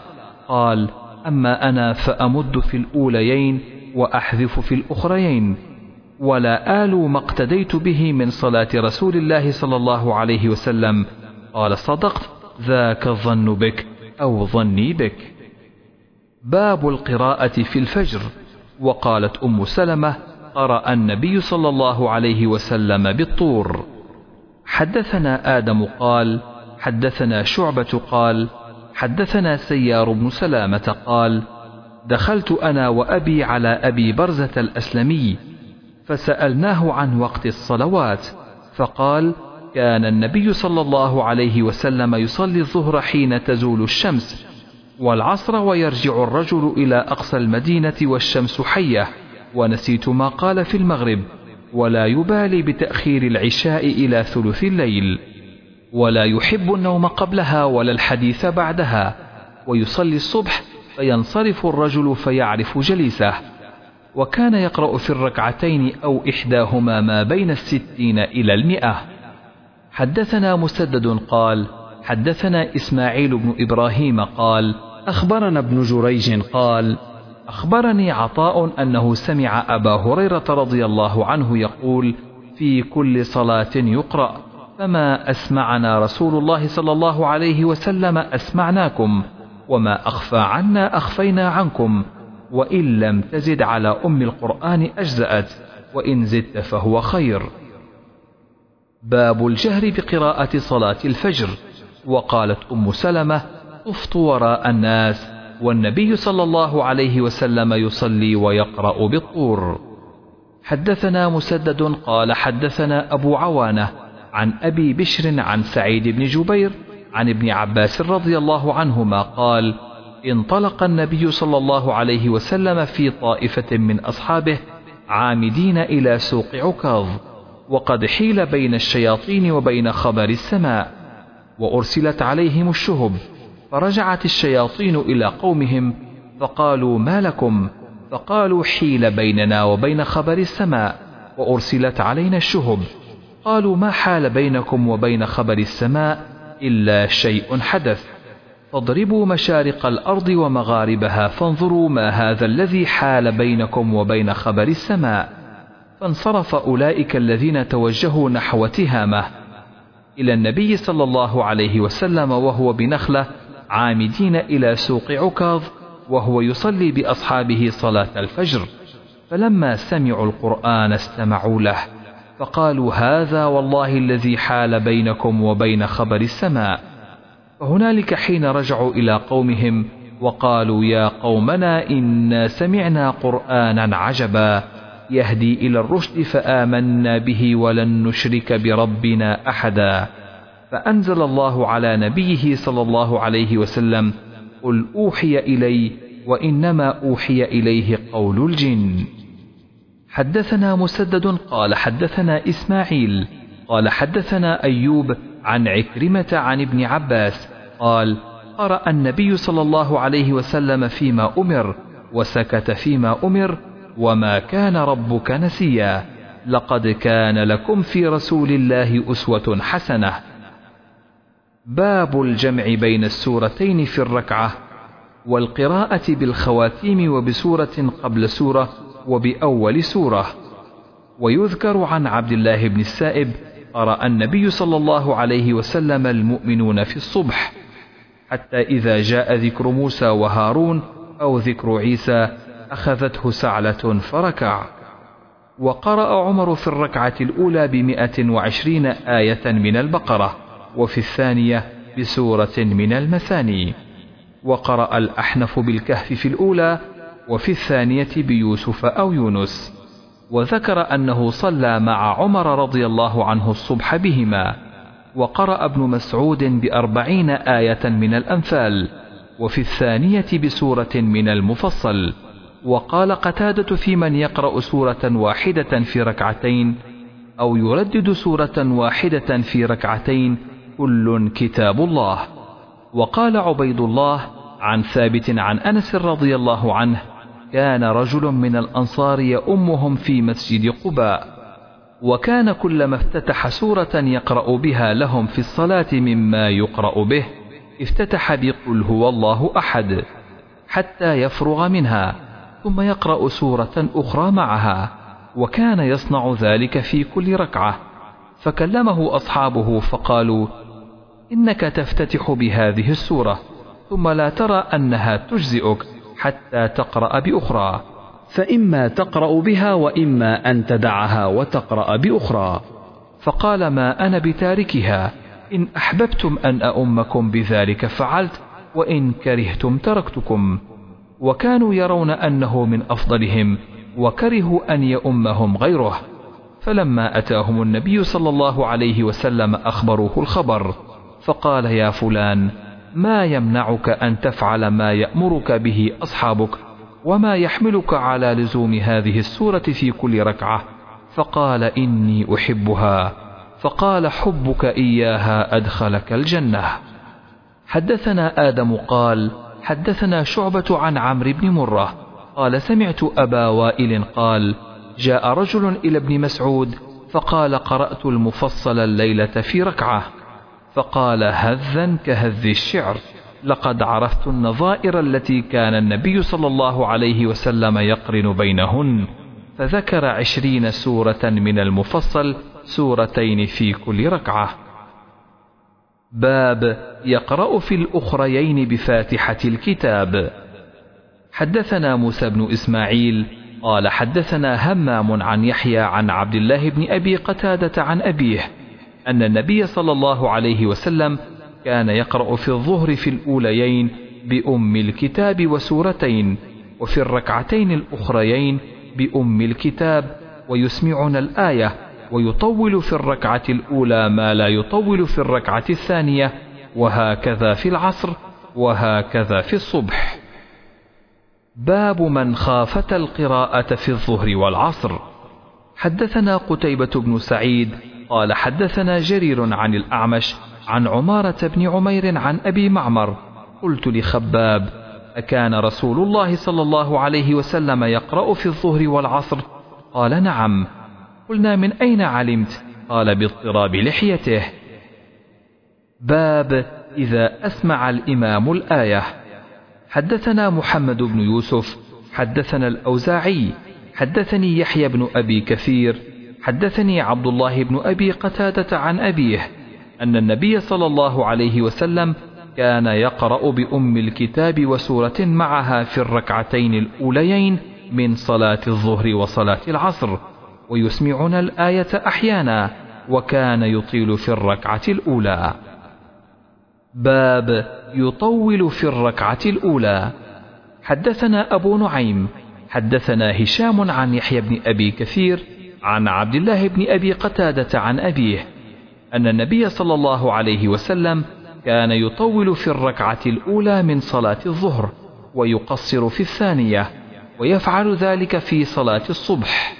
قال أما أنا فأمد في الأوليين وأحذف في الأخريين ولا آل ما اقتديت به من صلاة رسول الله صلى الله عليه وسلم. قال صدقت ذاك الظن بك أو ظني بك. باب القراءة في الفجر. وقالت أم سلمة قرأ النبي صلى الله عليه وسلم بالطور. حدثنا آدم قال حدثنا شعبة قال حدثنا سيار بن سلامة قال دخلت أنا وأبي على أبي برزة الأسلمي فسألناه عن وقت الصلوات فقال كان النبي صلى الله عليه وسلم يصلي الظهر حين تزول الشمس والعصر ويرجع الرجل إلى أقصى المدينة والشمس حية. ونسيت ما قال في المغرب ولا يبالي بتأخير العشاء إلى ثلث الليل. ولا يحب النوم قبلها ولا الحديث بعدها. ويصلي الصبح فينصرف الرجل فيعرف جليسه. وكان يقرأ في الركعتين أو إحداهما ما بين الستين إلى المئة. حدثنا مسدد قال حدثنا إسماعيل بن إبراهيم قال أخبرنا ابن جريج قال أخبرني عطاء أنه سمع أبا هريرة رضي الله عنه يقول في كل صلاة يقرأ فما أسمعنا رسول الله صلى الله عليه وسلم أسمعناكم وما أخفى عنا أخفينا عنكم وإن لم تزد على أم القرآن أجزأت وإن زدت فهو خير. باب الجهر بقراءة صلاة الفجر وقالت أم سلمة طفت وراء الناس. والنبي صلى الله عليه وسلم يصلي ويقرأ بالطور. حدثنا مسدد قال حدثنا أبو عوانة عن أبي بشر عن سعيد بن جبير عن ابن عباس رضي الله عنهما قال انطلق النبي صلى الله عليه وسلم في طائفة من أصحابه عامدين إلى سوق عكاظ وقد حيل بين الشياطين وبين خبر السماء وأرسلت عليهم الشهب فرجعت الشياطين إلى قومهم فقالوا ما لكم؟ فقالوا حيل بيننا وبين خبر السماء وأرسلت علينا الشهب قالوا ما حال بينكم وبين خبر السماء إلا شيء حدث. فاضربوا مشارق الأرض ومغاربها فانظروا ما هذا الذي حال بينكم وبين خبر السماء. فانصرف أولئك الذين توجهوا نحو تهامة إلى النبي صلى الله عليه وسلم وهو بنخلة عامدين إلى سوق عكاظ وهو يصلي بأصحابه صلاة الفجر. فلما سمعوا القرآن استمعوا له فقالوا هذا والله الذي حال بينكم وبين خبر السماء. فهنالك حين رجعوا إلى قومهم وقالوا يا قومنا إنا سمعنا قرآنا عجبا يهدي إلى الرشد فآمنا به ولن نشرك بربنا أحدا. فأنزل الله على نبيه صلى الله عليه وسلم قل أوحي إلي وإنما أوحي إليه قول الجن. حدثنا مسدد قال حدثنا إسماعيل قال حدثنا أيوب عن عكرمة عن ابن عباس قال قرأ النبي صلى الله عليه وسلم فيما أمر وسكت فيما أمر وما كان ربك نسيا. لقد كان لكم في رسول الله أسوة حسنة. باب الجمع بين السورتين في الركعة والقراءة بالخواتيم وبسورة قبل سورة وبأول سورة. ويذكر عن عبد الله بن السائب قرأ النبي صلى الله عليه وسلم المؤمنون في الصبح حتى إذا جاء ذكر موسى وهارون أو ذكر عيسى أخذته سعلة فركع. وقرأ عمر في الركعة الأولى بمئة وعشرين آية من البقرة. وفي الثانية بسورة من المثاني. وقرأ الأحنف بالكهف في الأولى وفي الثانية بيوسف أو يونس. وذكر أنه صلى مع عمر رضي الله عنه الصبح بهما. وقرأ ابن مسعود بأربعين آية من الأنفال. وفي الثانية بسورة من المفصل. وقال قتادة في من يقرأ سورة واحدة في ركعتين أو يردد سورة واحدة في ركعتين كل كتاب الله. وقال عبيد الله عن ثابت عن أنس رضي الله عنه كان رجل من الأنصار يؤمهم في مسجد قباء وكان كلما افتتح سورة يقرأ بها لهم في الصلاة مما يقرأ به افتتح بقل هو الله أحد حتى يفرغ منها ثم يقرأ سورة أخرى معها وكان يصنع ذلك في كل ركعة. فكلمه أصحابه فقالوا إنك تفتتح بهذه السورة ثم لا ترى أنها تجزئك حتى تقرأ بأخرى. فإما تقرأ بها وإما أن تدعها وتقرأ بأخرى. فقال ما أنا بتاركها إن أحببتم أن أؤمكم بذلك فعلت وإن كرهتم تركتكم. وكانوا يرون أنه من أفضلهم وكرهوا أن يؤمهم غيره. فلما أتاهم النبي صلى الله عليه وسلم أخبروه الخبر فقال يا فلان ما يمنعك أن تفعل ما يأمرك به أصحابك وما يحملك على لزوم هذه السورة في كل ركعة؟ فقال إني أحبها. فقال حبك إياها أدخلك الجنة. حدثنا آدم قال حدثنا شعبة عن عمرو بن مرة قال سمعت أبا وائل قال جاء رجل إلى ابن مسعود فقال قرأت المفصل الليلة في ركعة. فقال هذا كهذ الشعر لقد عرفت النظائر التي كان النبي صلى الله عليه وسلم يقرن بينهن. فذكر عشرين سورة من المفصل سورتين في كل ركعة. باب يقرأ في الأخريين بفاتحة الكتاب. حدثنا موسى بن إسماعيل قال حدثنا همام عن يحيى عن عبد الله بن أبي قتادة عن أبيه أن النبي صلى الله عليه وسلم كان يقرأ في الظهر في الأوليين بأم الكتاب وسورتين وفي الركعتين الأخريين بأم الكتاب ويسمعنا الآية ويطول في الركعة الأولى ما لا يطول في الركعة الثانية وهكذا في العصر وهكذا في الصبح باب من خافت القراءة في الظهر والعصر. حدثنا قتيبة بن سعيد قال حدثنا جرير عن الأعمش عن عمارة بن عمير عن أبي معمر. قلت لخباب أكان رسول الله صلى الله عليه وسلم يقرأ في الظهر والعصر؟ قال نعم. قلنا من أين علمت؟ قال باضطراب لحيته. باب إذا أسمع الإمام الآية. حدثنا محمد بن يوسف حدثنا الأوزاعي حدثني يحيى بن أبي كثير حدثني عبد الله بن أبي قتادة عن أبيه أن النبي صلى الله عليه وسلم كان يقرأ بأم الكتاب وسورة معها في الركعتين الأوليين من صلاة الظهر وصلاة العصر ويسمعنا الآية أحيانا وكان يطيل في الركعة الأولى. باب يطول في الركعة الأولى. حدثنا أبو نعيم حدثنا هشام عن يحيى بن أبي كثير عن عبد الله بن أبي قتادة عن أبيه أن النبي صلى الله عليه وسلم كان يطول في الركعة الأولى من صلاة الظهر ويقصر في الثانية ويفعل ذلك في صلاة الصبح.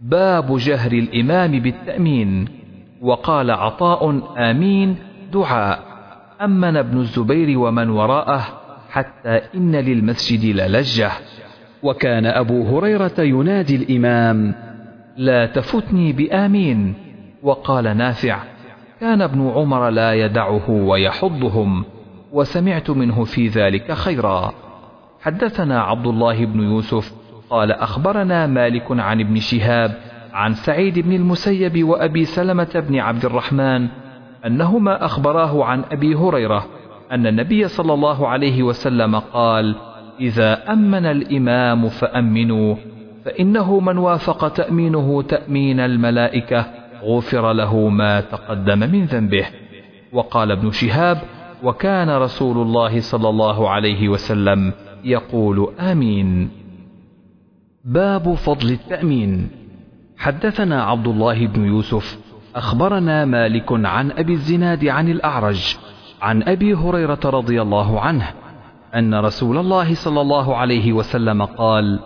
باب جهر الإمام بالتأمين وقال عطاء آمين دعاء أمن ابن الزبير ومن وراءه حتى إن للمسجد للجة. وكان أبو هريرة ينادي الإمام لا تفتني بآمين. وقال نافع كان ابن عمر لا يدعه ويحضهم وسمعت منه في ذلك خيرا. حدثنا عبد الله بن يوسف قال أخبرنا مالك عن ابن شهاب عن سعيد بن المسيب وأبي سلمة بن عبد الرحمن أنهما أخبراه عن أبي هريرة أن النبي صلى الله عليه وسلم قال إذا أمن الإمام فأمنوا فإنه من وافق تأمينه تأمين الملائكة غفر له ما تقدم من ذنبه. وقال ابن شهاب وكان رسول الله صلى الله عليه وسلم يقول آمين. باب فضل التأمين. حدثنا عبد الله بن يوسف أخبرنا مالك عن أبي الزناد عن الأعرج عن أبي هريرة رضي الله عنه أن رسول الله صلى الله عليه وسلم قال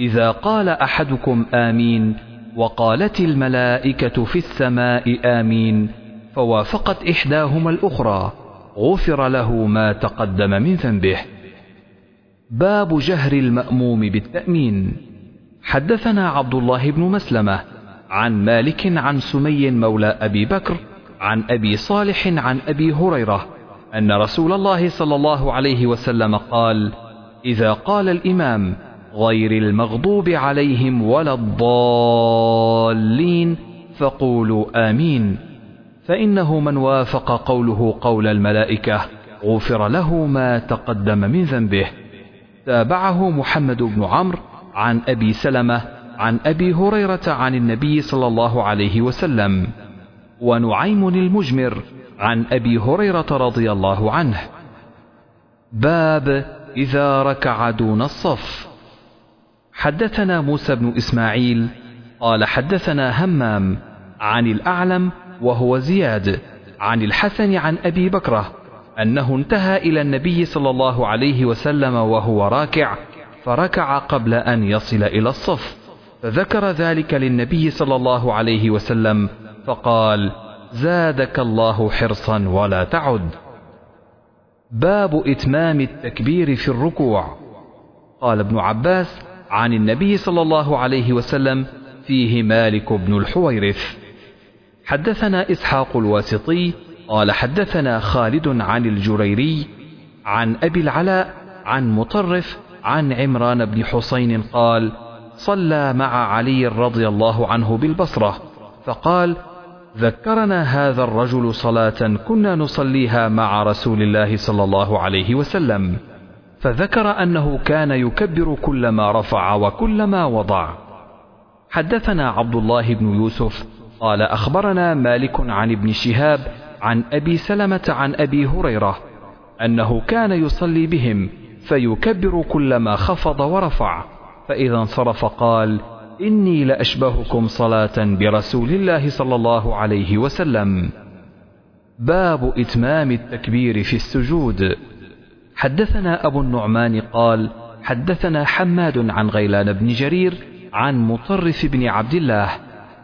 إذا قال أحدكم آمين وقالت الملائكة في السماء آمين فوافقت إحداهما الأخرى غفر له ما تقدم من ذنبه. باب جهر المأموم بالتأمين. حدثنا عبد الله بن مسلمة عن مالك عن سمي مولى أبي بكر عن أبي صالح عن أبي هريرة أن رسول الله صلى الله عليه وسلم قال إذا قال الإمام غير المغضوب عليهم ولا الضالين فقولوا آمين. فإنه من وافق قوله قول الملائكة غفر له ما تقدم من ذنبه. تابعه محمد بن عمرو عن أبي سلمة عن أبي هريرة عن النبي صلى الله عليه وسلم ونعيم المجمر عن أبي هريرة رضي الله عنه. باب إذا ركع دون الصف. حدثنا موسى بن إسماعيل قال حدثنا همام عن الأعلم وهو زياد عن الحسن عن أبي بكرة أنه انتهى إلى النبي صلى الله عليه وسلم وهو راكع فركع قبل أن يصل إلى الصف. فذكر ذلك للنبي صلى الله عليه وسلم فقال زادك الله حرصا ولا تعد. باب إتمام التكبير في الركوع. قال ابن عباس عن النبي صلى الله عليه وسلم فيه مالك بن الحويرث. حدثنا إسحاق الواسطي قال حدثنا خالد عن الجريري عن أبي العلاء عن مطرف عن عمران بن حسين قال صلى مع علي رضي الله عنه بالبصرة فقال ذكرنا هذا الرجل صلاة كنا نصليها مع رسول الله صلى الله عليه وسلم فذكر أنه كان يكبر كلما رفع وكلما وضع. حدثنا عبد الله بن يوسف قال أخبرنا مالك عن ابن شهاب عن أبي سلمة عن أبي هريرة أنه كان يصلي بهم فيكبر كلما خفض ورفع. فإذا انصرف قال إني لأشبهكم صلاة برسول الله صلى الله عليه وسلم. باب إتمام التكبير في السجود. حدثنا أبو النعمان قال حدثنا حماد عن غيلان بن جرير عن مطرف بن عبد الله.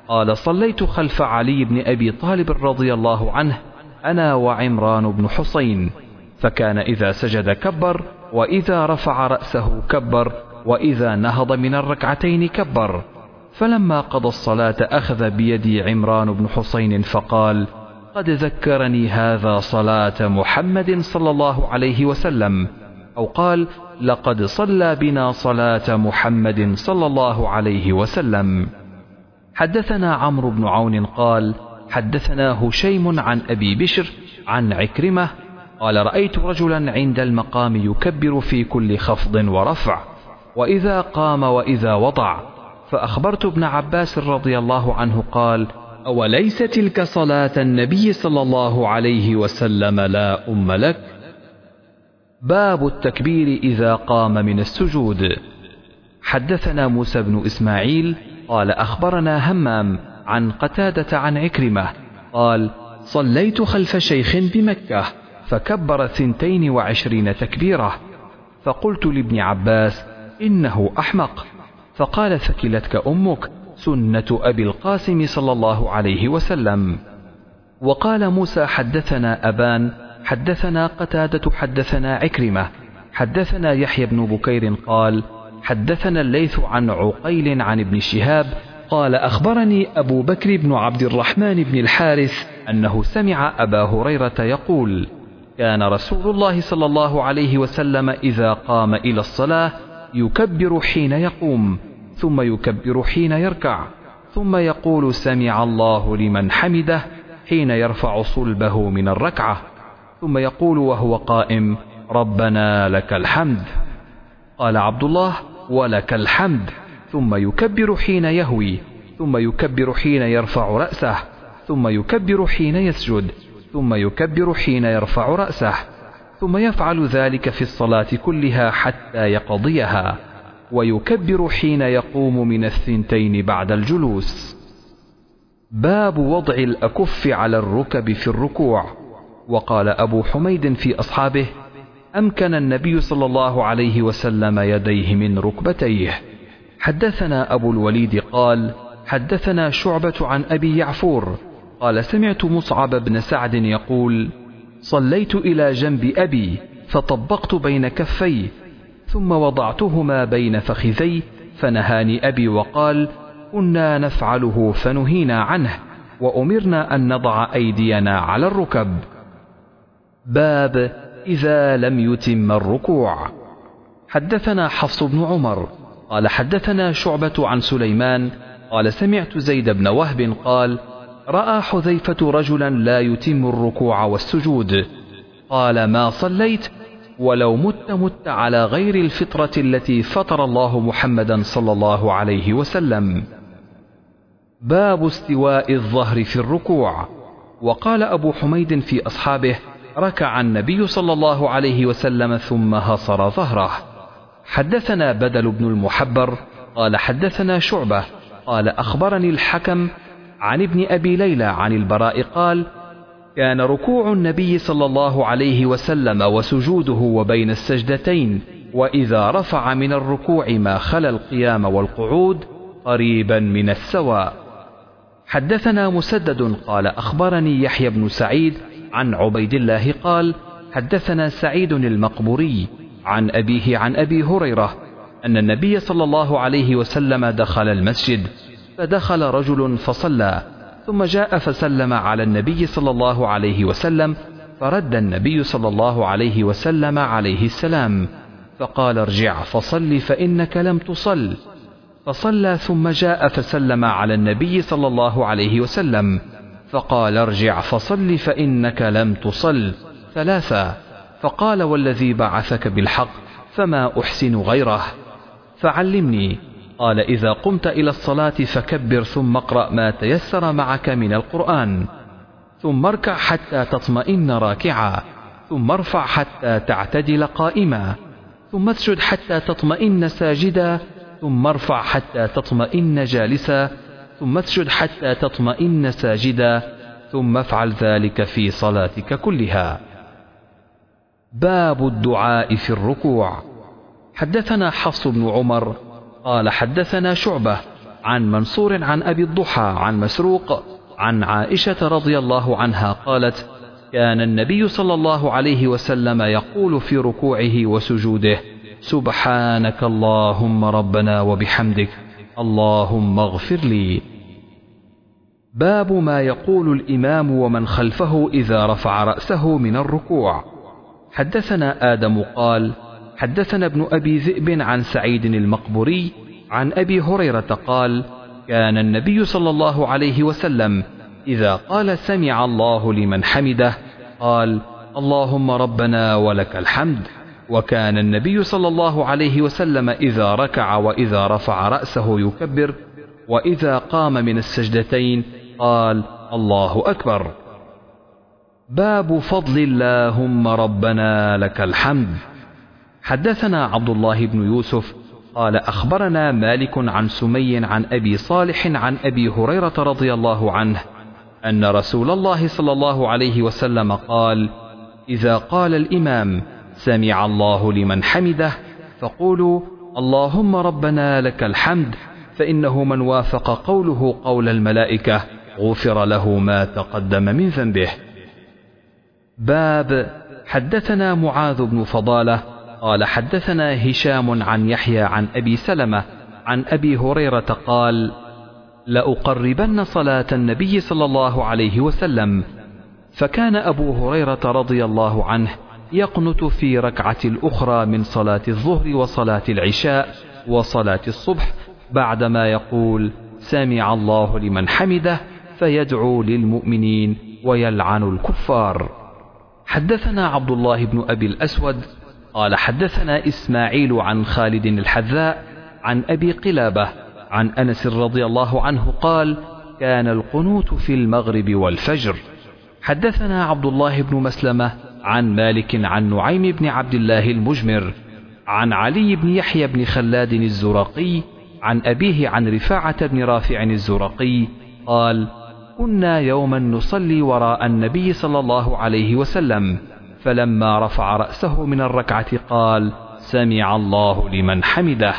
قال صليت خلف علي بن أبي طالب رضي الله عنه أنا وعمران بن حسين فكان إذا سجد كبر وإذا رفع رأسه كبر وإذا نهض من الركعتين كبر. فلما قضى الصلاة أخذ بيدي عمران بن حسين فقال قد ذكرني هذا صلاة محمد صلى الله عليه وسلم. أو قال لقد صلى بنا صلاة محمد صلى الله عليه وسلم. حدثنا عمرو بن عون قال حدثنا هشيم عن أبي بشر عن عكرمة قال رأيت رجلا عند المقام يكبر في كل خفض ورفع. وإذا قام وإذا وضع. فأخبرت ابن عباس رضي الله عنه قال أوليس تلك صلاة النبي صلى الله عليه وسلم لا أم لك؟ باب التكبير إذا قام من السجود. حدثنا موسى بن إسماعيل قال أخبرنا همام عن قتادة عن عكرمة قال صليت خلف شيخ بمكة. فكبر ثنتين وعشرين تكبيرة. فقلت لابن عباس إنه أحمق. فقال ثكلتك أمك سنة أبي القاسم صلى الله عليه وسلم. وقال موسى حدثنا أبان حدثنا قتادة حدثنا عكرمة حدثنا يحيى بن بكير قال حدثنا الليث عن عقيل عن ابن شهاب قال أخبرني أبو بكر بن عبد الرحمن بن الحارث أنه سمع أبا هريرة يقول كان رسول الله صلى الله عليه وسلم إذا قام إلى الصلاة يكبر حين يقوم ثم يكبر حين يركع ثم يقول سمع الله لمن حمده حين يرفع صلبه من الركعة ثم يقول وهو قائم ربنا لك الحمد. قال عبد الله ولك الحمد. ثم يكبر حين يهوي ثم يكبر حين يرفع رأسه ثم يكبر حين يسجد ثم يكبر حين يرفع رأسه. ثم يفعل ذلك في الصلاة كلها حتى يقضيها ويكبر حين يقوم من الثنتين بعد الجلوس. باب وضع الأكف على الركب في الركوع. وقال أبو حميد في أصحابه أمكن النبي صلى الله عليه وسلم يديه من ركبتيه. حدثنا أبو الوليد قال حدثنا شعبة عن أبي يعفور قال سمعت مصعب بن سعد يقول صليت إلى جنب أبي فطبقت بين كفيه ثم وضعتهما بين فخذي فنهاني أبي وقال كنا نفعله فنهينا عنه وأمرنا أن نضع أيدينا على الركب. باب إذا لم يتم الركوع. حدثنا حفص بن عمر قال حدثنا شعبة عن سليمان قال سمعت زيد بن وهب قال رأى حذيفة رجلا لا يتم الركوع والسجود. قال ما صليت؟ ولو مت مت على غير الفطرة التي فطر الله محمدا صلى الله عليه وسلم. باب استواء الظهر في الركوع. وقال أبو حميد في أصحابه ركع النبي صلى الله عليه وسلم ثم هصر ظهره. حدثنا بدل بن المحبر قال حدثنا شعبة قال أخبرني الحكم عن ابن أبي ليلى عن البراء قال كان ركوع النبي صلى الله عليه وسلم وسجوده وبين السجدتين وإذا رفع من الركوع ما خلا القيام والقعود قريبا من السواء حدثنا مسدد قال أخبرني يحيى بن سعيد عن عبيد الله قال حدثنا سعيد المقبوري عن أبيه عن أبي هريرة أن النبي صلى الله عليه وسلم دخل المسجد فدخل رجل فصلى ثم جاء فسلم على النبي صلى الله عليه وسلم فرد النبي صلى الله عليه وسلم عليه السلام فقال ارجع فصل فإنك لم تصل. فصلى ثم جاء فسلم على النبي صلى الله عليه وسلم فقال ارجع فصل فإنك لم تصل. ثلاثا فقال والذي بعثك بالحق فما أحسن غيره؟ فعلمني قال إذا قمت إلى الصلاة فكبر ثم اقرأ ما تيسر معك من القرآن. ثم اركع حتى تطمئن راكعا. ثم ارفع حتى تعتدل قائما. ثم اسجد حتى تطمئن ساجدا. ثم ارفع حتى تطمئن جالسا. ثم اسجد حتى تطمئن ساجدا. ثم افعل ذلك في صلاتك كلها. باب الدعاء في الركوع. حدثنا حفص بن عمر قال حدثنا شعبة عن منصور عن أبي الضحى عن مسروق عن عائشة رضي الله عنها قالت كان النبي صلى الله عليه وسلم يقول في ركوعه وسجوده سبحانك اللهم ربنا وبحمدك اللهم اغفر لي. باب ما يقول الإمام ومن خلفه إذا رفع رأسه من الركوع. حدثنا آدم قال حدثنا ابن أبي ذئب عن سعيد المقبوري عن أبي هريرة قال كان النبي صلى الله عليه وسلم إذا قال سمع الله لمن حمده قال اللهم ربنا ولك الحمد. وكان النبي صلى الله عليه وسلم إذا ركع وإذا رفع رأسه يكبر وإذا قام من السجدتين قال الله أكبر. باب فضل اللهم ربنا لك الحمد. حدثنا عبد الله بن يوسف قال أخبرنا مالك عن سمي عن أبي صالح عن أبي هريرة رضي الله عنه أن رسول الله صلى الله عليه وسلم قال إذا قال الإمام سمع الله لمن حمده فقولوا اللهم ربنا لك الحمد فإنه من وافق قوله قول الملائكة غفر له ما تقدم من ذنبه. باب حدثنا معاذ بن فضالة قال حدثنا هشام عن يحيى عن أبي سلمة عن أبي هريرة قال لأقربن صلاة النبي صلى الله عليه وسلم فكان أبو هريرة رضي الله عنه يقنت في ركعة الأخرى من صلاة الظهر وصلاة العشاء وصلاة الصبح بعدما يقول سمع الله لمن حمده فيدعو للمؤمنين ويلعن الكفار. حدثنا عبد الله بن أبي الأسود قال حدثنا إسماعيل عن خالد الحذاء عن أبي قلابة عن أنس رضي الله عنه قال كان القنوت في المغرب والفجر. حدثنا عبد الله بن مسلمة عن مالك عن نعيم بن عبد الله المجمر عن علي بن يحيى بن خلاد الزرقي عن أبيه عن رفاعة بن رافع الزرقي قال كنا يوما نصلي وراء النبي صلى الله عليه وسلم. فلما رفع رأسه من الركعة قال سمع الله لمن حمده.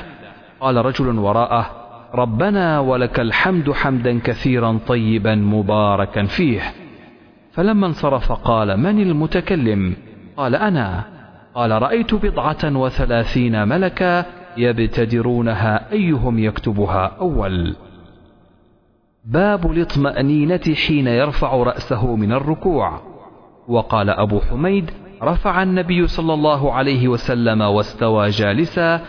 قال رجل وراءه ربنا ولك الحمد حمدا كثيرا طيبا مباركا فيه. فلما انصرف قال من المتكلم؟ قال أنا. قال رأيت بضعة وثلاثين ملكا يبتدرونها أيهم يكتبها أول؟ باب الاطمأنينة حين يرفع رأسه من الركوع. وقال أبو حميد رفع النبي صلى الله عليه وسلم واستوى جالسا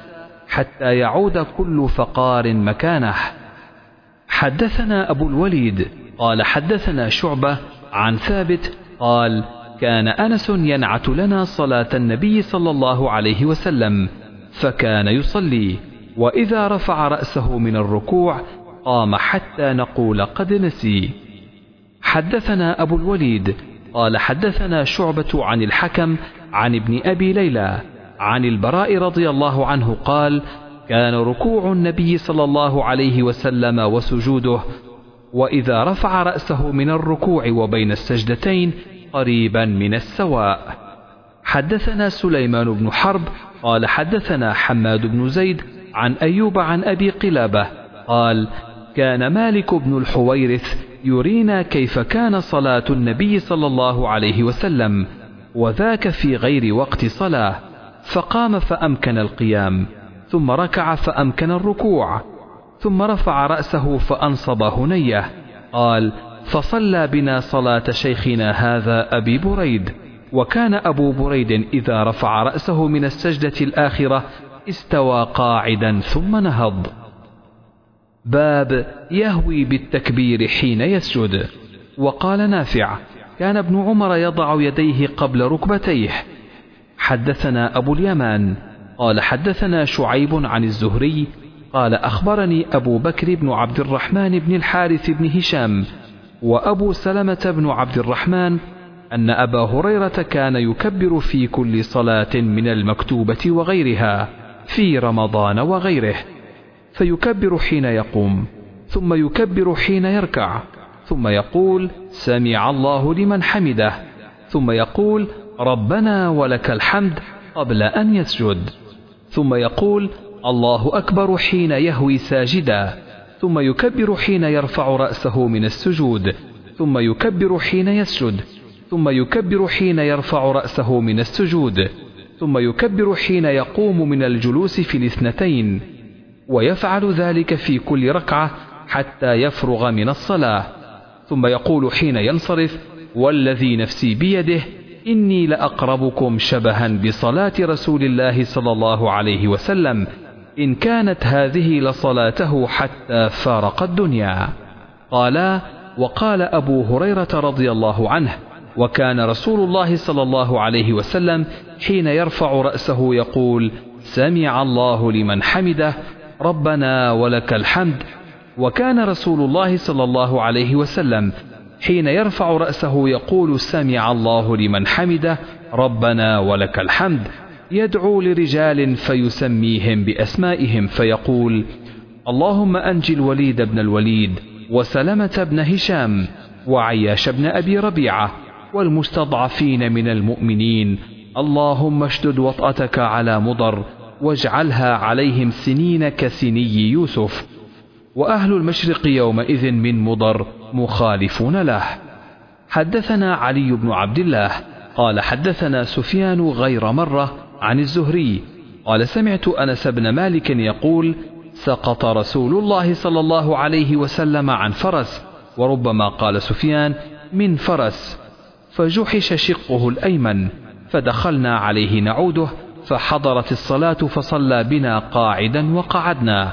حتى يعود كل فقار مكانه. حدثنا أبو الوليد قال حدثنا شعبة عن ثابت قال كان أنس ينعت لنا صلاة النبي صلى الله عليه وسلم فكان يصلي وإذا رفع رأسه من الركوع قام حتى نقول قد نسي. حدثنا أبو الوليد قال حدثنا شعبة عن الحكم عن ابن أبي ليلى عن البراء رضي الله عنه قال كان ركوع النبي صلى الله عليه وسلم وسجوده وإذا رفع رأسه من الركوع وبين السجدتين قريبا من السواء. حدثنا سليمان بن حرب قال حدثنا حماد بن زيد عن أيوب عن أبي قلابة قال كان مالك بن الحويرث يرينا كيف كان صلاة النبي صلى الله عليه وسلم وذاك في غير وقت صلاة فقام فأمكن القيام ثم ركع فأمكن الركوع ثم رفع رأسه فأنصب هنيه قال فصلى بنا صلاة شيخنا هذا أبي بريد وكان أبو بريد إذا رفع رأسه من السجدة الآخرة استوى قاعدا ثم نهض. باب يهوي بالتكبير حين يسجد. وقال نافع كان ابن عمر يضع يديه قبل ركبتيه. حدثنا أبو اليمان. قال حدثنا شعيب عن الزهري قال أخبرني أبو بكر بن عبد الرحمن بن الحارث بن هشام وأبو سلمة بن عبد الرحمن أن أبا هريرة كان يكبر في كل صلاة من المكتوبة وغيرها في رمضان وغيره. فيكبر حين يقوم ثم يكبر حين يركع ثم يقول سمع الله لمن حمده ثم يقول ربنا ولك الحمد قبل أن يسجد ثم يقول الله أكبر حين يهوي ساجدا ثم يكبر حين يرفع رأسه من السجود ثم يكبر حين يسجد ثم يكبر حين يرفع رأسه من السجود ثم يكبر حين يقوم من الجلوس في الاثنتين. ويفعل ذلك في كل ركعة حتى يفرغ من الصلاة. ثم يقول حين ينصرف والذي نفسي بيده إني لأقربكم شبها بصلاة رسول الله صلى الله عليه وسلم إن كانت هذه لصلاته حتى فارق الدنيا. قالا وقال أبو هريرة رضي الله عنه وكان رسول الله صلى الله عليه وسلم حين يرفع رأسه يقول سمع الله لمن حمده ربنا ولك الحمد. وكان رسول الله صلى الله عليه وسلم حين يرفع رأسه يقول سمع الله لمن حمده ربنا ولك الحمد. يدعو لرجال فيسميهم بأسمائهم فيقول اللهم أنجي الوليد بن الوليد وسلمة بن هشام وعياش بن أبي ربيعة والمستضعفين من المؤمنين. اللهم اشدد وطأتك على مضر واجعلها عليهم سنين كسني يوسف. وأهل المشرق يومئذ من مضر مخالفون له. حدثنا علي بن عبد الله. قال حدثنا سفيان غير مرة عن الزهري. قال سمعت أنس بن مالك يقول سقط رسول الله صلى الله عليه وسلم عن فرس وربما قال سفيان من فرس. فجحش شقه الأيمن فدخلنا عليه نعوده فحضرت الصلاة فصلى بنا قاعدا وقعدنا.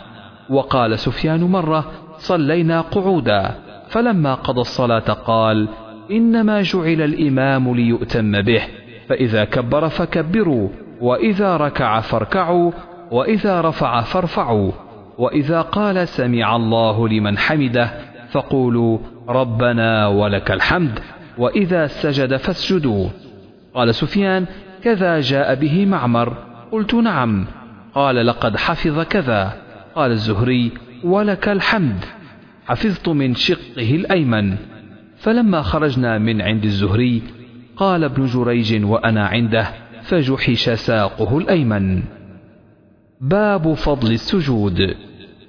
وقال سفيان مرة صلينا قعودا. فلما قضى الصلاة قال إنما جعل الإمام ليؤتم به فإذا كبر فكبروا وإذا ركع فاركعوا وإذا رفع فارفعوا. وإذا قال سمع الله لمن حمده فقولوا ربنا ولك الحمد وإذا سجد فاسجدوا. قال سفيان كذا جاء به معمر. قلت نعم. قال لقد حفظ كذا. قال الزهري ولك الحمد. حفظت من شقه الأيمن. فلما خرجنا من عند الزهري قال ابن جريج وأنا عنده فجحش ساقه الأيمن. باب فضل السجود.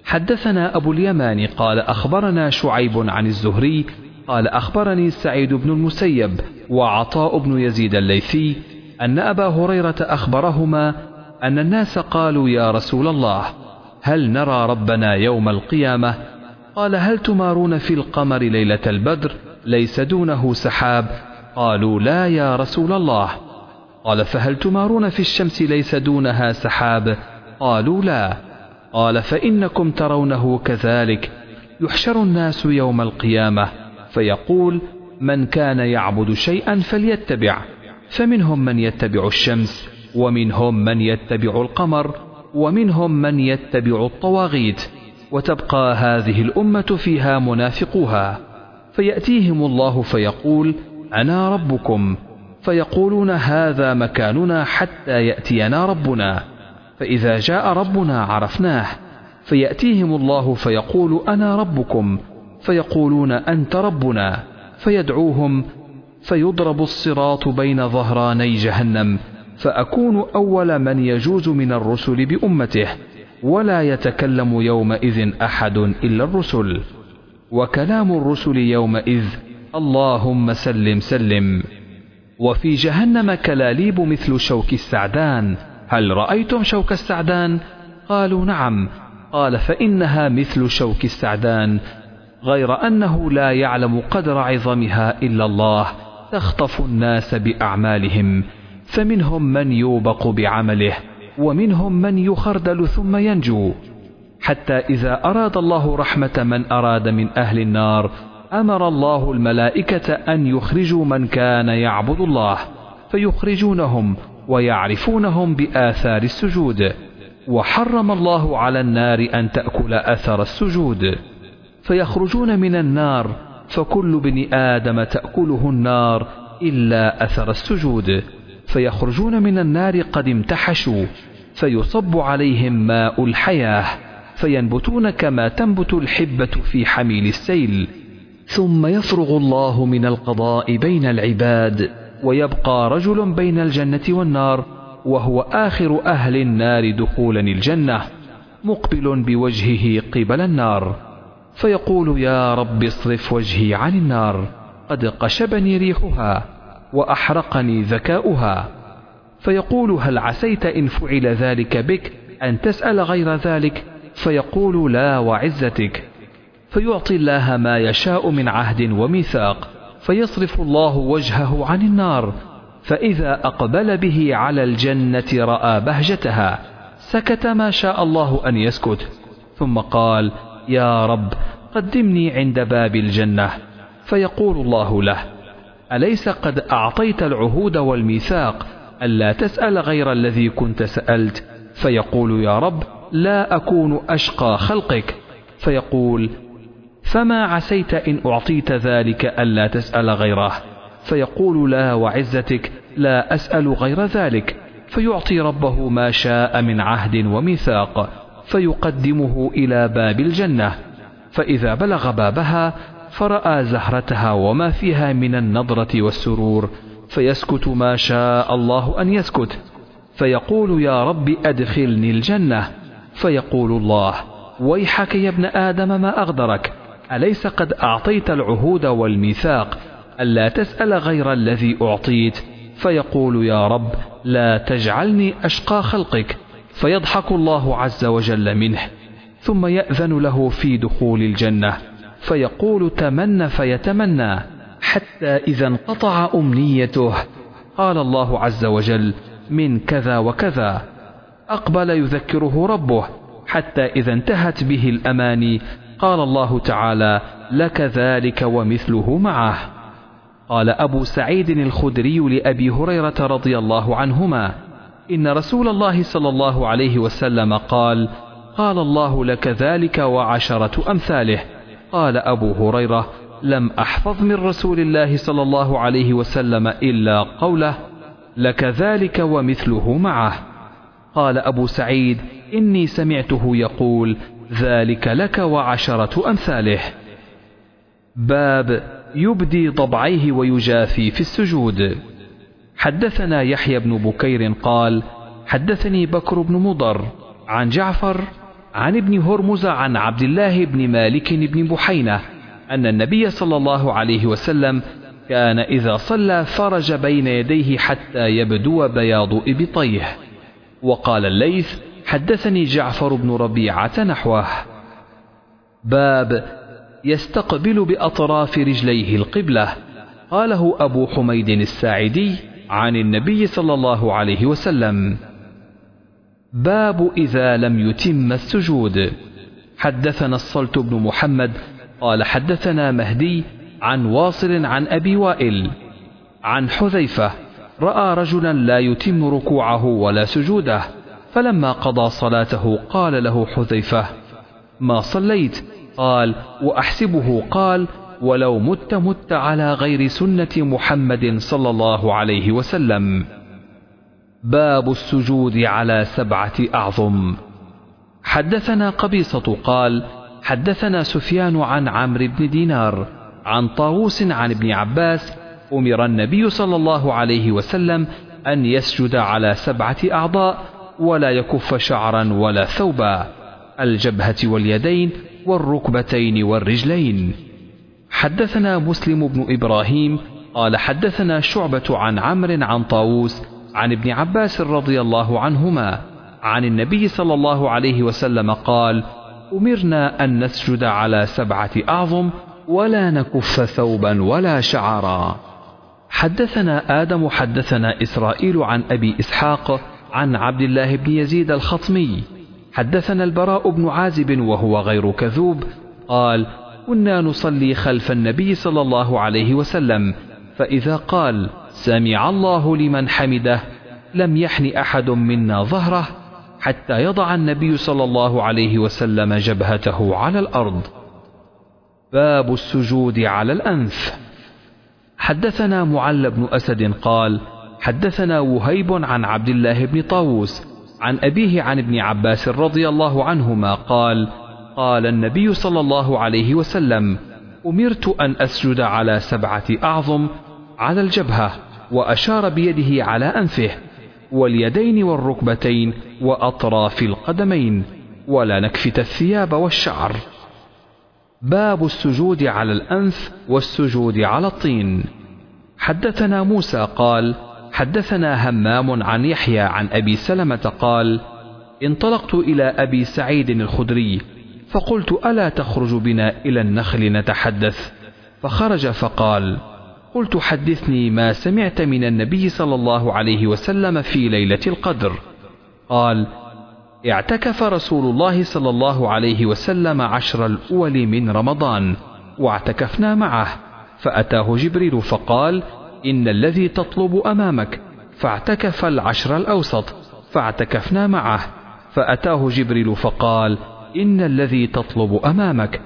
حدثنا أبو اليمان قال أخبرنا شعيب عن الزهري قال أخبرني سعيد بن المسيب وعطاء بن يزيد الليثي أن أبا هريرة أخبرهما أن الناس قالوا يا رسول الله هل نرى ربنا يوم القيامة؟ قال هل تمارون في القمر ليلة البدر؟ ليس دونه سحاب. قالوا لا يا رسول الله. قال فهل تمارون في الشمس ليس دونها سحاب؟ قالوا لا. قال فإنكم ترونه كذلك. يحشر الناس يوم القيامة فيقول من كان يعبد شيئا فليتبع. فمنهم من يتبع الشمس ومنهم من يتبع القمر ومنهم من يتبع الطواغيت وتبقى هذه الأمة فيها منافقوها. فيأتيهم الله فيقول أنا ربكم فيقولون هذا مكاننا حتى يأتينا ربنا فإذا جاء ربنا عرفناه. فيأتيهم الله فيقول أنا ربكم فيقولون أنت ربنا فيدعوهم فيضرب الصراط بين ظهراني جهنم فأكون أول من يجوز من الرسل بأمته ولا يتكلم يومئذ أحد إلا الرسل. وكلام الرسل يومئذ اللهم سلم سلم. وفي جهنم كلاليب مثل شوك السعدان. هل رأيتم شوك السعدان؟ قالوا نعم. قال فإنها مثل شوك السعدان غير أنه لا يعلم قدر عظمها إلا الله. تخطف الناس بأعمالهم فمنهم من يوبق بعمله ومنهم من يخردل ثم ينجو. حتى إذا أراد الله رحمة من أراد من أهل النار أمر الله الملائكة أن يخرجوا من كان يعبد الله فيخرجونهم ويعرفونهم بآثار السجود. وحرم الله على النار أن تأكل أثر السجود. فيخرجون من النار فكل ابن آدم تأكله النار إلا أثر السجود فيخرجون من النار قد امتحشوا فيصب عليهم ماء الحياة فينبتون كما تنبت الحبة في حميل السيل. ثم يفرغ الله من القضاء بين العباد ويبقى رجل بين الجنة والنار وهو آخر أهل النار دخولا الجنة مقبل بوجهه قبل النار. فيقول يا رب اصرف وجهي عن النار قد قشبني ريحها وأحرقني ذكاؤها. فيقول هل عسيت إن فعل ذلك بك أن تسأل غير ذلك؟ فيقول لا وعزتك. فيعطي الله ما يشاء من عهد وميثاق فيصرف الله وجهه عن النار. فإذا أقبل به على الجنة رأى بهجتها سكت ما شاء الله أن يسكت. ثم قال يا رب قدمني عند باب الجنة. فيقول الله له أليس قد أعطيت العهود والميثاق ألا تسأل غير الذي كنت سألت؟ فيقول يا رب لا أكون أشقى خلقك. فيقول فما عسيت إن أعطيت ذلك ألا تسأل غيره؟ فيقول لا وعزتك لا أسأل غير ذلك. فيعطي ربه ما شاء من عهد وميثاق. فيقدمه إلى باب الجنة. فإذا بلغ بابها فرأى زهرتها وما فيها من النضرة والسرور فيسكت ما شاء الله أن يسكت. فيقول يا رب أدخلني الجنة. فيقول الله ويحك يا ابن آدم ما أغدرك. أليس قد أعطيت العهود والميثاق؟ ألا تسأل غير الذي أعطيت؟ فيقول يا رب لا تجعلني أشقى خلقك. فيضحك الله عز وجل منه ثم يأذن له في دخول الجنة فيقول تمن فيتمنى حتى إذا انقطع أمنيته. قال الله عز وجل من كذا وكذا أقبل يذكره ربه حتى إذا انتهت به الأماني قال الله تعالى لك ذلك ومثله معه قال أبو سعيد الخدري لأبي هريرة رضي الله عنهما إن رسول الله صلى الله عليه وسلم قال قال الله لك ذلك وعشرة أمثاله. قال أبو هريرة لم أحفظ من رسول الله صلى الله عليه وسلم إلا قوله لك ذلك ومثله معه. قال أبو سعيد إني سمعته يقول ذلك لك وعشرة أمثاله. باب يبدي ضبعيه ويجافي في السجود. حدثنا يحيى بن بكير قال حدثني بكر بن مضر عن جعفر عن ابن هرمز عن عبد الله بن مالك بن بحينة أن النبي صلى الله عليه وسلم كان إذا صلى فرج بين يديه حتى يبدو بياض إبطيه. وقال الليث حدثني جعفر بن ربيعة نحوه. باب يستقبل بأطراف رجليه القبلة. قاله أبو حميد الساعدي عن النبي صلى الله عليه وسلم. باب إذا لم يتم السجود. حدثنا الصلت بن محمد قال حدثنا مهدي عن واصل عن أبي وائل عن حذيفة رأى رجلا لا يتم ركوعه ولا سجوده فلما قضى صلاته قال له حذيفة ما صليت؟ قال وأحسبه. قال ولو مت مت على غير سنة محمد صلى الله عليه وسلم. باب السجود على سبعة أعظم. حدثنا قبيصة قال حدثنا سفيان عن عمرو بن دينار عن طاووس عن ابن عباس أمر النبي صلى الله عليه وسلم أن يسجد على سبعة أعضاء ولا يكف شعرا ولا ثوبا الجبهة واليدين والركبتين والرجلين. حدثنا مسلم بن إبراهيم قال حدثنا شعبة عن عمرو عن طاووس عن ابن عباس رضي الله عنهما عن النبي صلى الله عليه وسلم قال أمرنا أن نسجد على سبعة أعظم ولا نكف ثوبا ولا شعرا. حدثنا آدم حدثنا إسرائيل عن أبي إسحاق عن عبد الله بن يزيد الخطمي. حدثنا البراء بن عازب وهو غير كذوب قال كنا نصلي خلف النبي صلى الله عليه وسلم فإذا قال سمع الله لمن حمده لم يحن أحد منا ظهره حتى يضع النبي صلى الله عليه وسلم جبهته على الأرض. باب السجود على الأنف. حدثنا معل بن أسد قال حدثنا وهيب عن عبد الله بن طاووس عن أبيه عن ابن عباس رضي الله عنهما قال قال النبي صلى الله عليه وسلم أمرت أن أسجد على سبعة أعظم على الجبهة وأشار بيده على أنفه واليدين والركبتين وأطراف القدمين ولا نكفت الثياب والشعر. باب السجود على الأنف والسجود على الطين. حدثنا موسى قال حدثنا همام عن يحيى عن أبي سلمة قال انطلقت إلى أبي سعيد الخدري فقلت ألا تخرج بنا إلى النخل نتحدث؟ فخرج فقال قلت حدثني ما سمعت من النبي صلى الله عليه وسلم في ليلة القدر. قال اعتكف رسول الله صلى الله عليه وسلم عشر الأول من رمضان واعتكفنا معه. فأتاه جبريل فقال إن الذي تطلب أمامك. فاعتكف العشر الأوسط فاعتكفنا معه. فأتاه جبريل فقال إن الذي تطلب أمامك.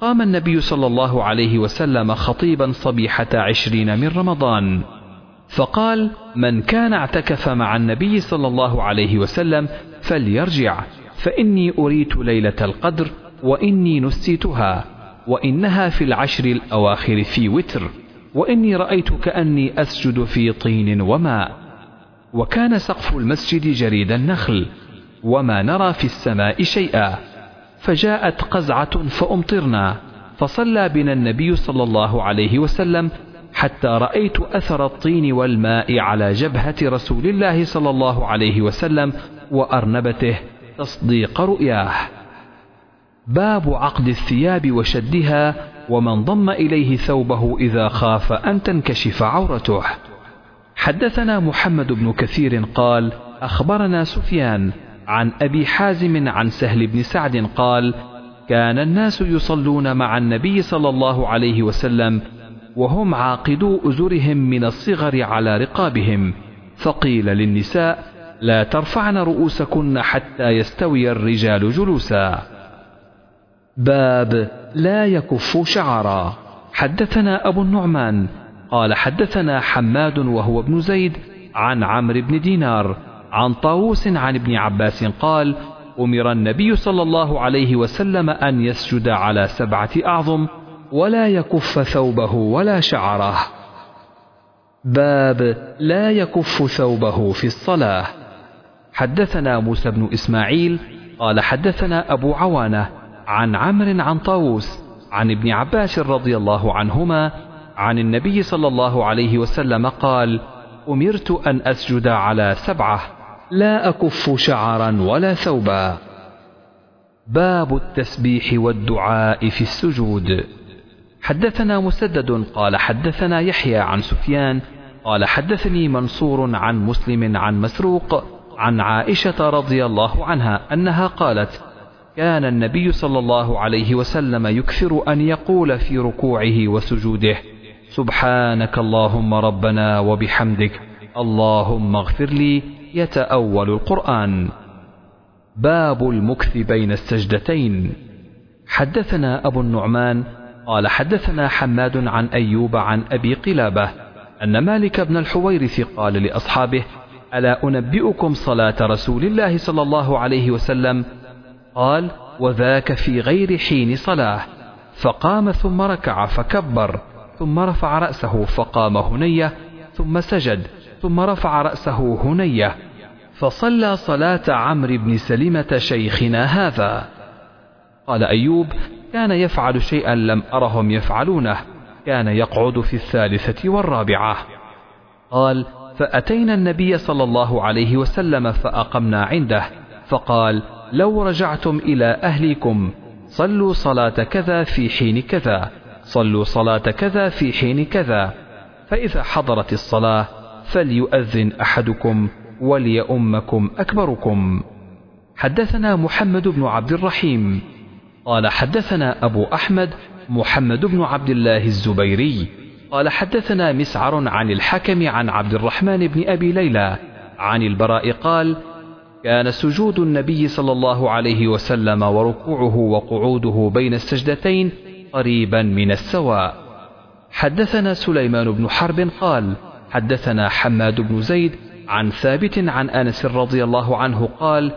قام النبي صلى الله عليه وسلم خطيبا صبيحة عشرين من رمضان. فقال من كان اعتكف مع النبي صلى الله عليه وسلم فليرجع فإني أريت ليلة القدر وإني نسيتها وإنها في العشر الأواخر في وتر وإني رأيت كأني أسجد في طين وماء. وكان سقف المسجد جريد النخل وما نرى في السماء شيئا. فجاءت قزعة فأمطرنا فصلى بنا النبي صلى الله عليه وسلم حتى رأيت أثر الطين والماء على جبهة رسول الله صلى الله عليه وسلم وأرنبته تصديق رؤياه. باب عقد الثياب وشدها ومن ضم إليه ثوبه إذا خاف أن تنكشف عورته. حدثنا محمد بن كثير قال أخبرنا سفيان عن أبي حازم عن سهل بن سعد قال كان الناس يصلون مع النبي صلى الله عليه وسلم وهم عاقدو أزرهم من الصغر على رقابهم. فقيل للنساء لا ترفعن رؤوسكن حتى يستوي الرجال جلوسا. باب لا يكف شعرا. حدثنا أبو النعمان قال حدثنا حماد وهو ابن زيد عن عمرو بن دينار عن طاووس عن ابن عباس قال أمر النبي صلى الله عليه وسلم أن يسجد على سبعة أعظم ولا يكف ثوبه ولا شعره. باب لا يكف ثوبه في الصلاة. حدثنا موسى بن إسماعيل قال حدثنا أبو عوانة عن عمرو عن طاووس عن ابن عباس رضي الله عنهما عن النبي صلى الله عليه وسلم قال أمرت أن أسجد على سبعة. لا أكف شعرا ولا ثوبا. باب التسبيح والدعاء في السجود. حدثنا مسدد قال حدثنا يحيى عن سفيان قال حدثني منصور عن مسلم عن مسروق عن عائشة رضي الله عنها أنها قالت كان النبي صلى الله عليه وسلم يكثر أن يقول في ركوعه وسجوده سبحانك اللهم ربنا وبحمدك اللهم اغفر لي يتأول القرآن. باب المكث بين السجدتين. حدثنا أبو النعمان قال حدثنا حماد عن أيوب عن أبي قلابة أن مالك بن الحويرث قال لأصحابه ألا أنبئكم صلاة رسول الله صلى الله عليه وسلم؟ قال وذاك في غير حين صلاة. فقام ثم ركع فكبر ثم رفع رأسه فقام هنية ثم سجد. ثم رفع رأسه هنية فصلى صلاة عمرو بن سلمة شيخنا هذا. قال أيوب كان يفعل شيئا لم أرهم يفعلونه كان يقعد في الثالثة والرابعة. قال فأتينا النبي صلى الله عليه وسلم فأقمنا عنده فقال لو رجعتم إلى أهلكم صلوا صلاة كذا في حين كذا صلوا صلاة كذا في حين كذا. فإذا حضرت الصلاة فليؤذن أحدكم وليؤمكم أكبركم. حدثنا محمد بن عبد الرحيم. قال حدثنا أبو أحمد محمد بن عبد الله الزبيري. قال حدثنا مسعر عن الحكم عن عبد الرحمن بن أبي ليلى عن البراء قال كان سجود النبي صلى الله عليه وسلم وركوعه وقعوده بين السجدتين قريبا من السواء. حدثنا سليمان بن حرب قال حدثنا حماد بن زيد عن ثابت عن أنس رضي الله عنه قال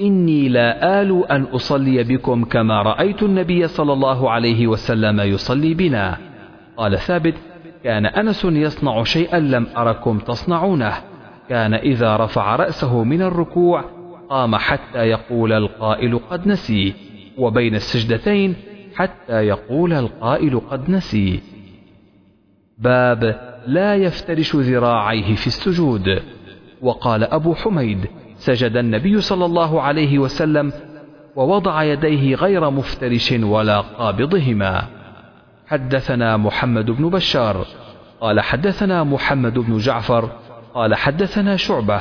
إني لا آل أن أصلي بكم كما رأيت النبي صلى الله عليه وسلم يصلي بنا. قال ثابت كان أنس يصنع شيئا لم أركم تصنعونه. كان إذا رفع رأسه من الركوع قام حتى يقول القائل قد نسي وبين السجدتين حتى يقول القائل قد نسي. باب لا يفترش ذراعيه في السجود. وقال أبو حميد سجد النبي صلى الله عليه وسلم ووضع يديه غير مفترش ولا قابضهما. حدثنا محمد بن بشار. قال حدثنا محمد بن جعفر. قال حدثنا شعبة.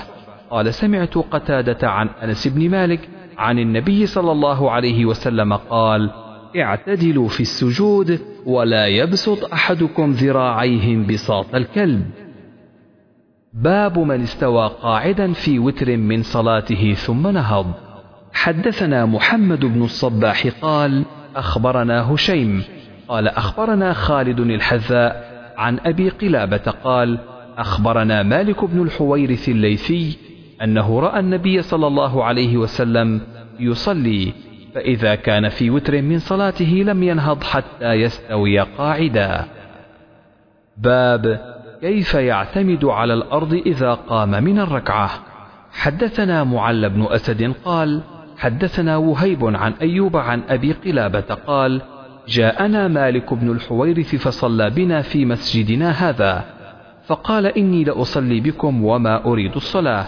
قال سمعت قتادة عن أنس بن مالك عن النبي صلى الله عليه وسلم قال اعتدلوا في السجود ولا يبسط أحدكم ذراعيه بساط الكلب. باب من استوى قاعدا في وتر من صلاته ثم نهض. حدثنا محمد بن الصباح قال أخبرنا هشيم. قال أخبرنا خالد الحذاء عن أبي قلابة قال أخبرنا مالك بن الحويرث الليثي أنه رأى النبي صلى الله عليه وسلم يصلي فإذا كان في وتر من صلاته لم ينهض حتى يستوي قاعدا. باب كيف يعتمد على الأرض إذا قام من الركعة. حدثنا معل بن أسد قال حدثنا وهيب عن أيوب عن أبي قلابة قال جاءنا مالك بن الحويرث فصلى بنا في مسجدنا هذا فقال إني لأصلي بكم وما أريد الصلاة.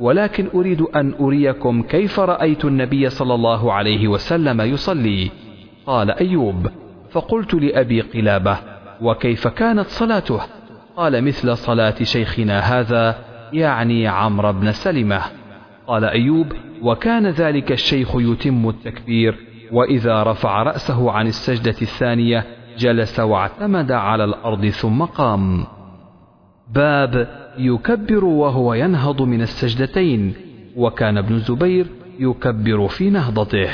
ولكن أريد أن أريكم كيف رأيت النبي صلى الله عليه وسلم يصلي. قال أيوب فقلت لأبي قلابة وكيف كانت صلاته؟ قال مثل صلاة شيخنا هذا يعني عمرو بن سلمة. قال أيوب وكان ذلك الشيخ يتم التكبير وإذا رفع رأسه عن السجدة الثانية جلس واعتمد على الأرض ثم قام. باب يكبر وهو ينهض من السجدتين وكان ابن الزبير يكبر في نهضته.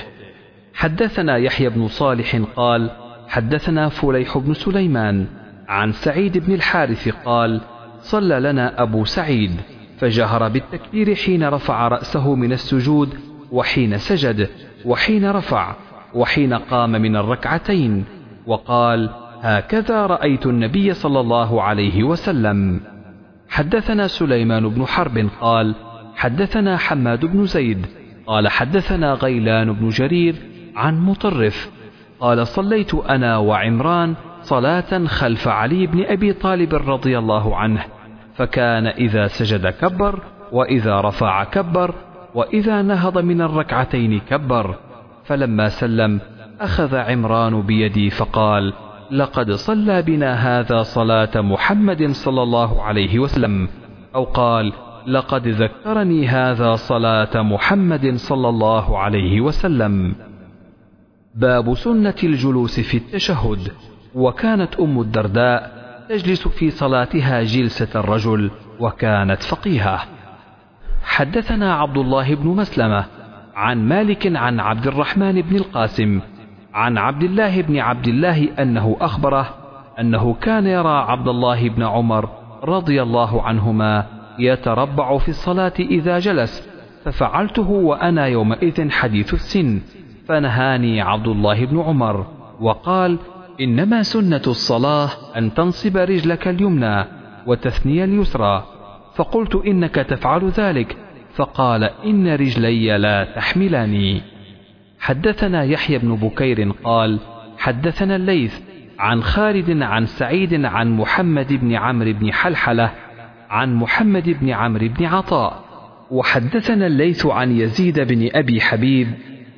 حدثنا يحيى بن صالح قال حدثنا فليح بن سليمان عن سعيد بن الحارث قال صلى لنا أبو سعيد فجهر بالتكبير حين رفع رأسه من السجود وحين سجد وحين رفع وحين قام من الركعتين وقال هكذا رأيت النبي صلى الله عليه وسلم حدثنا سليمان بن حرب قال حدثنا حماد بن زيد قال حدثنا غيلان بن جرير عن مطرف قال صليت أنا وعمران صلاة خلف علي بن أبي طالب رضي الله عنه فكان إذا سجد كبر وإذا رفع كبر وإذا نهض من الركعتين كبر فلما سلم أخذ عمران بيدي فقال لقد صلى بنا هذا صلاة محمد صلى الله عليه وسلم أو قال لقد ذكرني هذا صلاة محمد صلى الله عليه وسلم. باب سنة الجلوس في التشهد. وكانت أم الدرداء تجلس في صلاتها جلسة الرجل وكانت فقيهة. حدثنا عبد الله بن مسلمة عن مالك عن عبد الرحمن بن القاسم عن عبد الله بن عبد الله أنه أخبره أنه كان يرى عبد الله بن عمر رضي الله عنهما يتربع في الصلاة إذا جلس ففعلته وأنا يومئذ حديث السن فنهاني عبد الله بن عمر وقال إنما سنة الصلاة أن تنصب رجلك اليمنى وتثني اليسرى فقلت إنك تفعل ذلك فقال إن رجلي لا تحملني حدثنا يحيى بن بكير قال حدثنا الليث عن خالد عن سعيد عن محمد بن عمرو بن حلحلة عن محمد بن عمرو بن عطاء. وحدثنا الليث عن يزيد بن أبي حبيب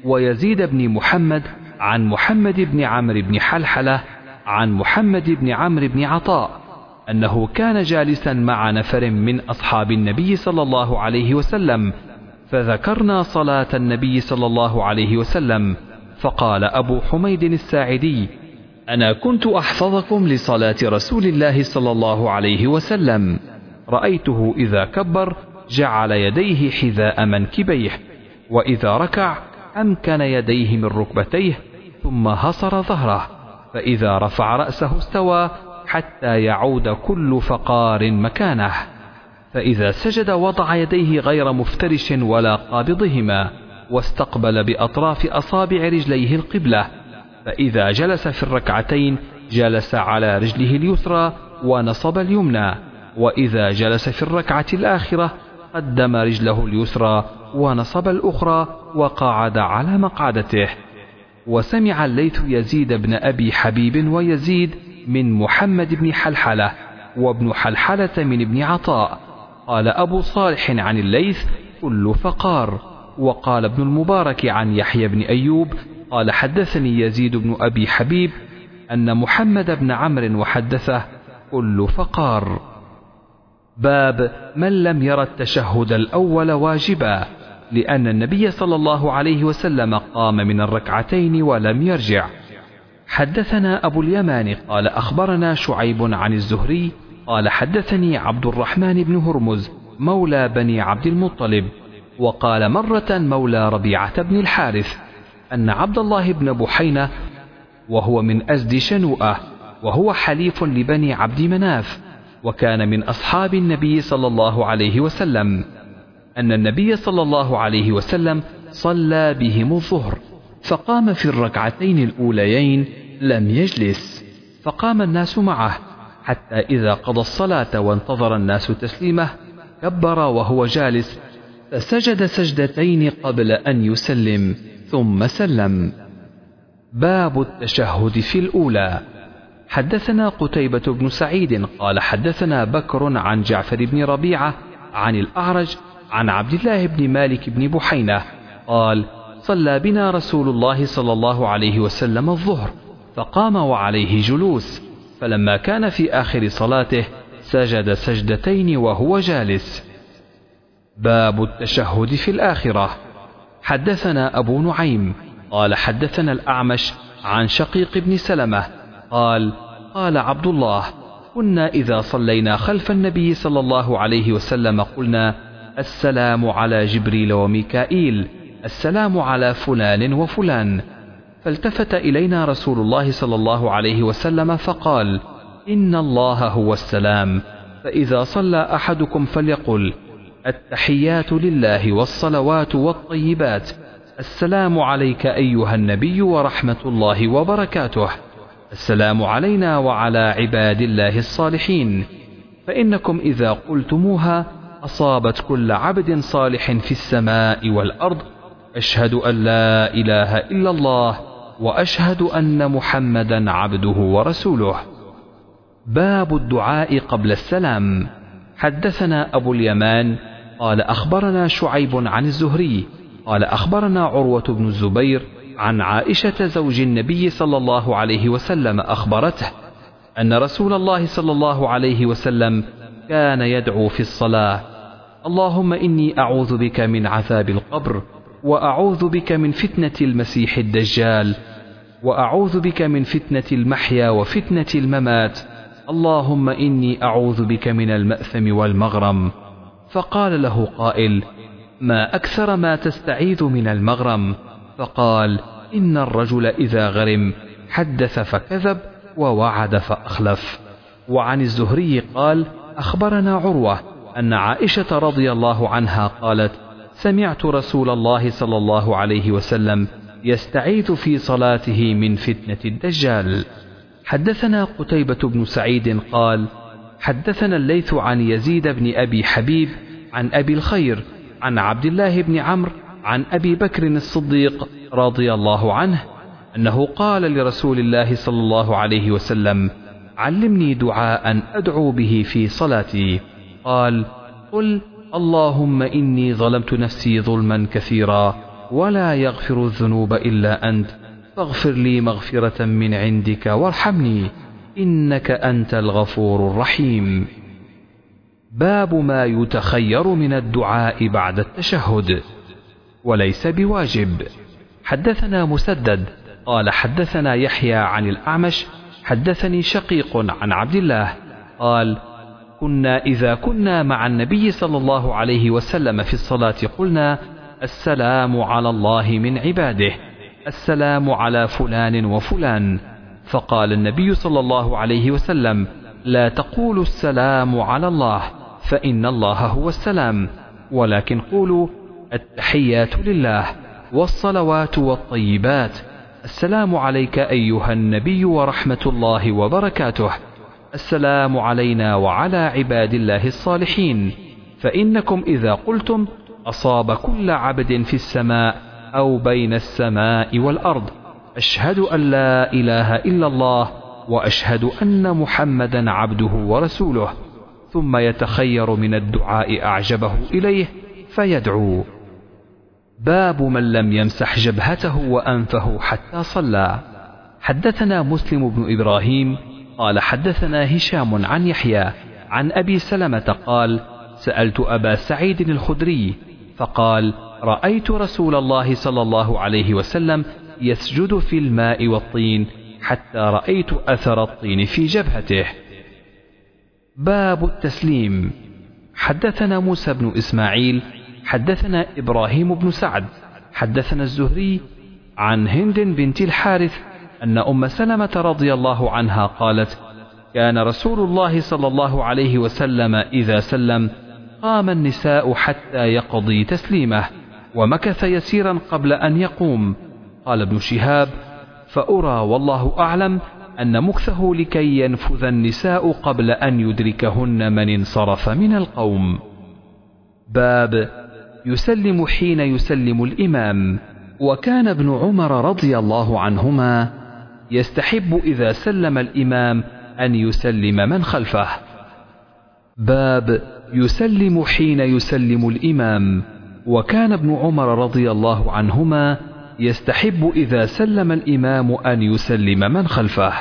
ويزيد بن محمد عن محمد بن عمرو بن حلحلة عن محمد بن عمرو بن عطاء أنه كان جالسا مع نفر من أصحاب النبي صلى الله عليه وسلم فذكرنا صلاة النبي صلى الله عليه وسلم فقال أبو حميد الساعدي أنا كنت أحفظكم لصلاة رسول الله صلى الله عليه وسلم. رأيته إذا كبر جعل يديه حذاء منكبيه وإذا ركع أمكن يديه من ركبتيه ثم هصر ظهره فإذا رفع رأسه استوى حتى يعود كل فقار مكانه. فإذا سجد وضع يديه غير مفترش ولا قابضهما واستقبل بأطراف أصابع رجليه القبلة فإذا جلس في الركعتين جلس على رجله اليسرى ونصب اليمنى وإذا جلس في الركعة الآخرة قدم رجله اليسرى ونصب الأخرى وقعد على مقعدته. وسمع الليث يزيد بن أبي حبيب ويزيد من محمد بن حلحلة وابن حلحلة من ابن عطاء قال أبو صالح عن الليث كل فقار. وقال ابن المبارك عن يحيى بن أيوب قال حدثني يزيد بن أبي حبيب أن محمد بن عمرو وحدثه كل فقار. باب من لم ير التشهد الأول واجبا لأن النبي صلى الله عليه وسلم قام من الركعتين ولم يرجع. حدثنا أبو اليمان قال أخبرنا شعيب عن الزهري قال حدثني عبد الرحمن بن هرمز مولى بني عبد المطلب وقال مرة مولى ربيعة بن الحارث أن عبد الله بن بحينة وهو من أزد شنوءة وهو حليف لبني عبد مناف وكان من أصحاب النبي صلى الله عليه وسلم أن النبي صلى الله عليه وسلم صلى بهم الظهر فقام في الركعتين الأوليين لم يجلس فقام الناس معه حتى إذا قضى الصلاة وانتظر الناس تسليمه كبر وهو جالس فسجد سجدتين قبل أن يسلم ثم سلم. باب التشهد في الأولى. حدثنا قتيبة بن سعيد قال حدثنا بكر عن جعفر بن ربيعة عن الأعرج عن عبد الله بن مالك بن بحينة قال صلى بنا رسول الله صلى الله عليه وسلم الظهر فقام وعليه جلوس. فلما كان في آخر صلاته سجد سجدتين وهو جالس. باب التشهد في الآخرة. حدثنا أبو نعيم قال حدثنا الأعمش عن شقيق بن سلمة قال قال عبد الله كنا إذا صلينا خلف النبي صلى الله عليه وسلم قلنا السلام على جبريل وميكائيل السلام على فلان وفلان. فالتفت إلينا رسول الله صلى الله عليه وسلم فقال إن الله هو السلام. فإذا صلى أحدكم فليقل التحيات لله والصلوات والطيبات. السلام عليك أيها النبي ورحمة الله وبركاته. السلام علينا وعلى عباد الله الصالحين. فإنكم إذا قلتموها أصابت كل عبد صالح في السماء والأرض. أشهد أن لا إله إلا الله. وأشهد أن محمدا عبده ورسوله. باب الدعاء قبل السلام. حدثنا أبو اليمان قال أخبرنا شعيب عن الزهري قال أخبرنا عروة بن الزبير عن عائشة زوج النبي صلى الله عليه وسلم أخبرته أن رسول الله صلى الله عليه وسلم كان يدعو في الصلاة. اللهم إني أعوذ بك من عذاب القبر وأعوذ بك من فتنة المسيح الدجال. وأعوذ بك من فتنة المحيا وفتنة الممات. اللهم إني أعوذ بك من المأثم والمغرم. فقال له قائل ما أكثر ما تستعيذ من المغرم؟ فقال إن الرجل إذا غرم حدث فكذب ووعد فأخلف. وعن الزهري قال أخبرنا عروة أن عائشة رضي الله عنها قالت سمعت رسول الله صلى الله عليه وسلم يستعيذ في صلاته من فتنة الدجال. حدثنا قتيبة بن سعيد قال حدثنا الليث عن يزيد بن أبي حبيب عن أبي الخير عن عبد الله بن عمرو عن أبي بكر الصديق رضي الله عنه أنه قال لرسول الله صلى الله عليه وسلم علمني دعاء أدعو به في صلاتي. قال قل اللهم إني ظلمت نفسي ظلما كثيرا. ولا يغفر الذنوب إلا أنت. فاغفر لي مغفرة من عندك وارحمني إنك أنت الغفور الرحيم. باب ما يتخير من الدعاء بعد التشهد. وليس بواجب. حدثنا مسدد. قال حدثنا يحيى عن الأعمش. حدثني شقيق عن عبد الله. قال كنا إذا كنا مع النبي صلى الله عليه وسلم في الصلاة قلنا السلام على الله من عباده. السلام على فلان وفلان. فقال النبي صلى الله عليه وسلم لا تقولوا السلام على الله فإن الله هو السلام. ولكن قولوا التحيات لله والصلوات والطيبات. السلام عليك أيها النبي ورحمة الله وبركاته. السلام علينا وعلى عباد الله الصالحين. فإنكم إذا قلتم أصاب كل عبد في السماء أو بين السماء والأرض. أشهد أن لا إله إلا الله وأشهد أن محمدا عبده ورسوله. ثم يتخير من الدعاء أعجبه إليه فيدعو. باب من لم يمسح جبهته وأنفه حتى صلى. حدثنا مسلم بن إبراهيم قال حدثنا هشام عن يحيى عن أبي سلمة قال سألت أبا سعيد الخدري فقال رأيت رسول الله صلى الله عليه وسلم يسجد في الماء والطين حتى رأيت أثر الطين في جبهته. باب التسليم. حدثنا موسى بن إسماعيل حدثنا إبراهيم بن سعد حدثنا الزهري عن هند بنت الحارث أن أم سلمة رضي الله عنها قالت كان رسول الله صلى الله عليه وسلم إذا سلم قام النساء حتى يقضي تسليمه ومكث يسيرا قبل أن يقوم. قال ابن شهاب فأرى والله أعلم أن مكثه لكي ينفذ النساء قبل أن يدركهن من انصرف من القوم. باب يسلم حين يسلم الإمام. وكان ابن عمر رضي الله عنهما يستحب إذا سلم الإمام أن يسلم من خلفه. باب يسلم حين يسلم الإمام وكان ابن عمر رضي الله عنهما يستحب إذا سلم الإمام أن يسلم من خلفه.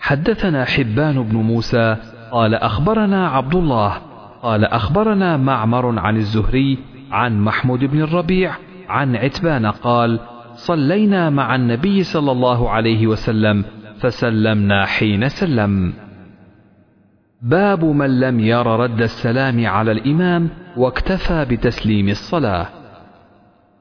حدثنا حبان بن موسى قال أخبرنا عبد الله قال أخبرنا معمر عن الزهري عن محمود بن الربيع عن عتبان قال صلينا مع النبي صلى الله عليه وسلم فسلمنا حين سلم. باب من لم ير رد السلام على الإمام واكتفى بتسليم الصلاة.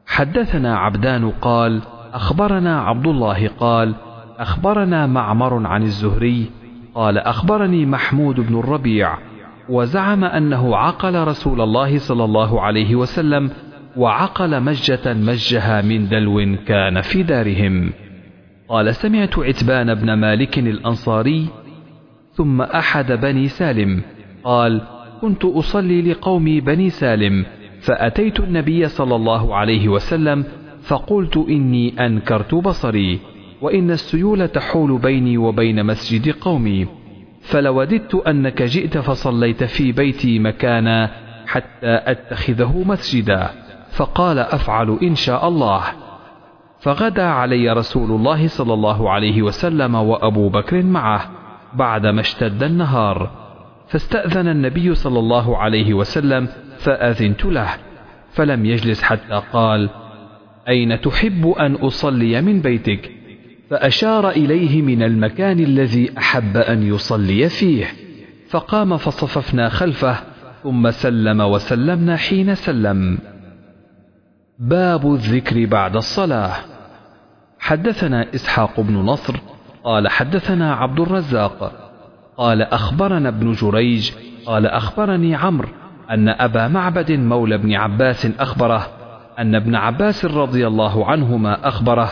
حدثنا عبدان قال أخبرنا عبد الله قال أخبرنا معمر عن الزهري قال أخبرني محمود بن الربيع وزعم أنه عقل رسول الله صلى الله عليه وسلم وعقل مجة مجها من دلو كان في دارهم. قال سمعت عتبان بن مالك الأنصاري ثم أحد بني سالم. قال كنت أصلي لقومي بني سالم فأتيت النبي صلى الله عليه وسلم فقلت إني أنكرت بصري وإن السيول تحول بيني وبين مسجد قومي. فلوددت أنك جئت فصليت في بيتي مكانا حتى أتخذه مسجدا. فقال أفعل إن شاء الله. فغدا علي رسول الله صلى الله عليه وسلم وأبو بكر معه. بعدما اشتد النهار فاستأذن النبي صلى الله عليه وسلم فأذنت له فلم يجلس حتى قال أين تحب أن أصلي من بيتك؟ فأشار إليه من المكان الذي أحب أن يصلي فيه فقام فصففنا خلفه ثم سلم وسلمنا حين سلم. باب الذكر بعد الصلاة. حدثنا إسحاق بن نصر قال حدثنا عبد الرزاق. قال أخبرنا ابن جريج. قال أخبرني عمرو أن أبا معبد مولى بن عباس أخبره أن ابن عباس رضي الله عنهما أخبره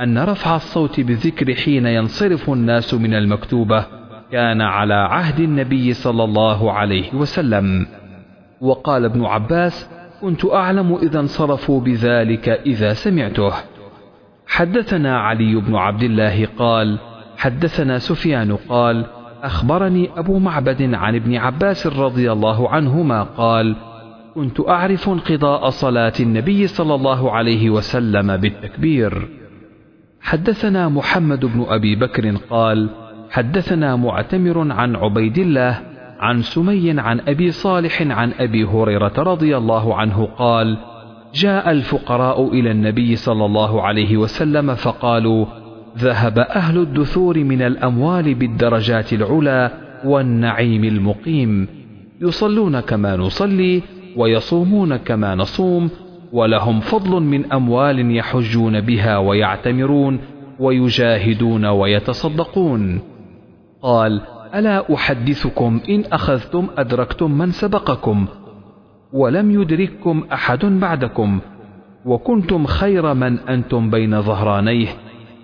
أن رفع الصوت بالذكر حين ينصرف الناس من المكتوبة كان على عهد النبي صلى الله عليه وسلم. وقال ابن عباس كنت أعلم إذا انصرفوا بذلك إذا سمعته. حدثنا علي بن عبد الله قال حدثنا سفيان قال أخبرني أبو معبد عن ابن عباس رضي الله عنهما قال كنت أعرف انقضاء صلاة النبي صلى الله عليه وسلم بالتكبير. حدثنا محمد بن أبي بكر قال حدثنا معتمر عن عبيد الله عن سمي عن أبي صالح عن أبي هريرة رضي الله عنه قال جاء الفقراء إلى النبي صلى الله عليه وسلم فقالوا ذهب أهل الدثور من الأموال بالدرجات العلى والنعيم المقيم. يصلون كما نصلي ويصومون كما نصوم ولهم فضل من أموال يحجون بها ويعتمرون ويجاهدون ويتصدقون. قال ألا أحدثكم إن أخذتم أدركتم من سبقكم ولم يدرككم أحد بعدكم وكنتم خير من أنتم بين ظهرانيه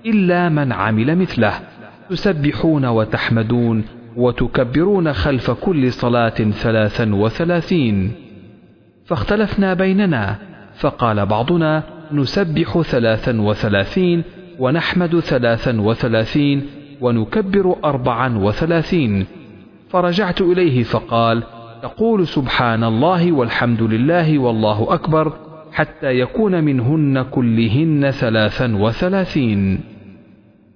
إلا من عمل مثله تسبحون وتحمدون وتكبرون خلف كل صلاة ثلاثا وثلاثين. فاختلفنا بيننا فقال بعضنا نسبح ثلاثا وثلاثين ونحمد ثلاثا وثلاثين ونكبر أربعا وثلاثين. فرجعت إليه فقال تقول سبحان الله والحمد لله والله أكبر حتى يكون منهن كلهن ثلاثا وثلاثين.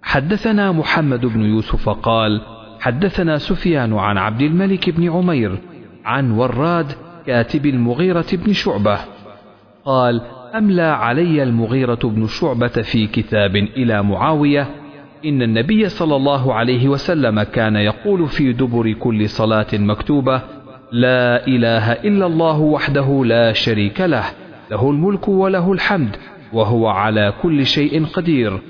حدثنا محمد بن يوسف قال حدثنا سفيان عن عبد الملك بن عمير عن وراد كاتب المغيرة بن شعبة قال أملى علي المغيرة بن شعبة في كتاب إلى معاوية إن النبي صلى الله عليه وسلم كان يقول في دبر كل صلاة مكتوبة لا إله إلا الله وحده لا شريك له له الملك وله الحمد وهو على كل شيء قدير.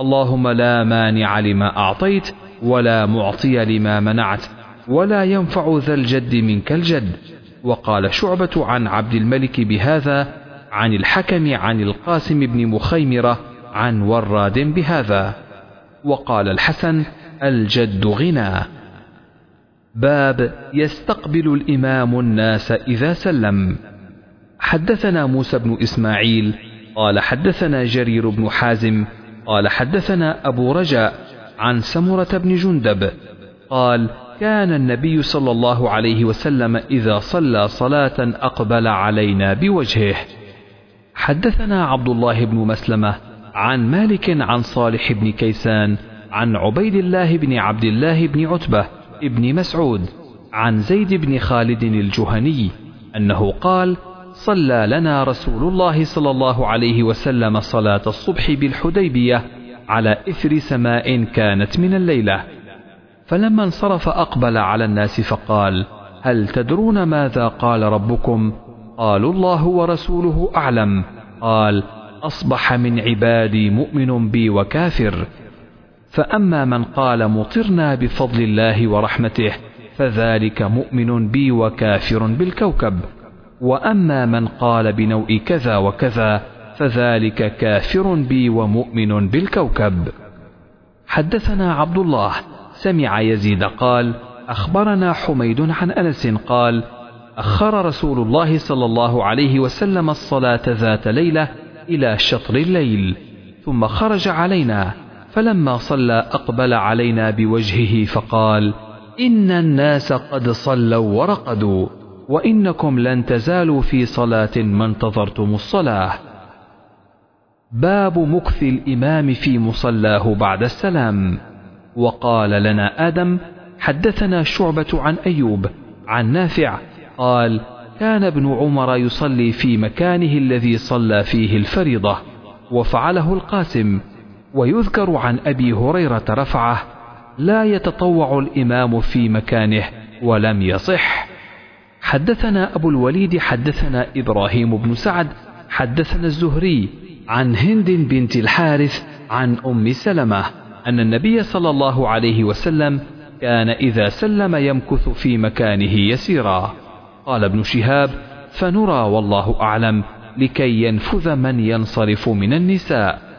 اللهم لا مانع لما أعطيت ولا معطي لما منعت ولا ينفع ذا الجد منك الجد. وقال شعبة عن عبد الملك بهذا عن الحكم عن القاسم بن مخيمرة عن وراد بهذا. وقال الحسن الجد غنى. باب يستقبل الإمام الناس إذا سلم. حدثنا موسى بن إسماعيل قال حدثنا جرير بن حازم قال حدثنا أبو رجاء عن سمرة بن جندب قال كان النبي صلى الله عليه وسلم إذا صلى صلاة أقبل علينا بوجهه. حدثنا عبد الله بن مسلمة عن مالك عن صالح بن كيسان عن عبيد الله بن عبد الله بن عتبة ابن مسعود عن زيد بن خالد الجهني أنه قال صلى لنا رسول الله صلى الله عليه وسلم صلاة الصبح بالحديبية على إثر سماء كانت من الليلة. فلما انصرف أقبل على الناس فقال هل تدرون ماذا قال ربكم؟ قالوا الله ورسوله أعلم قال أصبح من عبادي مؤمن بي وكافر فأما من قال مطرنا بفضل الله ورحمته فذلك مؤمن بي وكافر بالكوكب. وأما من قال بنوء كذا وكذا فذلك كافر بي ومؤمن بالكوكب. حدثنا عبد الله سمع يزيد قال أخبرنا حميد عن أنس قال أخر رسول الله صلى الله عليه وسلم الصلاة ذات ليلة إلى شطر الليل ثم خرج علينا. فلما صلى أقبل علينا بوجهه فقال إن الناس قد صلوا ورقدوا وإنكم لن تزالوا في صلاة ما انتظرتم الصلاة. باب مكث الإمام في مصلاه بعد السلام. وقال لنا آدم حدثنا شعبة عن أيوب عن نافع قال كان ابن عمر يصلي في مكانه الذي صلى فيه الفريضة وفعله القاسم. ويذكر عن أبي هريرة رفعه لا يتطوع الإمام في مكانه ولم يصح حدثنا أبو الوليد حدثنا إبراهيم بن سعد حدثنا الزهري عن هند بنت الحارث عن أم سلمة أن النبي صلى الله عليه وسلم كان إذا سلم يمكث في مكانه يسيرا. قال ابن شهاب فنرى والله أعلم لكي ينفذ من ينصرف من النساء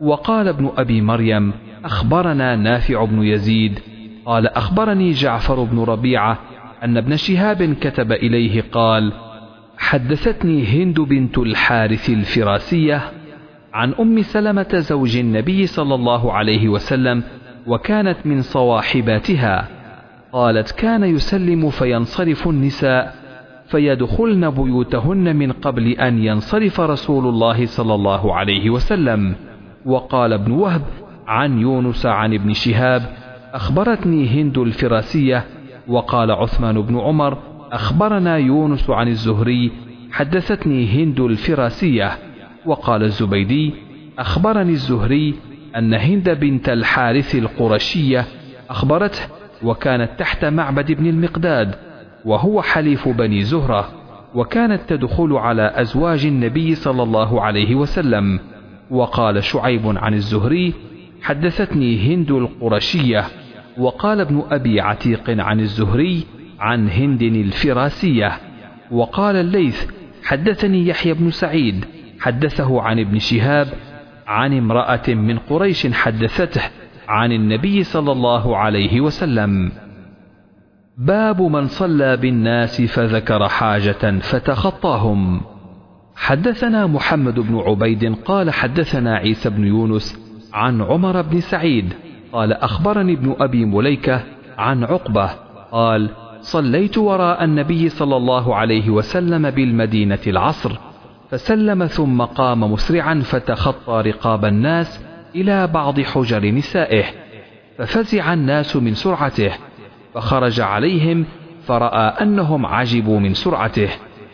وقال ابن أبي مريم أخبرنا نافع بن يزيد. قال أخبرني جعفر بن ربيعة أن ابن شهاب كتب إليه قال حدثتني هند بنت الحارث الفراسية عن أم سلمة زوج النبي صلى الله عليه وسلم وكانت من صواحباتها. قالت كان يسلم فينصرف النساء فيدخلن بيوتهن من قبل أن ينصرف رسول الله صلى الله عليه وسلم. وقال ابن وهب عن يونس عن ابن شهاب أخبرتني هند الفراسية وقال عثمان بن عمر أخبرنا يونس عن الزهري حدثتني هند الفراسية وقال الزبيدي أخبرني الزهري أن هند بنت الحارث القرشية أخبرته وكانت تحت معبد بن المقداد وهو حليف بني زهرة وكانت تدخل على أزواج النبي صلى الله عليه وسلم. وقال شعيب عن الزهري حدثتني هند القرشية وقال ابن أبي عتيق عن الزهري عن هند الفراسية وقال الليث حدثني يحيى بن سعيد حدثه عن ابن شهاب عن امرأة من قريش حدثته عن النبي صلى الله عليه وسلم. باب من صلى بالناس فذكر حاجة فتخطاهم. حدثنا محمد بن عبيد قال حدثنا عيسى بن يونس عن عمر بن سعيد قال أخبرني ابن أبي مليكة عن عقبة قال صليت وراء النبي صلى الله عليه وسلم بالمدينة العصر فسلم ثم قام مسرعا فتخطى رقاب الناس إلى بعض حجر نسائه ففزع الناس من سرعته فخرج عليهم فرأى أنهم عجبوا من سرعته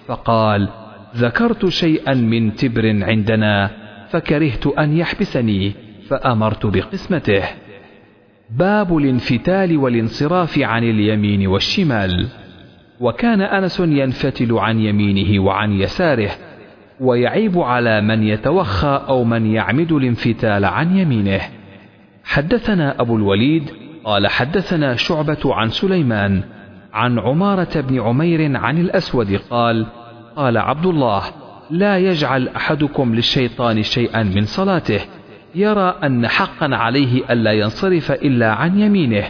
فقال ذكرت شيئا من تبر عندنا فكرهت أن يحبسني فأمرت بقسمته. باب الانفتال والانصراف عن اليمين والشمال. وكان أنس ينفتل عن يمينه وعن يساره ويعيب على من يتوخى أو من يعمد الانفتال عن يمينه. حدثنا أبو الوليد قال حدثنا شعبة عن سليمان عن عمارة بن عمير عن الأسود قال قال عبد الله لا يجعل أحدكم للشيطان شيئا من صلاته. يرى أن حقا عليه ألا ينصرف إلا عن يمينه.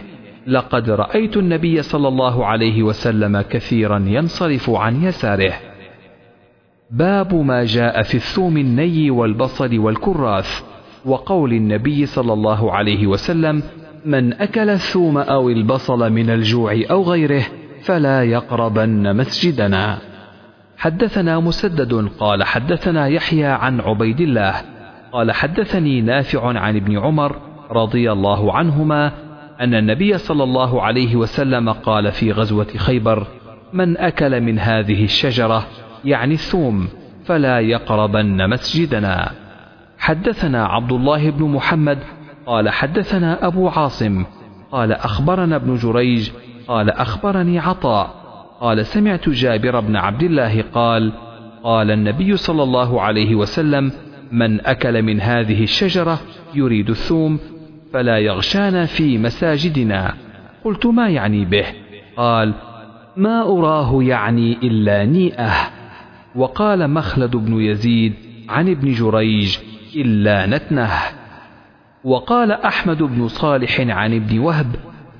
لقد رأيت النبي صلى الله عليه وسلم كثيرا ينصرف عن يساره. باب ما جاء في الثوم الني والبصل والكراث. وقول النبي صلى الله عليه وسلم من أكل الثوم أو البصل من الجوع أو غيره فلا يقربن مسجدنا. حدثنا مسدد قال حدثنا يحيى عن عبيد الله قال حدثني نافع عن ابن عمر رضي الله عنهما أن النبي صلى الله عليه وسلم قال في غزوة خيبر من أكل من هذه الشجرة يعني الثوم فلا يقربن مسجدنا. حدثنا عبد الله بن محمد قال حدثنا أبو عاصم قال أخبرنا ابن جريج قال أخبرني عطاء قال سمعت جابر بن عبد الله قال قال النبي صلى الله عليه وسلم من أكل من هذه الشجرة يريد الثوم فلا يغشانا في مساجدنا. قلت ما يعني به؟ قال ما أراه يعني إلا نيئة. وقال مخلد بن يزيد عن ابن جريج إلا نتنة. وقال أحمد بن صالح عن ابن وهب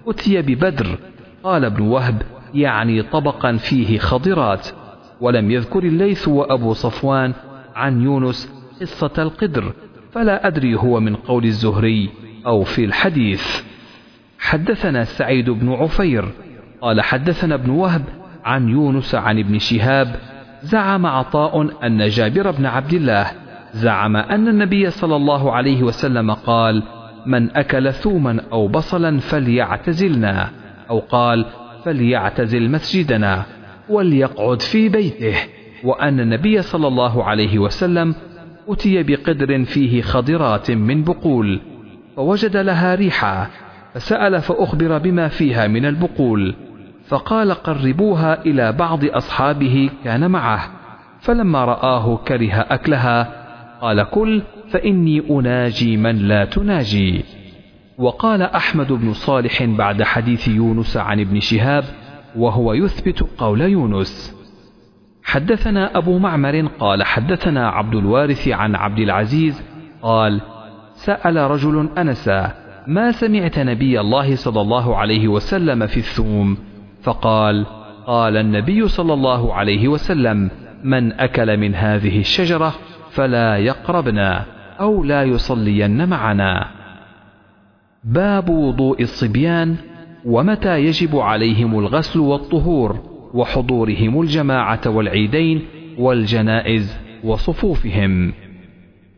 أتي ببدر. قال ابن وهب يعني طبقا فيه خضرات. ولم يذكر الليث وأبو صفوان عن يونس قصة القدر فلا أدري هو من قول الزهري أو في الحديث. حدثنا سعيد بن عفير قال حدثنا ابن وهب عن يونس عن ابن شهاب زعم عطاء أن جابر بن عبد الله زعم أن النبي صلى الله عليه وسلم قال من أكل ثوما أو بصلا فليعتزلنا. أو قال فليعتزل مسجدنا وليقعد في بيته. وأن النبي صلى الله عليه وسلم أتي بقدر فيه خضرات من بقول فوجد لها ريحا فسأل فأخبر بما فيها من البقول فقال قربوها إلى بعض أصحابه كان معه فلما رآه كره أكلها قال كل فإني أناجي من لا تناجي. وقال أحمد بن صالح بعد حديث يونس عن ابن شهاب وهو يثبت قول يونس. حدثنا أبو معمر قال حدثنا عبد الوارث عن عبد العزيز قال سأل رجل أنسا ما سمعت نبي الله صلى الله عليه وسلم في الثوم؟ فقال قال النبي صلى الله عليه وسلم من أكل من هذه الشجرة فلا يقربنا أو لا يصلين معنا. باب وضوء الصبيان ومتى يجب عليهم الغسل والطهور وحضورهم الجماعة والعيدين والجنائز وصفوفهم.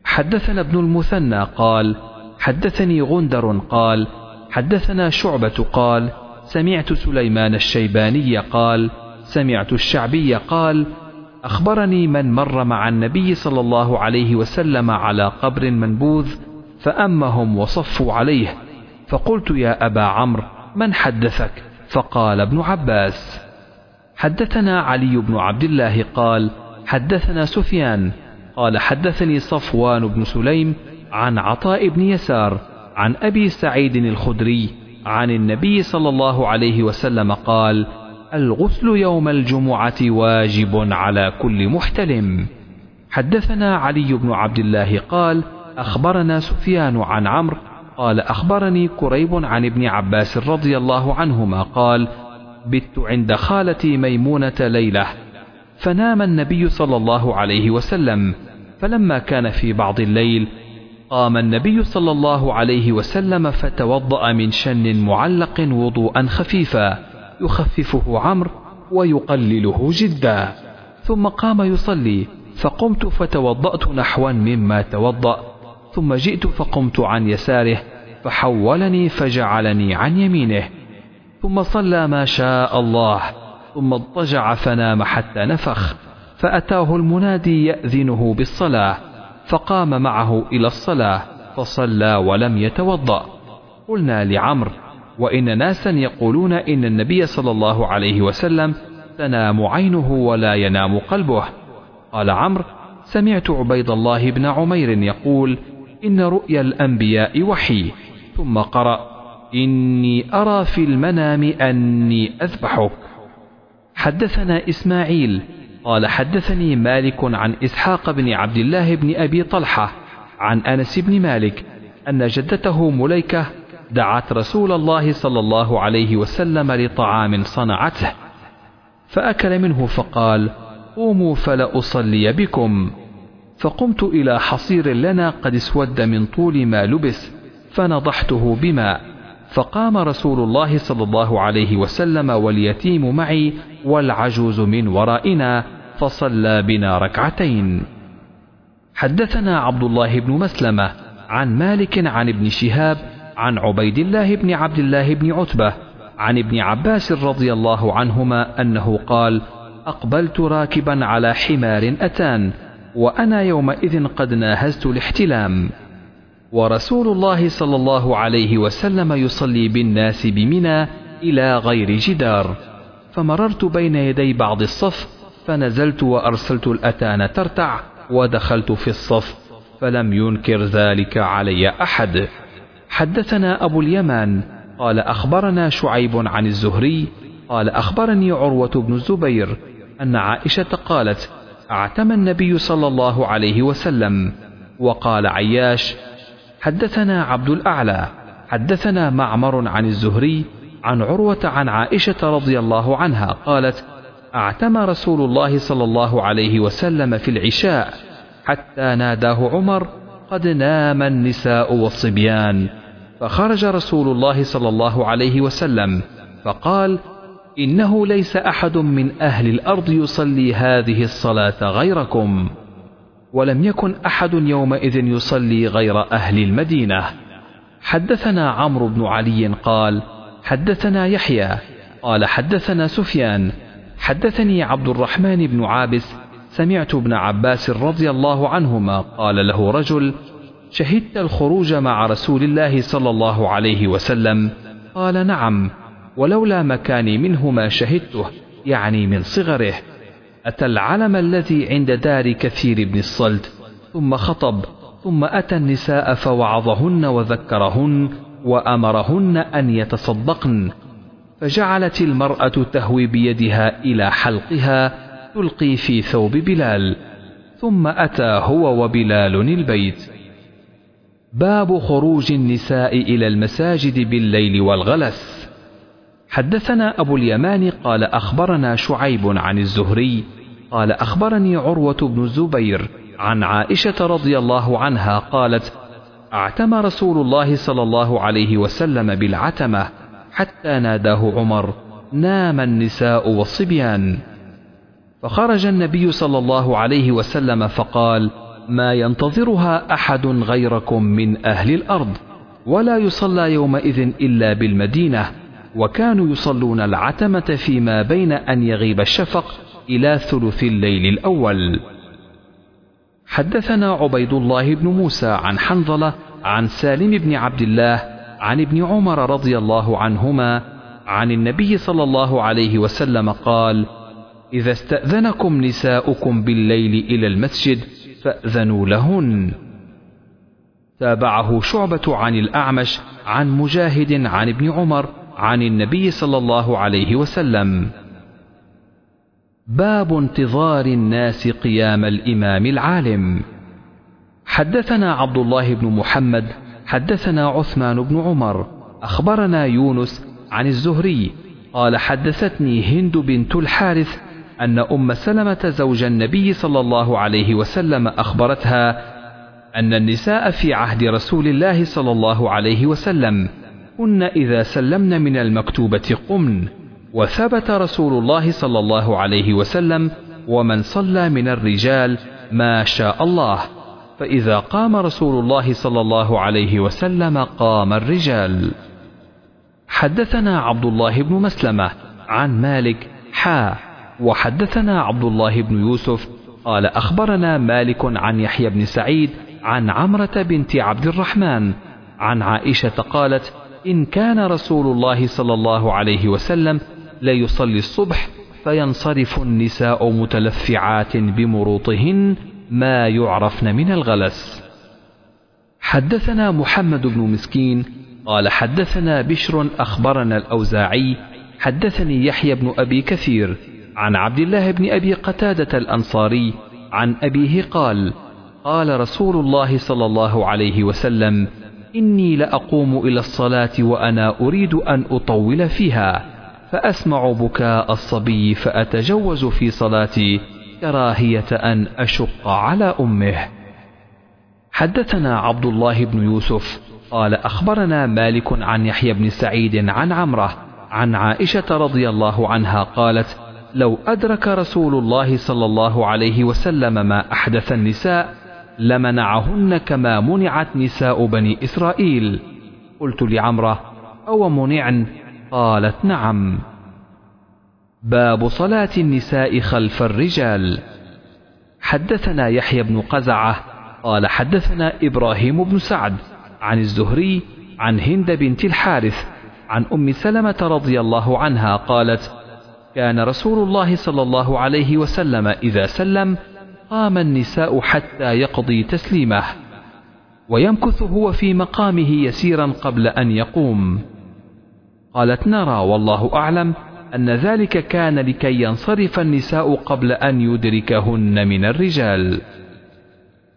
حدثنا ابن المثنى قال حدثني غندر قال حدثنا شعبة قال سمعت سليمان الشيباني قال سمعت الشعبي قال أخبرني من مر مع النبي صلى الله عليه وسلم على قبر منبوذ فأمهم وصفوا عليه. فقلت يا أبا عمرو من حدثك؟ فقال ابن عباس. حدثنا علي بن عبد الله قال حدثنا سفيان. قال حدثني صفوان بن سليم عن عطاء بن يسار عن أبي سعيد الخدري عن النبي صلى الله عليه وسلم قال الغسل يوم الجمعة واجب على كل محتلم. حدثنا علي بن عبد الله قال أخبرنا سفيان عن عمرو قال أخبرني كريب عن ابن عباس رضي الله عنهما قال بت عند خالتي ميمونة ليلة. فنام النبي صلى الله عليه وسلم. فلما كان في بعض الليل قام النبي صلى الله عليه وسلم فتوضأ من شن معلق وضوءا خفيفا يخففه عمرو ويقلله جدا. ثم قام يصلي فقمت فتوضأت نحوا مما توضأ. ثم جئت فقمت عن يساره فحولني فجعلني عن يمينه. ثم صلى ما شاء الله ثم اضطجع فنام حتى نفخ فأتاه المنادي يأذنه بالصلاة فقام معه إلى الصلاة فصلى ولم يتوضأ. قلنا لعمر وإن ناسا يقولون إن النبي صلى الله عليه وسلم تنام عينه ولا ينام قلبه. قال عمرو سمعت عبيد الله بن عمير يقول إن رؤيا الأنبياء وحي. ثم قرأ إني أرى في المنام أني أذبحك حدثنا إسماعيل. قال حدثني مالك عن إسحاق بن عبد الله بن أبي طلحة عن أنس بن مالك أن جدته مليكة دعت رسول الله صلى الله عليه وسلم لطعام صنعته فأكل منه فقال قوموا فلأصلي بكم. فقمت إلى حصير لنا قد اسود من طول ما لبس فنضحته بماء فقام رسول الله صلى الله عليه وسلم واليتيم معي والعجوز من ورائنا فصلى بنا ركعتين. حدثنا عبد الله بن مسلمة عن مالك عن ابن شهاب عن عبيد الله بن عبد الله بن عتبة عن ابن عباس رضي الله عنهما أنه قال أقبلت راكبا على حمار أتان وأنا يومئذ قد ناهزت الاحتلام. ورسول الله صلى الله عليه وسلم يصلي بالناس بمنى إلى غير جدار. فمررت بين يدي بعض الصف فنزلت وأرسلت الأتان ترتع ودخلت في الصف فلم ينكر ذلك علي أحد. حدثنا أبو اليمان قال أخبرنا شعيب عن الزهري قال أخبرني عروة بن الزبير أن عائشة قالت اعتم النبي صلى الله عليه وسلم وقال عياش حدثنا عبد الأعلى حدثنا معمر عن الزهري عن عروة عن عائشة رضي الله عنها قالت اعتم رسول الله صلى الله عليه وسلم في العشاء حتى ناداه عمر قد نام النساء والصبيان. فخرج رسول الله صلى الله عليه وسلم فقال إنه ليس أحد من أهل الأرض يصلي هذه الصلاة غيركم ولم يكن أحد يومئذ يصلي غير أهل المدينة. حدثنا عمرو بن علي قال حدثنا يحيى قال حدثنا سفيان حدثني عبد الرحمن بن عابس سمعت ابن عباس رضي الله عنهما قال له رجل شهدت الخروج مع رسول الله صلى الله عليه وسلم؟ قال نعم. ولولا مكاني منه ما شهدته يعني من صغره. أتى العلم الذي عند دار كثير بن الصلت ثم خطب ثم أتى النساء فوعظهن وذكرهن وأمرهن أن يتصدقن. فجعلت المرأة تهوي بيدها إلى حلقها تلقي في ثوب بلال. ثم أتى هو وبلال البيت. باب خروج النساء إلى المساجد بالليل والغلس. حدثنا أبو اليمان قال أخبرنا شعيب عن الزهري قال أخبرني عروة بن الزبير عن عائشة رضي الله عنها قالت أعتم رسول الله صلى الله عليه وسلم بالعتمة حتى ناداه عمر نام النساء والصبيان فخرج النبي صلى الله عليه وسلم فقال ما ينتظرها أحد غيركم من أهل الأرض ولا يصلى يومئذ إلا بالمدينة وكانوا يصلون العتمة فيما بين أن يغيب الشفق إلى ثلث الليل الأول. حدثنا عبيد الله بن موسى عن حنظلة عن سالم بن عبد الله عن ابن عمر رضي الله عنهما عن النبي صلى الله عليه وسلم قال إذا استأذنكم نساؤكم بالليل إلى المسجد فأذنوا لهن. تابعه شعبة عن الأعمش عن مجاهد عن ابن عمر عن النبي صلى الله عليه وسلم. باب انتظار الناس قيام الإمام العالم. حدثنا عبد الله بن محمد حدثنا عثمان بن عمر أخبرنا يونس عن الزهري قال حدثتني هند بنت الحارث أن أم سلمة زوج النبي صلى الله عليه وسلم أخبرتها أن النساء في عهد رسول الله صلى الله عليه وسلم كن إذا سلمن من المكتوبة قمن وثبت رسول الله صلى الله عليه وسلم ومن صلى من الرجال ما شاء الله فإذا قام رسول الله صلى الله عليه وسلم قام الرجال. حدثنا عبد الله بن مسلمة عن مالك حا وحدثنا عبد الله بن يوسف قال أخبرنا مالك عن يحيى بن سعيد عن عمرة بنت عبد الرحمن عن عائشة قالت إن كان رسول الله صلى الله عليه وسلم ليصلي الصبح فينصرف النساء متلفعات بمروطهن ما يعرفن من الغلس. حدثنا محمد بن مسكين قال حدثنا بشر أخبرنا الأوزاعي حدثني يحيى بن أبي كثير عن عبد الله بن أبي قتادة الأنصاري عن أبيه قال قال رسول الله صلى الله عليه وسلم إني لأقوم إلى الصلاة وأنا أريد أن أطول فيها فأسمع بكاء الصبي فأتجوز في صلاتي كراهية أن أشق على أمه. حدثنا عبد الله بن يوسف قال أخبرنا مالك عن يحيى بن سعيد عن عمرة عن عائشة رضي الله عنها قالت لو أدرك رسول الله صلى الله عليه وسلم ما أحدث النساء لمنعهن كما منعت نساء بني إسرائيل. قلت لعمرة أو منعن قالت نعم. باب صلاة النساء خلف الرجال. حدثنا يحيى بن قزعة قال حدثنا إبراهيم بن سعد عن الزهري عن هند بنت الحارث عن أم سلمة رضي الله عنها قالت كان رسول الله صلى الله عليه وسلم إذا سلم قام النساء حتى يقضي تسليمه ويمكث هو في مقامه يسيرا قبل أن يقوم. قالت نرى والله أعلم أن ذلك كان لكي ينصرف النساء قبل أن يدركهن من الرجال.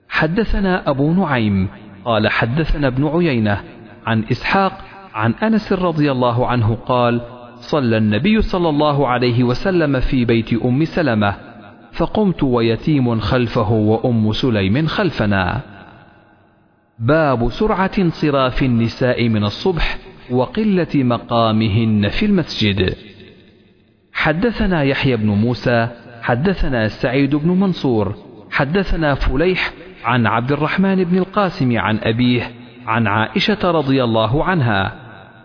حدثنا أبو نعيم قال حدثنا ابن عيينة عن إسحاق عن أنس رضي الله عنه قال صلى النبي صلى الله عليه وسلم في بيت أم سلمة فقمت ويتيم خلفه وأم سليم خلفنا. باب سرعة انصراف النساء من الصبح وقلة مقامهن في المسجد. حدثنا يحيى بن موسى حدثنا سعيد بن منصور حدثنا فليح عن عبد الرحمن بن القاسم عن أبيه عن عائشة رضي الله عنها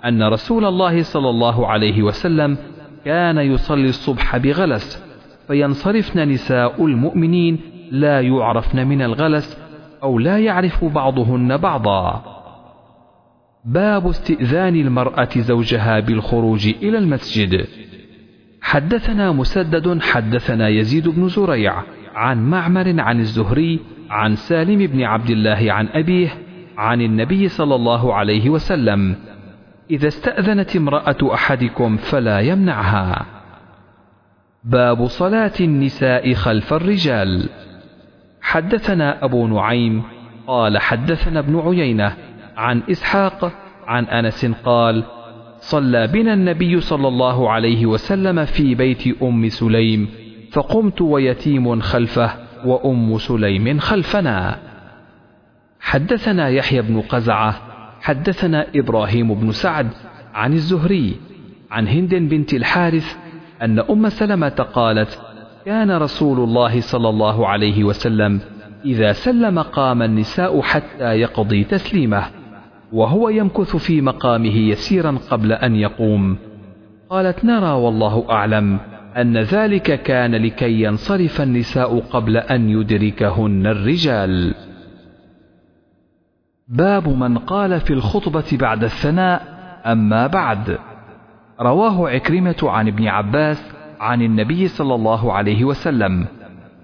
أن رسول الله صلى الله عليه وسلم كان يصلي الصبح بغلس فينصرفن نساء المؤمنين لا يعرفن من الغلس أو لا يعرف بعضهن بعضا. باب استئذان المرأة زوجها بالخروج إلى المسجد. حدثنا مسدد حدثنا يزيد بن زريع عن معمر عن الزهري عن سالم بن عبد الله عن أبيه عن النبي صلى الله عليه وسلم إذا استأذنت امرأة أحدكم فلا يمنعها. باب صلاة النساء خلف الرجال. حدثنا أبو نعيم قال حدثنا ابن عيينة عن إسحاق عن أنس قال صلى بنا النبي صلى الله عليه وسلم في بيت أم سليم فقمت ويتيم خلفه وأم سليم خلفنا. حدثنا يحيى بن قزعة حدثنا إبراهيم بن سعد عن الزهري عن هند بنت الحارث أن أم سلمة قالت كان رسول الله صلى الله عليه وسلم إذا سلم قام النساء حتى يقضي تسليمه وهو يمكث في مقامه يسيرا قبل أن يقوم. قالت نرى والله أعلم أن ذلك كان لكي ينصرف النساء قبل أن يدركهن الرجال. باب من قال في الخطبة بعد الثناء أما بعد. رواه عكرمة عن ابن عباس عن النبي صلى الله عليه وسلم.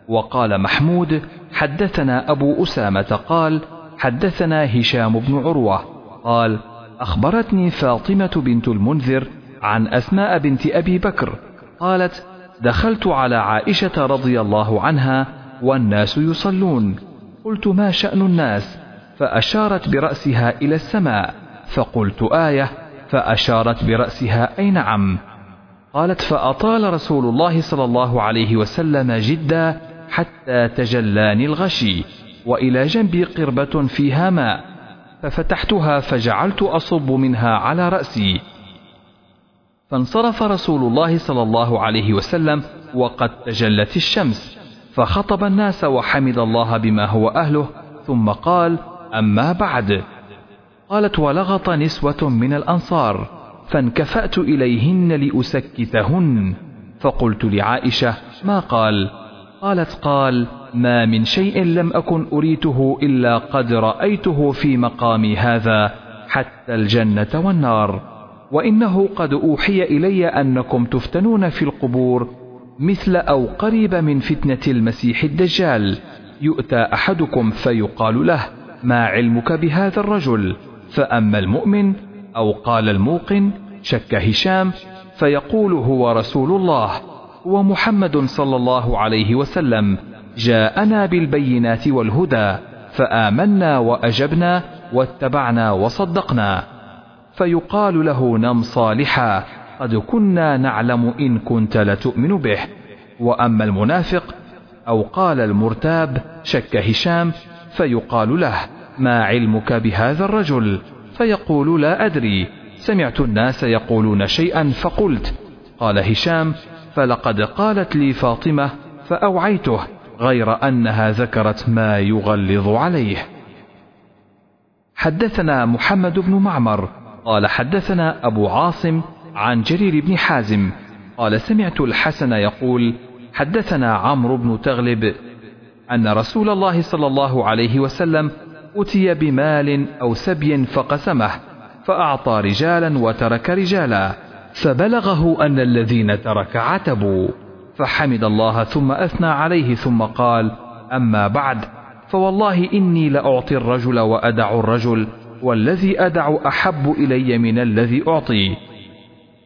وقال محمود حدثنا أبو أسامة قال حدثنا هشام بن عروة قال أخبرتني فاطمة بنت المنذر عن أسماء بنت أبي بكر قالت دخلت على عائشة رضي الله عنها والناس يصلون. قلت ما شأن الناس؟ فأشارت برأسها إلى السماء فقلت آية. فأشارت برأسها أي نعم؟ قالت فأطال رسول الله صلى الله عليه وسلم جدا حتى تجلاني الغشي وإلى جنبي قربة فيها ماء ففتحتها فجعلت أصب منها على رأسي. فانصرف رسول الله صلى الله عليه وسلم وقد تجلت الشمس فخطب الناس وحمد الله بما هو أهله ثم قال أما بعد. قالت ولغط نسوة من الأنصار فانكفأت إليهن لأسكتهن. فقلت لعائشة ما قال؟ قالت قال ما من شيء لم أكن أريته إلا قد رأيته في مقامي هذا حتى الجنة والنار. وإنه قد أوحي إلي أنكم تفتنون في القبور مثل أو قريب من فتنة المسيح الدجال. يؤتى أحدكم فيقال له ما علمك بهذا الرجل؟ فأما المؤمن أو قال الموقن شك هشام فيقول هو رسول الله ومحمد صلى الله عليه وسلم جاءنا بالبينات والهدى فآمنا وأجبنا واتبعنا وصدقنا فيقال له نم صالحا قد كنا نعلم إن كنت لتؤمن به وأما المنافق أو قال المرتاب شك هشام فيقال له ما علمك بهذا الرجل؟ فيقول لا أدري. سمعت الناس يقولون شيئا فقلت. قال هشام فلقد قالت لي فاطمة فأوعيته غير أنها ذكرت ما يغلظ عليه. حدثنا محمد بن معمر. قال حدثنا أبو عاصم عن جرير بن حازم. قال سمعت الحسن يقول حدثنا عمرو بن تغلب أن رسول الله صلى الله عليه وسلم أتي بمال أو سبي فقسمه فأعطى رجالا وترك رجالا فبلغه أن الذين ترك عتبوا. فحمد الله ثم أثنى عليه ثم قال أما بعد فوالله إني لأعطي الرجل وأدع الرجل والذي أدع أحب إلي من الذي أعطي.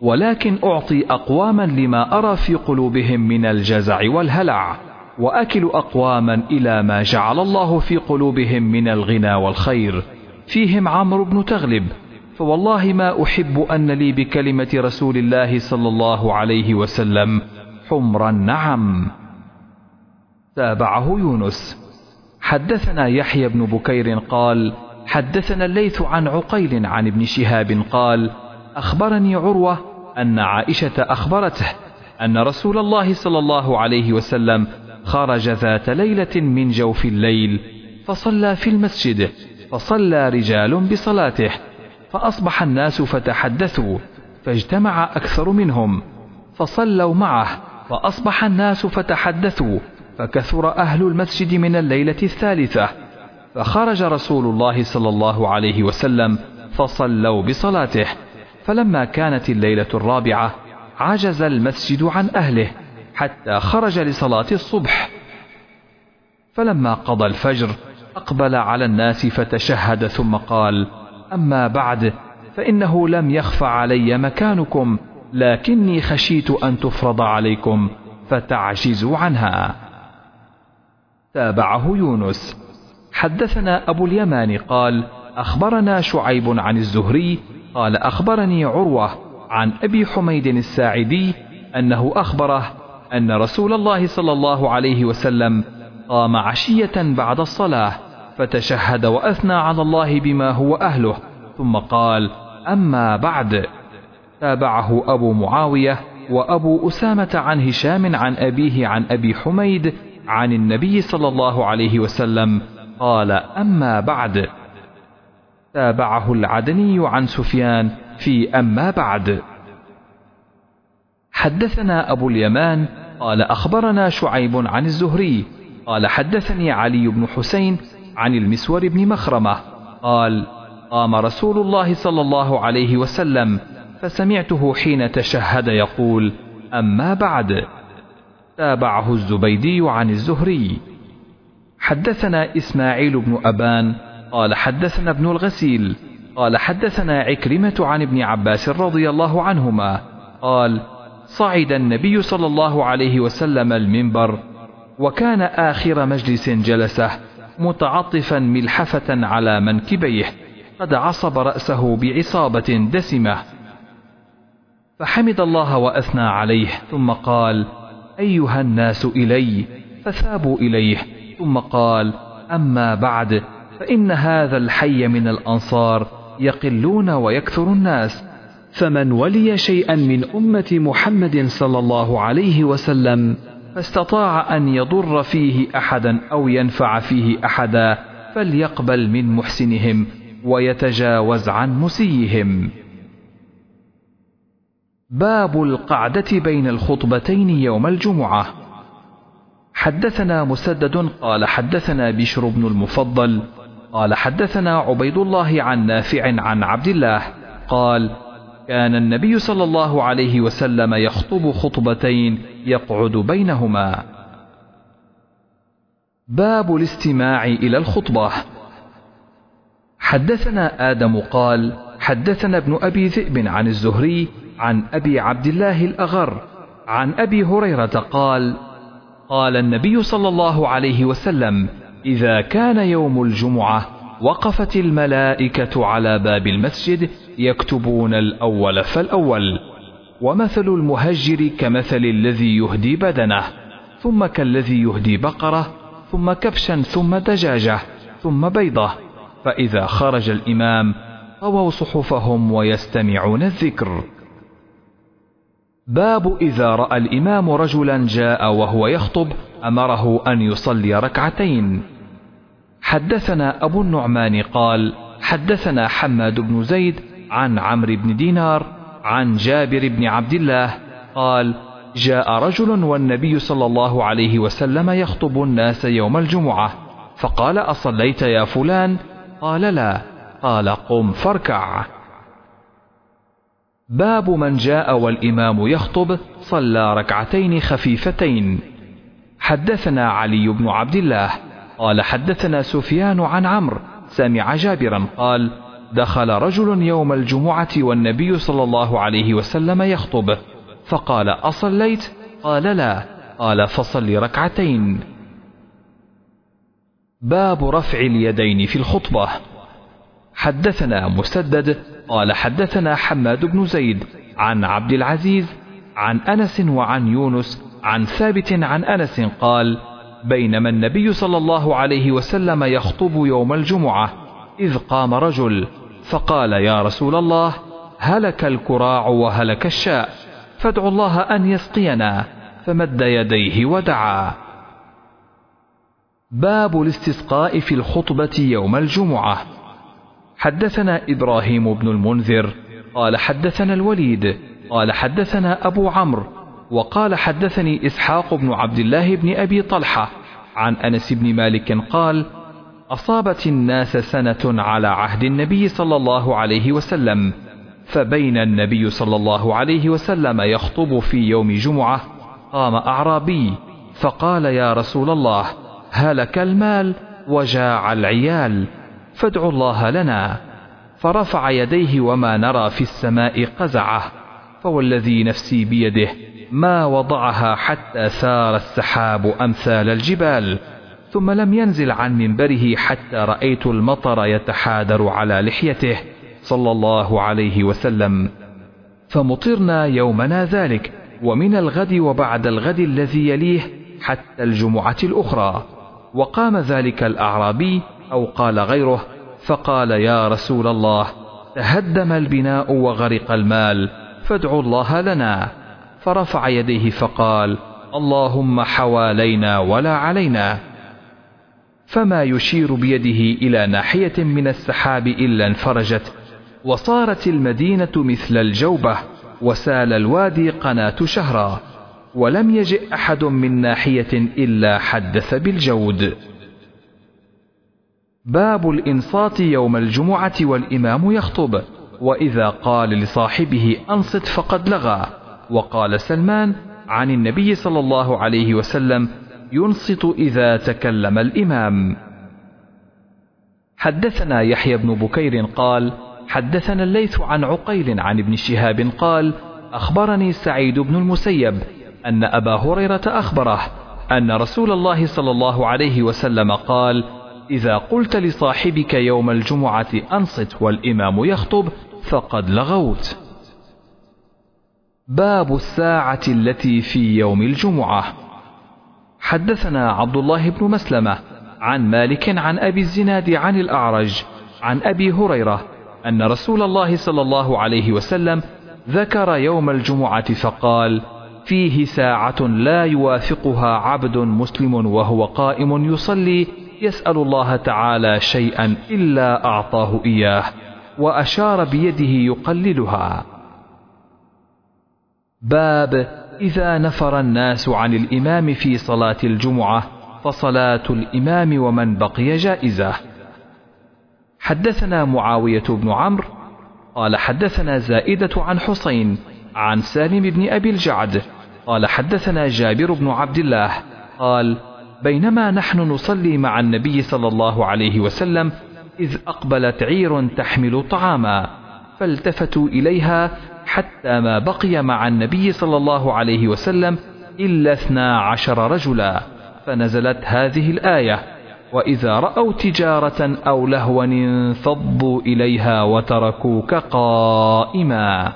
ولكن أعطي أقواما لما أرى في قلوبهم من الجزع والهلع. وأكل أقواما إلى ما جعل الله في قلوبهم من الغنى والخير. فيهم عمرو بن تغلب. فوالله ما أحب أن لي بكلمة رسول الله صلى الله عليه وسلم. حمر النعم. تابعه يونس. حدثنا يحيى بن بكير قال حدثنا الليث عن عقيل عن ابن شهاب قال أخبرني عروة أن عائشة أخبرته أن رسول الله صلى الله عليه وسلم خرج ذات ليلة من جوف الليل فصلى في المسجد فصلى رجال بصلاته فأصبح الناس فتحدثوا فاجتمع أكثر منهم فصلوا معه فأصبح الناس فتحدثوا فكثر أهل المسجد من الليلة الثالثة فخرج رسول الله صلى الله عليه وسلم فصلوا بصلاته فلما كانت الليلة الرابعة عجز المسجد عن أهله. حتى خرج لصلاة الصبح. فلما قضى الفجر أقبل على الناس فتشهد ثم قال أما بعد فإنه لم يخف علي مكانكم لكني خشيت أن تفرض عليكم فتعجزوا عنها. تابعه يونس. حدثنا أبو اليمان قال أخبرنا شعيب عن الزهري قال أخبرني عروة عن أبي حميد الساعدي أنه أخبره أن رسول الله صلى الله عليه وسلم قام عشية بعد الصلاة فتشهد وأثنى على الله بما هو أهله ثم قال أما بعد. تابعه أبو معاوية وأبو أسامة عن هشام عن أبيه عن أبي حميد عن النبي صلى الله عليه وسلم قال أما بعد. تابعه العدني عن سفيان في أما بعد. حدثنا أبو اليمان قال أخبرنا شعيب عن الزهري قال حدثني علي بن حسين عن المسور بن مخرمة قال قام رسول الله صلى الله عليه وسلم فسمعته حين تشهد يقول أما بعد تابعه الزبيدي عن الزهري حدثنا إسماعيل بن أبان قال حدثنا ابن الغسيل قال حدثنا عكرمة عن ابن عباس رضي الله عنهما قال صعد النبي صلى الله عليه وسلم المنبر وكان آخر مجلس جلسه متعطفا ملحفة على منكبيه قد عصب رأسه بعصابة دسمة. فحمد الله وأثنى عليه ثم قال أيها الناس إلي فثابوا إليه ثم قال أما بعد فإن هذا الحي من الأنصار يقلون ويكثر الناس. فمن ولي شيئا من أمة محمد صلى الله عليه وسلم فاستطاع أن يضر فيه أحدا أو ينفع فيه أحدا فليقبل من محسنهم ويتجاوز عن مسيهم باب القعدة بين الخطبتين يوم الجمعة. حدثنا مسدد قال حدثنا بشر بن المفضل قال حدثنا عبيد الله عن نافع عن عبد الله قال كان النبي صلى الله عليه وسلم يخطب خطبتين يقعد بينهما. باب الاستماع إلى الخطبة. حدثنا آدم قال حدثنا ابن أبي ذئب عن الزهري عن أبي عبد الله الأغر عن أبي هريرة قال قال النبي صلى الله عليه وسلم إذا كان يوم الجمعة وقفت الملائكة على باب المسجد يكتبون الأول فالأول. ومثل المهجر كمثل الذي يهدي بدنه ثم كالذي يهدي بقرة ثم كبشا ثم دجاجة ثم بيضة. فإذا خرج الإمام طووا صحفهم ويستمعون الذكر. باب إذا رأى الإمام رجلا جاء وهو يخطب أمره أن يصلي ركعتين. حدثنا أبو النعمان قال حدثنا حماد بن زيد عن عمرو بن دينار عن جابر بن عبد الله قال جاء رجل والنبي صلى الله عليه وسلم يخطب الناس يوم الجمعة فقال أصليت يا فلان؟ قال لا. قال قم فاركع. باب من جاء والإمام يخطب صلى ركعتين خفيفتين. حدثنا علي بن عبد الله قال حدثنا سفيان عن عمرو سمع جابرا قال دخل رجل يوم الجمعة والنبي صلى الله عليه وسلم يخطب. فقال أصليت؟ قال لا. قال فصل ركعتين. باب رفع اليدين في الخطبة. حدثنا مسدد. قال حدثنا حماد بن زيد عن عبد العزيز عن أنس وعن يونس عن ثابت عن أنس قال بينما النبي صلى الله عليه وسلم يخطب يوم الجمعة. إذ قام رجل فقال يا رسول الله هلك الكراع وهلك الشاء فادعوا الله أن يسقينا فمد يديه ودعا. باب الاستسقاء في الخطبة يوم الجمعة. حدثنا إبراهيم بن المنذر قال حدثنا الوليد قال حدثنا أبو عمرو وقال حدثني إسحاق بن عبد الله بن أبي طلحة عن أنس بن مالك قال أصابت الناس سنة على عهد النبي صلى الله عليه وسلم فبين النبي صلى الله عليه وسلم يخطب في يوم جمعة قام أعرابي فقال يا رسول الله هلك المال وجاع العيال فادعوا الله لنا. فرفع يديه وما نرى في السماء قزعة فوالذي نفسي بيده ما وضعها حتى سار السحاب أمثال الجبال. ثم لم ينزل عن منبره حتى رأيت المطر يتحادر على لحيته صلى الله عليه وسلم. فمطرنا يومنا ذلك ومن الغد وبعد الغد الذي يليه حتى الجمعة الأخرى. وقام ذلك الأعرابي أو قال غيره فقال يا رسول الله تهدم البناء وغرق المال فادعوا الله لنا. فرفع يديه فقال اللهم حوالينا ولا علينا. فما يشير بيده إلى ناحية من السحاب إلا انفرجت وصارت المدينة مثل الجوبة وسال الوادي قناة شهرا ولم يجئ أحد من ناحية إلا حدث بالجود. باب الإنصات يوم الجمعة والإمام يخطب وإذا قال لصاحبه أنصت فقد لغى وقال سلمان عن النبي صلى الله عليه وسلم ينصت إذا تكلم الإمام حدثنا يحيى بن بكير قال حدثنا الليث عن عقيل عن ابن شهاب قال أخبرني سعيد بن المسيب أن أبا هريرة أخبره أن رسول الله صلى الله عليه وسلم قال إذا قلت لصاحبك يوم الجمعة أنصت والإمام يخطب فقد لغوت. باب الساعة التي في يوم الجمعة. حدثنا عبد الله بن مسلمة عن مالك عن أبي الزناد عن الأعرج عن أبي هريرة أن رسول الله صلى الله عليه وسلم ذكر يوم الجمعة فقال: فيه ساعة لا يوافقها عبد مسلم وهو قائم يصلي يسأل الله تعالى شيئا إلا أعطاه إياه وأشار بيده يقللها. باب إذا نفر الناس عن الإمام في صلاة الجمعة فصلاة الإمام ومن بقي جائزة. حدثنا معاوية بن عمرو قال حدثنا زائدة عن حسين عن سالم بن أبي الجعد قال حدثنا جابر بن عبد الله قال بينما نحن نصلي مع النبي صلى الله عليه وسلم إذ أقبلت عير تحمل طعاما فالتفتوا إليها حتى ما بقي مع النبي صلى الله عليه وسلم إلا اثنا عشر رجلا فنزلت هذه الآية وإذا رأوا تجارة أو لهوا انفضوا إليها وتركوك قائما.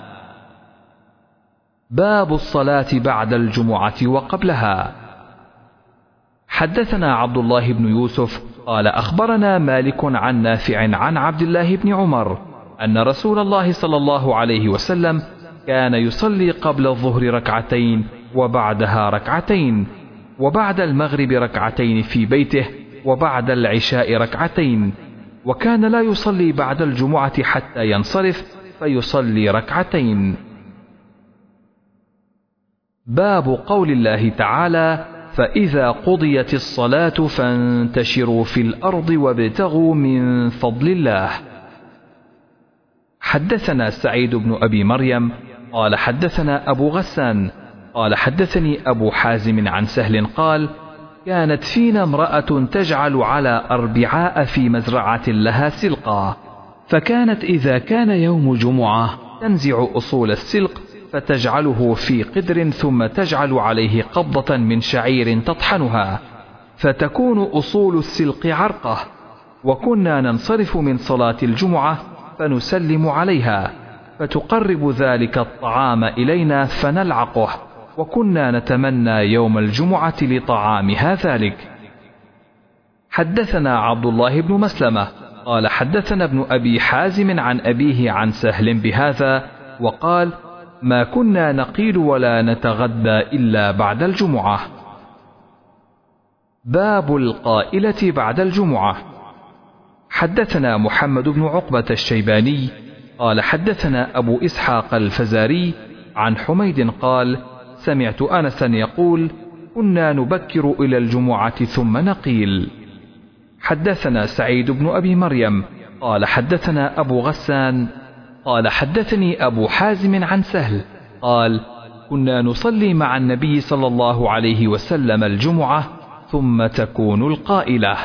باب الصلاة بعد الجمعة وقبلها. حدثنا عبد الله بن يوسف قال أخبرنا مالك عن نافع عن عبد الله بن عمر أن رسول الله صلى الله عليه وسلم كان يصلي قبل الظهر ركعتين وبعدها ركعتين وبعد المغرب ركعتين في بيته وبعد العشاء ركعتين وكان لا يصلي بعد الجمعة حتى ينصرف فيصلي ركعتين. باب قول الله تعالى فإذا قضيت الصلاة فانتشروا في الأرض وابتغوا من فضل الله. حدثنا سعيد بن أبي مريم قال حدثنا أبو غسان قال حدثني أبو حازم عن سهل قال كانت فينا امرأة تجعل على أربعاء في مزرعة لها سلقا فكانت إذا كان يوم جمعة تنزع أصول السلق فتجعله في قدر ثم تجعل عليه قبضة من شعير تطحنها فتكون أصول السلق عرقة وكنا ننصرف من صلاة الجمعة فنسلم عليها فتقرب ذلك الطعام إلينا فنلعقه وكنا نتمنى يوم الجمعة لطعامها ذلك. حدثنا عبد الله بن مسلمة قال حدثنا ابن أبي حازم عن أبيه عن سهل بهذا وقال ما كنا نقيل ولا نتغدى إلا بعد الجمعة. باب القائلة بعد الجمعة. حدثنا محمد بن عقبة الشيباني قال حدثنا أبو إسحاق الفزاري عن حميد قال سمعت أنسا يقول كنا نبكر إلى الجمعة ثم نقيل. حدثنا سعيد بن أبي مريم قال حدثنا أبو غسان قال حدثني أبو حازم عن سهل قال كنا نصلي مع النبي صلى الله عليه وسلم الجمعة ثم تكون القائلة.